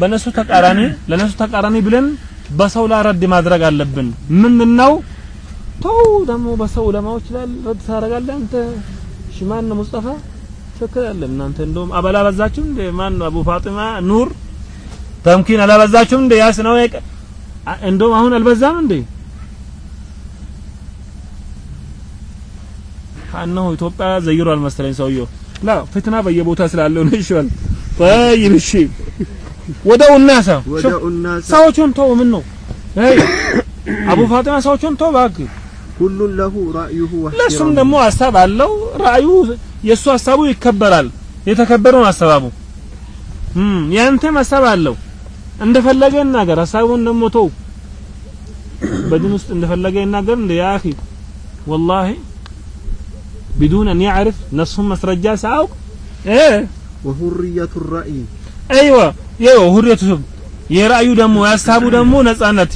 በነሱ ተቃራኒ ለነሱ ተቃራኒ ብለን በሰው ላይ ረድ ማድረግ አለብን ምንድነው ተው ደግሞ በሰው ዑለማዎች ላይ ረድ ታደርጋለህ አንተ ሽማን ነው ሙስጠፋ ችግር የለም እናንተ እንደውም አበላበዛችሁም እንደ ማን ነው አቡ ፋጢማ ኑር ተምኪን አላበዛችሁም እንደ ያስ ነው የቀ- አ- እንደውም አሁን አልበዛም እንዴ አነሆ ኢትዮጵያ ዘይሯል መሰለኝ ሰውየው ላ ፍትና በየቦታ ስላለው ነው ይሻል طيب እሺ ወደው እናሳ ودعوا الناس ሰዎቹን ተው ምን ነው አይ አቡ ፋጢማ ሰዎቹን ተው እባክህ ኩሉን ለሁ ራእዩሁ ለሱም ደግሞ ሀሳብ አለው። ራእዩ የእሱ ሀሳቡ ይከበራል። የተከበረ ነው ሀሳቡ ያንተም ሀሳብ አለው። እንደፈለገ ይናገር። ሀሳቡን ደግሞ ተው። በድን ውስጥ እንደፈለገ ይናገር። እንደ ያ አኺ ወላሂ ቢዱን አን ያዕርፍ ነፍሱን መስረጃ ሳያውቅ ወሁርየቱ ራእይ። አይዋ ይኸው ሁርየቱ የራእዩ ደግሞ የሀሳቡ ደግሞ ነጻነት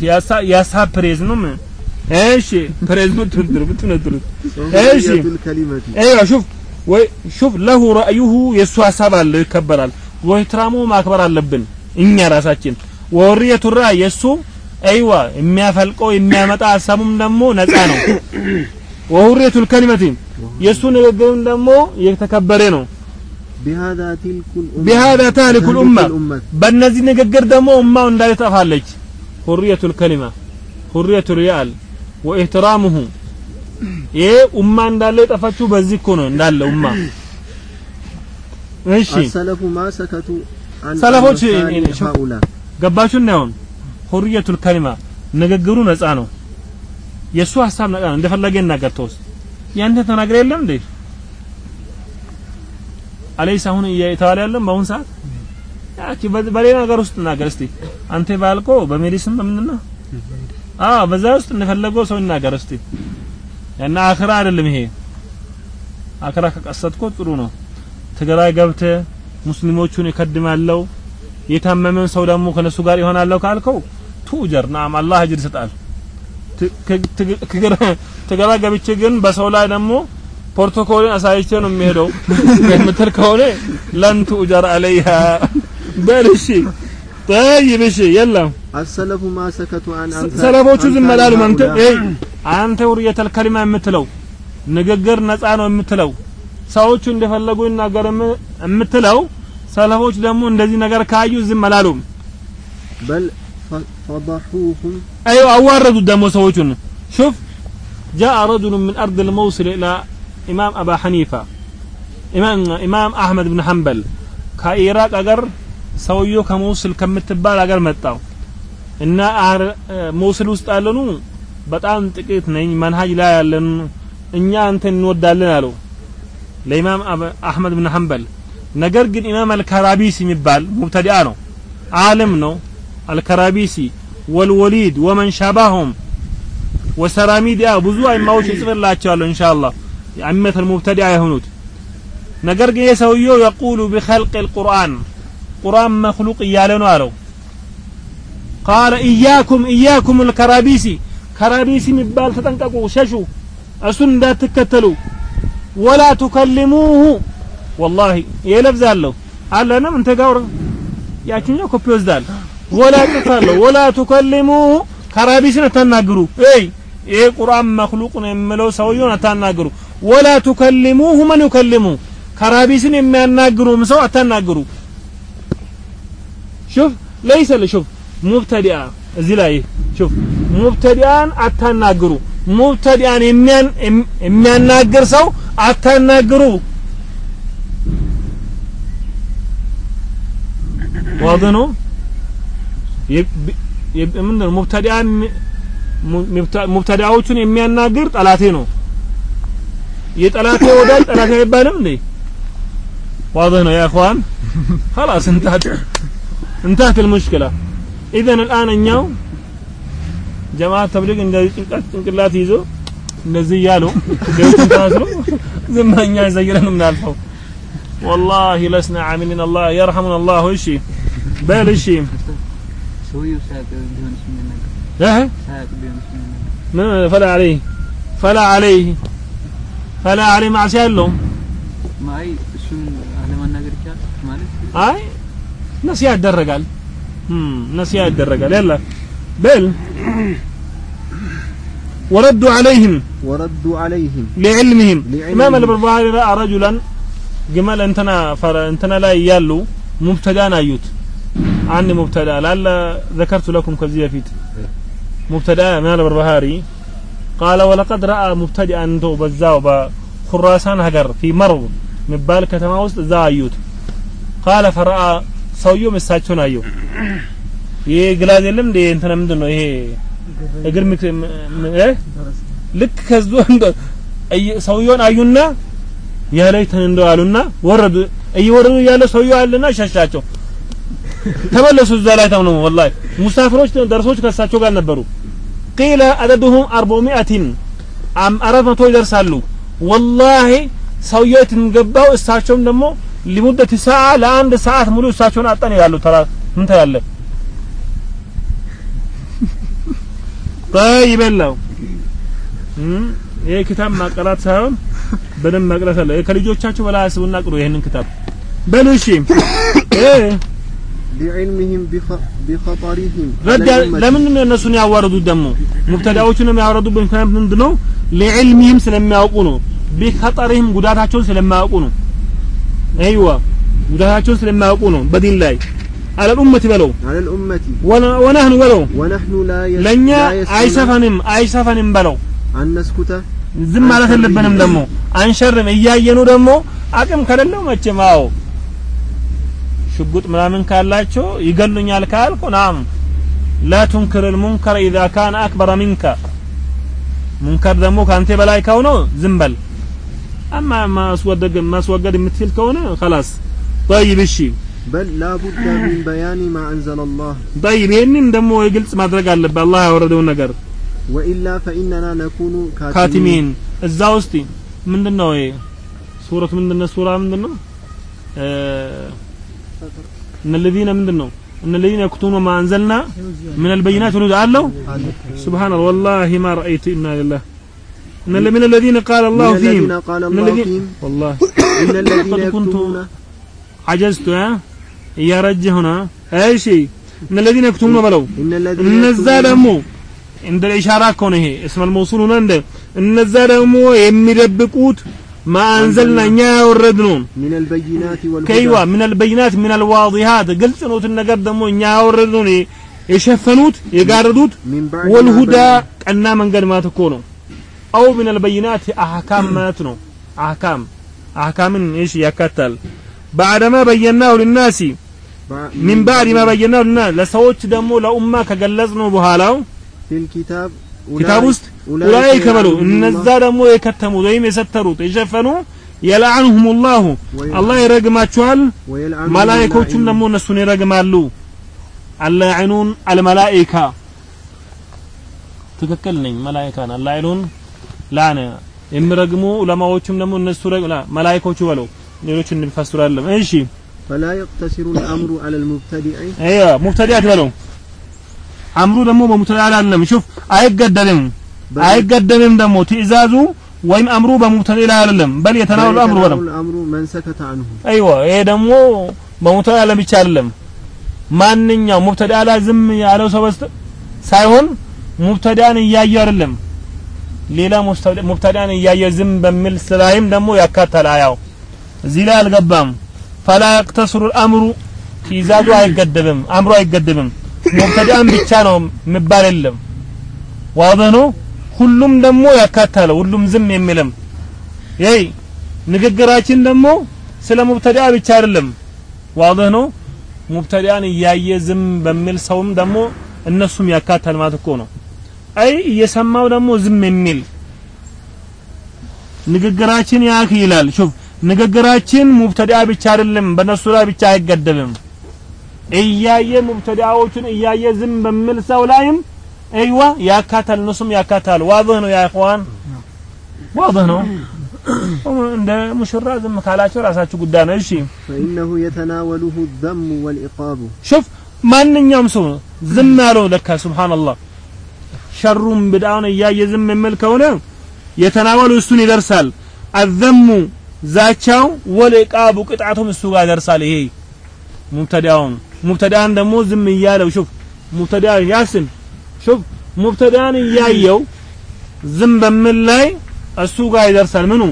የሀሳብ ፕሬዝ ነው። እሺ ፕሬዝ ምትንትሩ ምትንትሩ እሺ وحرية الكلمة ايوه شوف ወይ ሹፍ ለሁ ረእዩሁ የእሱ ሀሳብ አለው ይከበራል ወይትራሙ ማክበር አለብን እኛ ራሳችን ወርየቱ ራ የእሱ አይዋ የሚያፈልቀው የሚያመጣ ሀሳቡም ደግሞ ነፃ ነው ወሁሪየቱ ልከሊመቲ የእሱ ንግግርም ደግሞ የተከበረ ነው بهذا تلك الأمة بهذا تهلك الأمة الأمة በእነዚህ ንግግር ደግሞ ኡማው እንዳለ ጠፋለች ሁሪየቱ ልከሊማ ሁሪየቱ ሪያል ወኢህትራሙሁ። ይሄ ኡማ እንዳለ የጠፋችሁ በዚህ እኮ ነው እንዳለ ኡማ። እሺ። ሰለፉ ሰለፎች ገባችሁ እና ይሁን ሁርየቱል ከሊማ። ንግግሩ ነፃ ነው። የእሱ ሀሳብ ነፃ ነው። እንደፈለገ ይናገር ተወስድ ያንተ ተናግረ የለም እንዴ? አለይስ አሁን እየተባለ ያለም በአሁን ሰዓት? ያቺ በሌላ ነገር ውስጥ እናገር እስቲ። አንተ ባልኮ በሜዲሲን በምንና አዎ በዛ ውስጥ እንደፈለገው ሰው ይናገር እስቲ። እና አኺራ አይደለም ይሄ። አኺራ ከቀሰጥኮ ጥሩ ነው። ትግራይ ገብተ ሙስሊሞቹን ይከድማለው የታመመን ሰው ደግሞ ከነሱ ጋር ይሆናለሁ ካልከው ቱጀር ናም አላህ እጅር ይሰጣል። ት- ክ- ትግ- ትግራ- ትግራ ገብቼ ግን በሰው ላይ ደግሞ ፕሮቶኮልን አሳይቼ ነው የሚሄደው። የምትል ከሆነ ለን ቱጀር አለይሃ። በል ጠይብ እሺ የለም السلف ما سكتوا عن أمثال ሰለፎቹ ዝም أمثال አላሉም አንተ هؤلاء. ኤይ አንተ ውርየተል ከሊማ የምትለው ንግግር ነፃ ነው የምትለው ሰዎቹ እንደፈለጉ ይናገር የም- የምትለው ሰለፎች ደግሞ እንደዚህ ነገር ካዩ ዝም አላሉም بل ف- فضحوهم አዩ አዋረዱት ደግሞ ሰዎቹን ሹፍ جاء رجل من أرض الموصل إلى إمام أبا حنيفة إمام إمام أحمد بن حنبل كإيراق أجر ሰውየው ከሞስል ከምትባል አገር መጣው እና ሞስል ውስጥ ያለኑ በጣም ጥቂት ነኝ መንሃጅ ላይ ያለን እኛ አንተ እንወዳለን አለው ለኢማም አህመድ ብን ሐንበል። ነገር ግን ኢማም አልከራቢሲ የሚባል ሙብተዲአ ነው ዓለም ነው። አልከራቢሲ ወልወሊድ ወመን ሻባሁም ወሰራሚዲያ ብዙ አይማዎች ይጽፍላቸዋለሁ ኢንሻአላህ የአመት ሙብተዲአ የሆኑት። ነገር ግን የሰውየው የቁሉ ቢኸልቅ አልቁርአን ቁርአን መክሉቅ እያለ ነው አለው። ቃለ ኢያኩም ኢያኩም ልከራቢሲ ከራቢሲ የሚባል ተጠንቀቁ ሸሹ እሱን እንዳትከተሉ። ወላ ቱከልሙሁ ወላሂ ይሄ ለብዝ አለሁ አለንም እንተ ጋር ያችኛው ኮፒ ወስዳል ወላ ቅታለሁ ወላ ቱከልሙሁ ከራቢሲን አታናግሩ። እይ ይሄ ቁርአን መክሉቅ ነው የምለው ሰውየውን አታናግሩ። ወላ ቱከልሙሁ መን ዩከልሙ? ከራቢሲን የሚያናግሩም ሰው አታናግሩ شوف ليس شوف ሙብተዲያ እዚህ ላይ شوف ሙብተዲያን አታናግሩ። ሙብተዲያን የሚያናግር ሰው አታናግሩ። ዋዝ ነው? ምንድነው? ሙብተዲያን ሙብተዲያዎቹን የሚያናግር ጠላቴ ነው። የጠላቴ ወዳጅ ጠላቴ አይባልም እንዴ? ዋዝ ነው ያ ኸዋን خلاص እንታጥ انتهت المشكله اذا الان እኛው ጀማዓ ተብሊግ እንደዚህ ጭንቀት ጭንቅላት ይዞ እንደዚህ እያሉ ገብተን ታስሮ ዝም እኛ ዘይረን የምናልፈው والله لسنا عاملين الله يرحمنا الله እሺ በል እሺ ሰውየው ሳያውቅ ቢሆንስ ምን ነገር እህ ሳያውቅ ቢሆንስ ምን ነገር ምን فلا عليه فلا عليه فلا عليه معصيه የለውም ማይ እሱን አለማናገር ይቻላል ማለት አይ ነሲያ ይደረጋል ነሲያ ይደረጋል ያላ በል وردوا عليهم وردوا عليهم لعلمهم لعلمهم. إمام البربهاري رأى رجلا جمال انتنا فر انتنا لا يالو مبتدا ايوت عني مبتدا لعل ذكرت لكم كذي فيت مبتدا من البربهاري قال ولقد راى مبتدئا انتو بزاو بخراسان هجر في مرو مبال كتما وسط ذا ايوت قال فرأى ሰውየው እሳቸውን አየው። ይሄ ግላዝ የለም እንደ እንትና ምንድን ነው ይሄ? እግር ልክ ከዙ ሰውየውን አዩና ያለይተን እንደው አሉና ወረዱ። እየወረዱ ያለ ሰውየው አለና ሸሻቸው። ተመለሱ እዛ ላይ ተምነው። ወላሂ ሙሳፍሮች ደርሶች ከእሳቸው ጋር ነበሩ። ቂለ አደዱሁም አርባሚአቲን አም አራት መቶ ይደርሳሉ። ወላሂ ሰውየው የትም ገባው እሳቸውም ደግሞ ሊሙደት ሰዓ ለአንድ ሰዓት ሙሉ እሳቸውን አጣን ይላሉ ተራ ምን ትላለህ طيب የለው ይሄ ክታብ ማቀራት ሳይሆን በደንብ ማቅራት አለ ከልጆቻችሁ በላይ አስቡና ቅሩ ይሄንን ክታብ በሉ እሺ እ لعلمهم بخ- በኸጠሪሂም ረዳ ለምንድን ነው እነሱን ያዋረዱት ደግሞ ሙብተዳዎቹን የሚያወረዱበት ምክንያት ምንድን ነው ለዕልሚህም ስለሚያውቁ ነው ቢኸጠሪህም ጉዳታቸውን ስለማያውቁ ነው አይዋ ጉዳታቸውን ስለማያውቁ ነው በዲን ላይ አለል ኡመት በለው على الأمة ወነ- ወነህኑ በለው ونحن لا يس- ለኛ لا يسعنا አይሰፈንም አይሰፈንም በለው أن نسكت ዝም ማለት የለብንም ደግሞ አንሸርም እያየኑ ደግሞ አቅም ከሌለው መቼም አዎ ሽጉጥ ምናምን ካላቸው ይገሉኛል ካልኩ ናም ላ ቱንክር ልሙንከር ኢዛ ካነ አክበረ ሚንከ ሙንከር ደግሞ ከአንተ በላይ ከሆነ ዝም በል አማ ማስወገድ ማስወገድ የምትችል ከሆነ خلاص طيب እሺ بل لا بد من بيان ما أنزل الله طيب ይሄንን ደግሞ የግልጽ ማድረግ አለበት አላህ ያወረደውን ነገር وإلا فإننا نكون كاتمين ካቲሚን እዛ ውስጥ ምንድነው ይሄ ሱረቱ ምንድነው ሱራ ምንድነው እነ الذين ምንድነው እነ الذين يكتمون ما انزلنا من البينات والهدى አለው سبحان الله والله ما رايت انا لله ان من الذين قال الله من فيهم الذين قال من الله الذين فيهم والله إن الذين لقد كنت يكتمون عجزت ها እያረጀ ሆነ እሺ እነ الذين يكتمون በለው إن الذين እነዛ يكتمون ደግሞ እንደ ኢሻራ እኮ ነው ይሄ እስመል መውሱል ሆነ እንደ እነዛ ደግሞ የሚደብቁት ማንዘልና እኛ ያወረድነውን من البينات والهدى ከይዋ ምን አልበይናት ምን አልዋዲሃት ግልጽ ነውትን ነገር ደግሞ እኛ ያወረድነውን የሸፈኑት የጋረዱት من بعد ወልሁዳ ما بين- ቀና መንገድ ማለት እኮ ነው አው ምን አልበይናት አህካም ማለት ነው አህካም አህካምን እሺ ያካታል ባዕደማ በየናው ልናሲ ሚን ባዕድ ማ በየናው ልና ለሰዎች ደግሞ ለኡማ ከገለጽ ነው በኋላው ኪታብ ውስጥ ኡላይከ በሉ እነዛ ደግሞ የከተሙት ወይም የሰተሩት የሸፈኑ የላአንሁም ላሁ አላህ ይረግማችኋል መላይኮቹም ደግሞ እነሱን ይረግማሉ አላዕኑን አልመላኢካ ትክክል ነኝ መላይካን አላዕኑን ላነ የሚረግሙ ዑለማዎቹም ደግሞ እነሱ ረግ- ላ- መላይኮቹ በለው ሌሎች እንፈስራለን እሺ فلا يقتصر الأمر على المبتدع አያ ሙብተዲያት በለው አምሩ ደግሞ በሙብተዲያ አይደለም ሹፍ አይገደብም بل አይገደብም ደግሞ ትእዛዙ ወይም አምሩ በሙብተዲ ላይ አይደለም በል የተናወሉ አምሩ በለው يتناول الأمر من سكت عنه አይዋ ይሄ ደግሞ በሙብተዲ ላይ ብቻ አይደለም ማንኛው ሙብተዲ ላይ ዝም ያለው ሰው በስተ ሳይሆን ሙብተዲያን እያየ አይደለም ሌላ ሙብተዳን እያየ ዝም በሚል ስላይም ደግሞ ያካተል አያው እዚህ ላይ አልገባም። ፈላ ያቅተስሩ አምሩ። ትይዛዙ አይገደብም አምሮ አይገደብም። ሙብተዳን ብቻ ነው የሚባል የለም። ዋበኖ ሁሉም ደግሞ ያካተለ ሁሉም ዝም የሚልም። ይ ንግግራችን ደግሞ ስለ ሙብተዳ ብቻ አይደለም። ዋضህ ነው። ሙብተዳን እያየ ዝም በሚል ሰውም ደግሞ እነሱም ያካተል ማለት እኮ ነው። አይ እየሰማው ደግሞ ዝም የሚል ንግግራችን ያክ ይላል። ሹፍ ንግግራችን ሙብተዲያ ብቻ አይደለም በነሱ ላይ ብቻ አይገደብም። እያየ ሙብተዲያዎቹን እያየ ዝም በሚል ሰው ላይም አይዋ ያካታል ነሱም ያካታል። ዋضህ ነው ያ اخوان ዋضህ ነው። እንደ ሙሽራ ዝም ካላቸው ራሳችሁ ጉዳይ ነው። እሺ። فانه يتناوله الذم والعقاب شوف ማንኛውም ሰው ዝም ያለው ለካ ሱብሃንአላህ ሸሩም ብዳውን እያየ ዝም የሚል ከሆነ የተናወሉ እሱን ይደርሳል። አዘሙ ዛቻው ወልዕቃቡ ቅጣቱም እሱ ጋር ይደርሳል። ይሄ ሙብተዳውን ሙብተዳን ደግሞ ዝም እያለው ሹፍ ሙብተዳ ያስን ሹፍ ሙብተዳን እያየው ዝም በሚል ላይ እሱ ጋር ይደርሳል። ምኑ?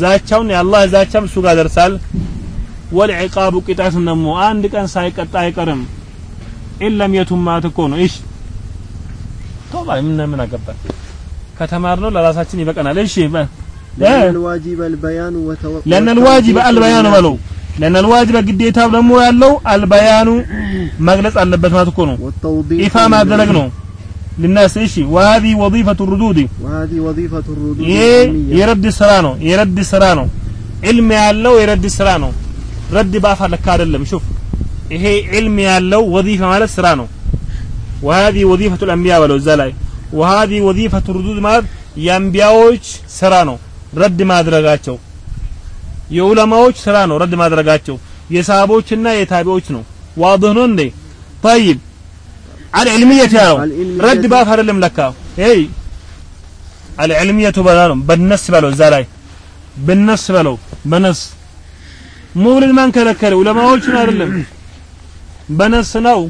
ዛቻውን የአላህ ዛቻም እሱ ጋር ይደርሳል። ወልዕቃቡ ቅጣቱም ደግሞ አንድ ቀን ሳይቀጣ አይቀርም። ኢለም የቱም ማለት እኮ ነው። እሺ ቶባ ምን ምን አገባን ከተማርነው ለራሳችን ይበቃናል እሺ በ- لأن الواجب البيان وتو- لأن الواجب البيان በለው لأن الواجب ግዴታው ደግሞ ያለው አልበያኑ መግለጽ አለበት ማለት እኮ ነው والتوضيح ይፋ ማድረግ ነው للناس እሺ وهذه وظيفة الردود وهذه وظيفة الردود ይሄ العلمية የረድ ስራ ነው የረድ ስራ ነው ዒልም ያለው የረድ ስራ ነው ረድ ባፋ ለካ አይደለም ሹፍ ይሄ ዒልም ያለው ወዚፋ ማለት ስራ ነው وهذه وظيفة الأنبياء والوزلاء وهذه وظيفة الردود ማለት የአንቢያዎች ስራ ነው። ረድ ማድረጋቸው። የዑለማዎች ስራ ነው ረድ ማድረጋቸው። የሳቦችና የታቢዎች ነው። ዋضህ ነው እንዴ? طيب አልዕልምየት ያለው ረድ ባፍ አይደለም ለካ። ይ አልዕልምየቱ በላለው በነስ በለው እዛ ላይ። በነስ በለው። በነስ። መውልድ ማን ከለከለ? ዑለማዎችን አይደለም። በነስ ነው።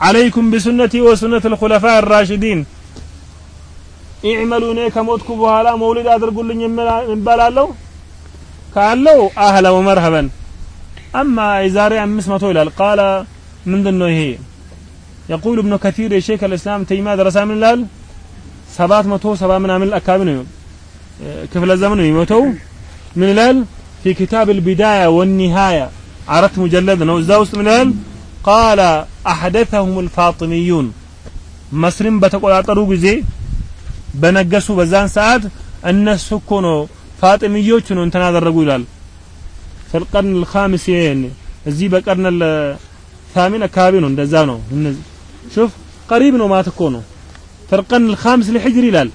عليكم بسنتي وسنة الخلفاء الراشدين. اعملوا نيك موتكم بهالا مولد أدرقوا لن ينبالالو كالو أهلا ومرحبا. أما إزاري عم مسمته طويل قال من ذنه هي؟ يقول ابن كثير شيخ الإسلام تيما درسا من لال. سبات متو سبا من عمل الأكابين كفل الزمن يموتو. من لال في كتاب البداية والنهاية. عرفت مجلد نوزاوس من لال ቃለ አሕደተሁም ልፋጢሚዩን መስሪም በተቆጣጠሩ ጊዜ በነገሱ በዛን ሰዓት እነሱ እኮ ነው ፋጢሚዮቹ ነው እንትን አደረጉ ይላል ፈልቀርን ልካሚስ እዚህ በቀርን ታሚን አካባቢ ነው እንደዛ ነው ሹፍ ቀሪብ ነው ማለት እኮ ነው ፈልቀርን ልካሚስ ልሕጅር ይላል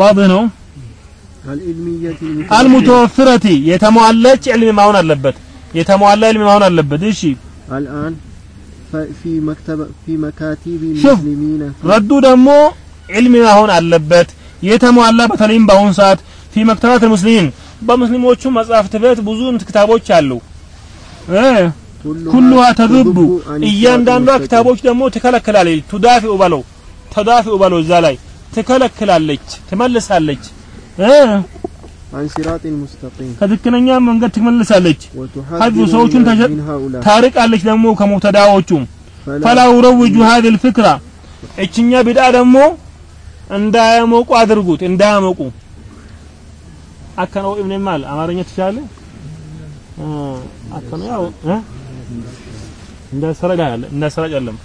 ዋድህ ነው አልሙተወፍረቲ የተሟለች ዕልም ማሆን አለበት የተሟላ ዕልም መሆን አለበት። እሺ። አልአን ፊ መክተበ ፊ መካቲብ ሙስሊሚን ረዱ ደግሞ ዕልም መሆን አለበት። የተሟላ በተለይም በአሁኑ ሰዓት ፊ መክተባት ሙስሊሚን በሙስሊሞቹ መጽሐፍት ቤት ብዙ ክታቦች አሉ። እ? ኩሉሃ ተግቡ እያንዳንዷ ክታቦች ደግሞ ትከለክላለች። ቱዳፊ በለው። ተዳፊ በለው እዛ ላይ ትከለክላለች ትመልሳለች። عن صراط المستقيم ከትክክለኛ መንገድ ትመልሳለች وتحذر حذف صوت من تج- من هؤلاء ታርቃለች ደግሞ ከሙብተዳዎቹ فلا ፈላ ውረውጁ هذه الفكرة እችኛ ቢድዓ ደግሞ እንዳያሞቁ አድርጉት እንዳያሞቁ አከነው ኢብን ማል አማርኛ ትችላለህ እ አከነው ያው እ እንዳሰራጭ አለ እንዳሰራጭ አለም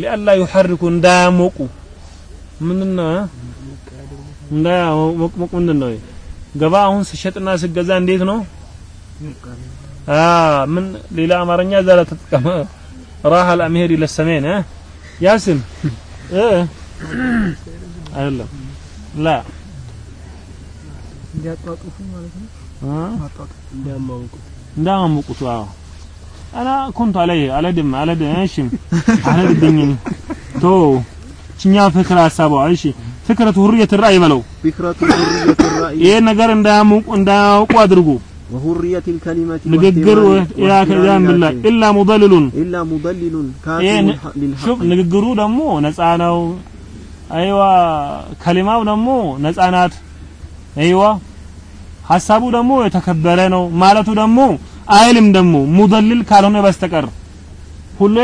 ሊአላ ይሐርኩ እንዳያሞቁ ምንድን ነው እ? እንዳያሞቁ ምንድን ነው ገባ አሁን ስሸጥና ስገዛ እንዴት ነው አ ምን ሌላ አማርኛ ዛሬ ተጠቀመ راح الامير الى السمين ها ياسم ايه አይደለም ላ እንዲያጧጡፉ ማለት ነው አ ማጧጡፍ እንዳማሙቁት አዎ አና ኩንቱ አለይ አለድም አለድ እሺ አለድብኝም ቶ ችኛ ፍክር ሀሳቧ እሺ ፍክረቱ ሁርየት ራእይ በለው فكرة حرية الرأي ይሄ ነገር እንዳያሙቁ እንዳያውቁ አድርጉ وحرية الكلمة ንግግር واحترام- ያ ከዛም واحترام ብላ الناس. ኢላ ሙደልሉን إلا مضلل ይሄ كاتم ን- الح- ሹፍ للحق ንግግሩ ደግሞ ነፃ ነው አይዋ ከሊማው ደግሞ ነፃ ናት አይዋ ሐሳቡ ደግሞ የተከበረ ነው ማለቱ ደግሞ አይልም ደግሞ ሙደልል ካልሆነ በስተቀር ሁሌ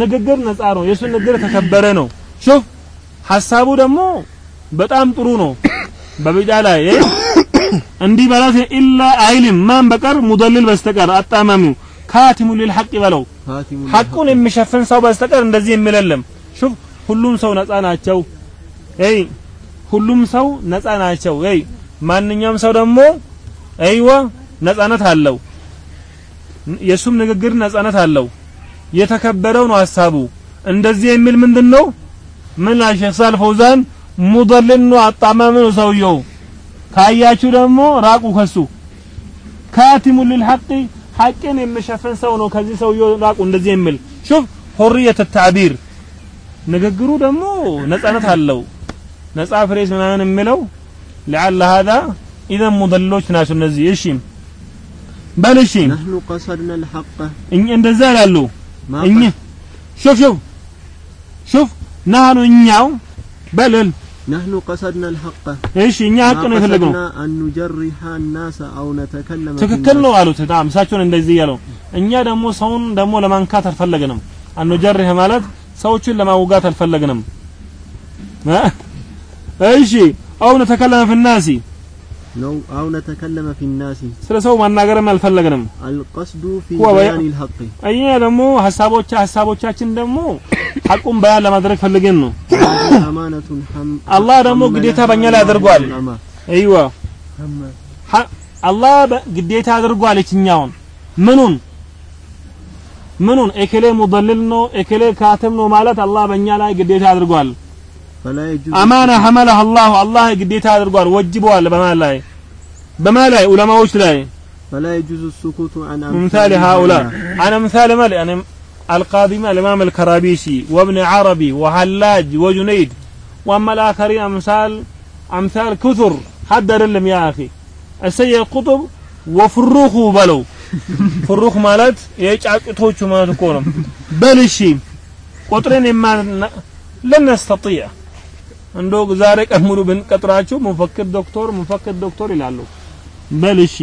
ንግግር ነፃ ነው የሱ ንግግር የተከበረ ነው ሹፍ ሐሳቡ ደግሞ በጣም ጥሩ ነው። በቢዳ ላይ? እንዲህ በላት ኢላ አይልም። ማን በቀር ሙደልል በስተቀር አጣማሚው ካቲሙ ሊልሐቅ በለው ሐቁን የሚሸፍን ሰው በስተቀር እንደዚህ የሚል የለም። ሹፍ ሁሉም ሰው ነፃ ናቸው። እይ ሁሉም ሰው ነፃ ናቸው። እይ ማንኛውም ሰው ደግሞ አይዋ ነፃነት አለው። የሱም ንግግር ነፃነት አለው። የተከበረው ነው ሐሳቡ። እንደዚህ የሚል ምንድነው? ምን ሼክ ሳል ፈውዛን ሙደልል ነው አጣማሚ ነው ሰውየው ካያችሁ ደግሞ ራቁ ከሱ ካቲሙ ሊልሐቅ ሐቅን የሚሸፍን ሰው ነው ከዚህ ሰውየው ራቁ እንደዚህ የሚል ሹፍ ሁርየት ተዕቢር ንግግሩ ደግሞ ነፃነት አለው ነፃ ፍሬስ ምናምን የሚለው لعل هذا اذا ሙደልሎች ናቸው እነዚህ እሺ በል እሺ نحن قصدنا الحق እኛ እንደዛ ይላሉ ما እኛ ሹፍ ሹፍ ሹፍ ናኑ እኛው በልል نحن قصدنا الحق እሺ እኛ ሀቅ ነው ما የፈለግነው قصدنا أن نجرح الناس أو نتكلم في ትክክል الناس. ነው አሉት ታም እሳቸውን እንደዚህ ያለው እኛ ደግሞ ሰውን ደግሞ ለማንካት አልፈለግንም አንጀርህ ማለት ሰዎችን ለማውጋት አልፈለግንም እ? እሺ አው ነተከለመ في الناس لو أو نتكلم في الناس ስለ ሰው ማናገርም አልፈለግንም القصد في هو بيان- بيان الحق እኛ ደግሞ ሀሳቦቻ ሀሳቦቻችን ደግሞ ሐቁን በያን ለማድረግ ፈልገን ነው هذه أمانة حم አላህ ደግሞ ግዴታ በእኛ ላይ አድርጓል العلماء. አይዋ ሐ- አላህ በ- ግዴታ አድርጓል እችኛውን ምኑን ምኑን ኤከሌ ሙደልል ነው ኤከሌ ካትም ነው ማለት አላህ በእኛ ላይ ግዴታ አድርጓል فلا يجوز አማና ሐመለህ አላህ አላህ ግዴታ አድርጓል ወጅበዋል በማን ላይ በማን ላይ ዑለማዎች ላይ فلا يجوز السكوت عن مثال هؤلاء أنا مثال مالي أنا القاضي مال الإمام الكرابيسي وابن عربي وهلاج وجنيد وأما الآخرين أمثال أمثال كثر حد لهم يا أخي السيد قطب وفروخ بلو فروخ مالت يجعقتوش ما تكونم بل الشيء قطرين ما ن- لن نستطيع እንዶ ዛሬ ቀን ሙሉ ብንቀጥራችሁ ሙፈክር ዶክተር ሙፈክር ዶክተር ይላሉ። በል እሺ።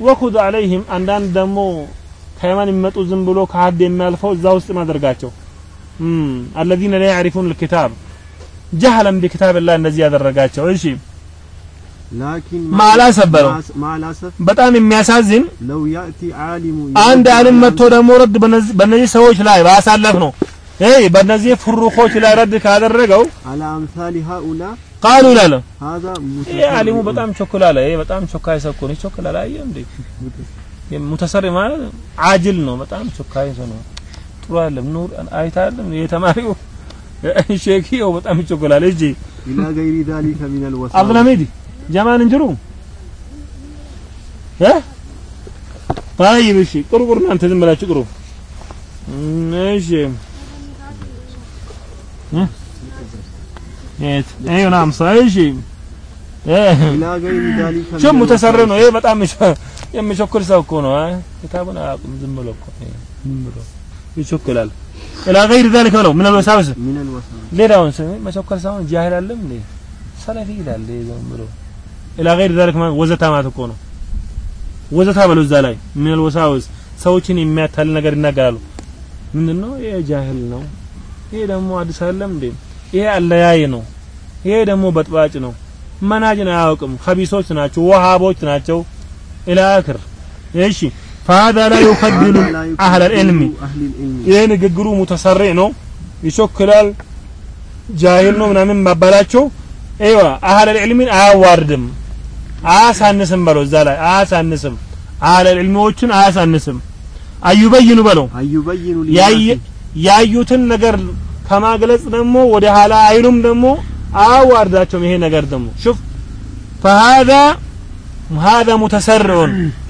ወኹድ አለይህም አንዳንድ ደግሞ ከየመን የሚመጡ ዝም ብሎ ከሀድ የሚያልፈው እዛ ውስጥ ማድረጋቸው። አለዚነ ላ ያዕሪፉን ልኪታብ። ጀህለን ቢኪታብላ እንደዚህ ያደረጋቸው። እሺ። ማላ ሰበረው። በጣም የሚያሳዝን አንድ አሊም መጥቶ ደግሞ ረድ በነዚህ ሰዎች ላይ ባሳለፍ ነው ይህ በእነዚህ ፍሩኾች ላይ ረድ ካደረገው على أمثال هؤلاء ቃሉ ይላለ هذا ይህ አሊሙ متسرع. በጣም ቾክላለ ይህ በጣም ቾካይ ሰው እኮ ነው ቾክላለ አየህ እንዴ ሙተሰሪ ማለት አጅል ነው በጣም ቾካይ ሰው ነው ጥሩ አይደለም ኑር አይታለም የተማሪው ሼኪው በጣም ይቾክላል እጂ إلى غير ذلك من الوسائل አብዱልሐሚድ ጀማን እንጅሩ እ طيب እሺ ቁሩ ቁሩ እናንተ ዝም ብላችሁ ቁሩ እም፣ እሺ ها የት ይሄ ምናምን እሺ ሽሙ ተሰር ነው። ይሄ በጣም የሚቸኩል ሰው እኮ ነው። ክታቡን አያውቅም። ዝም ብሎ እኮ ዝም ብሎ ይቸኩላል። ኢላ ገይር ዛሊከ ብለው ምን አልወሳውስ ሌላውን ሰው መቸኮል ሳይሆን ጃሂል አለም እንዴ ሰለፊ ይላል። ዝም ብሎ ኢላ ገይር ዛሊከ ወዘታ ማለት እኮ ነው። ወዘታ በለው እዛ ላይ ምን አልወሳውስ ሰዎችን የሚያታል ነገር ይናገራሉ። ምንድን ነው? ይሄ ጃሂል ነው ይሄ ደግሞ አዲስ አይደለም እንዴ? ይሄ አለያይ ነው። ይሄ ደግሞ በጥባጭ ነው። መናጅን አያውቅም። ኸቢሶች ናቸው፣ ወሃቦች ናቸው። ኢላክር እሺ فهذا لا يخذل أهل العلم ይሄ ንግግሩ ሙተሰሪዕ ነው ይሾክላል ጃሂል ነው ምናምን ማባላቸው አይዋ አህለ ልዕልሚን አያዋርድም አያሳንስም በለው እዛ ላይ አያሳንስም አህለ ልዕልሚዎችን አያሳንስም አዩበይኑ በለው أن يبين ያየ- للناس ያዩትን ነገር ከማግለጽ ደግሞ ወደ ኋላ አይሉም ደግሞ አያዋርዳቸውም ይሄ ነገር ደግሞ ሹፍ فهذا هذا متسرع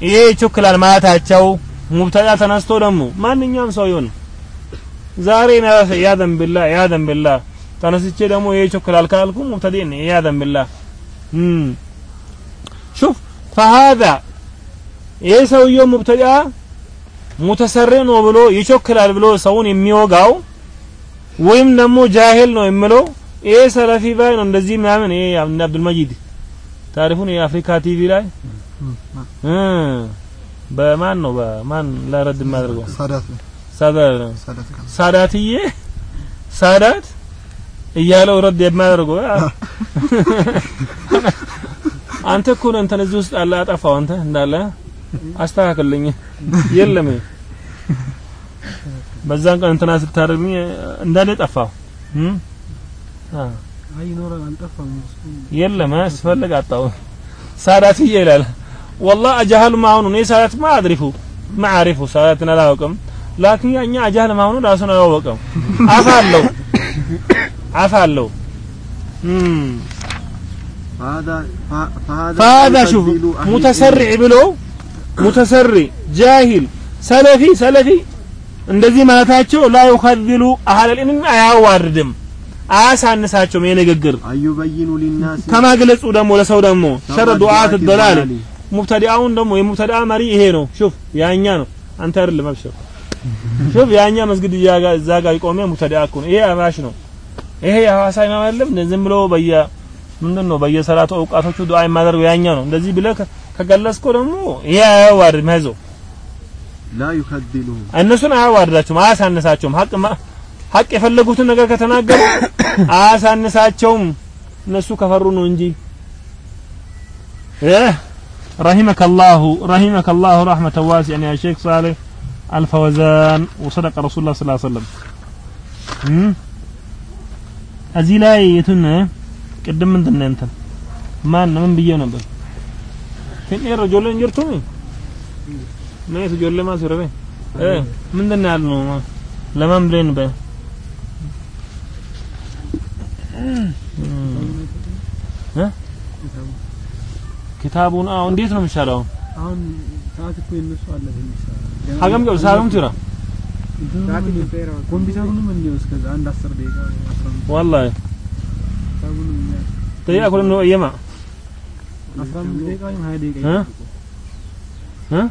ይሄ ይቾክላል ማለታቸው ሙብተዳ ተነስቶ ደግሞ ማንኛውም ሰው ይሁን ዛሬ ነው ያዘን ቢላ ያዘን ቢላ ተነስቼ ደግሞ ይሄ ይቾክላል ካልኩ ሙብተዲ ነኝ ያዘን ቢላ እም ሹፍ فهذا ይሄ ሰውየው ሙብተዳ ሙተሰሪ ነው ብሎ ይቸኩላል ብሎ ሰውን የሚወጋው ወይም ደግሞ ጃሂል ነው የሚለው ይሄ ሰለፊ ባይ ነው እንደዚህ ምናምን። ይሄ አብዱል አብዱል መጂድ ታሪፉን የአፍሪካ ቲቪ ላይ እ በማን ነው በማን ላይ ረድ የሚያደርገው ሳዳት ሳዳትዬ? ሳዳት? እያለው ረድ የማያደርገው አንተ እኮ ነው እንትን እዚህ ውስጥ አለ አጠፋው አንተ እንዳለ አስተካክልኝ የለም በዛን ቀን እንትና ስታደርግኝ እንዳለ ጠፋው እም? አ አይ ይኖራል አልጠፋም እሱ የለም ስፈልግ አጣው ሳዳትዬ ይላል والله اجهل ما هو እኔ ሳዳት ما አድሪፉ ما አሪፉ ሳዳትን አላውቅም ላኪን ያኛ አጃህል ማሆኑ ራሱን አላወቀም አፋለው አፋለው እም فهذا ف- فهذا فهذا شوف يفضل أهل متسرع ብሎ ሙተሰሪ፣ ጃሂል፣ ሰለፊ ሰለፊ እንደዚህ ማለታቸው ላ ዩኸዝሉ አህለል አያዋርድም፣ አያሳንሳቸውም። የንግግር አዩበይኑ ሊናስ ከማግለጹ ደግሞ ለሰው ደግሞ ሸረ ዱዓት ዶላል ሙብተዲአውን ደግሞ የሙብተዲአ መሪ ይሄ ነው። ሹፍ ያኛ ነው አንተ አይደለም አብሽር ሹፍ ያኛ መስጊድ እዛ ጋር ይቆመ ሙብተዲአ እኮ ነው። ይሄ አማሽ ነው። ይሄ የሐዋሳ ኢማም አይደለም። ዝም ብሎ በየ ምንድን ነው በየሰላቱ እውቃቶቹ ዱዓ የማደርገው ያኛ ነው። እንደዚህ ብለህ ከ- ከገለጽኮ ደግሞ ይሄ አያዋርድ መዞ لا يخذلهم እነሱን አያዋርዳቸውም አያሳንሳቸውም ሀቅ ማ- ሀቅ የፈለጉትን ነገር ከተናገሩ አያሳንሳቸውም እነሱ ከፈሩ ነው እንጂ إيه رحمك الله رحمك الله رحمة واسعة يا شيخ صالح الفوزان وصدق رسول الله صلى الله عليه وسلم أمم؟ እዚህ ላይ የቱን ቅድም ምንድን ነው እንትን ማን ምን ብዬው ነበር ይሄ ረጆለ እንጀርቱም ነው? የተጆለ ማስረበ እ ምንድን ያል ነው ለማን ብለን በ? ኪታቡን? አዎ እንዴት ነው የሚሻለው አሁን ሰዓት እኮ የነሱ አለ ሀገም ገብ ሳሩም ትራ ኮምፒውተሩንም እንዲሁ ነው Hả? Hả?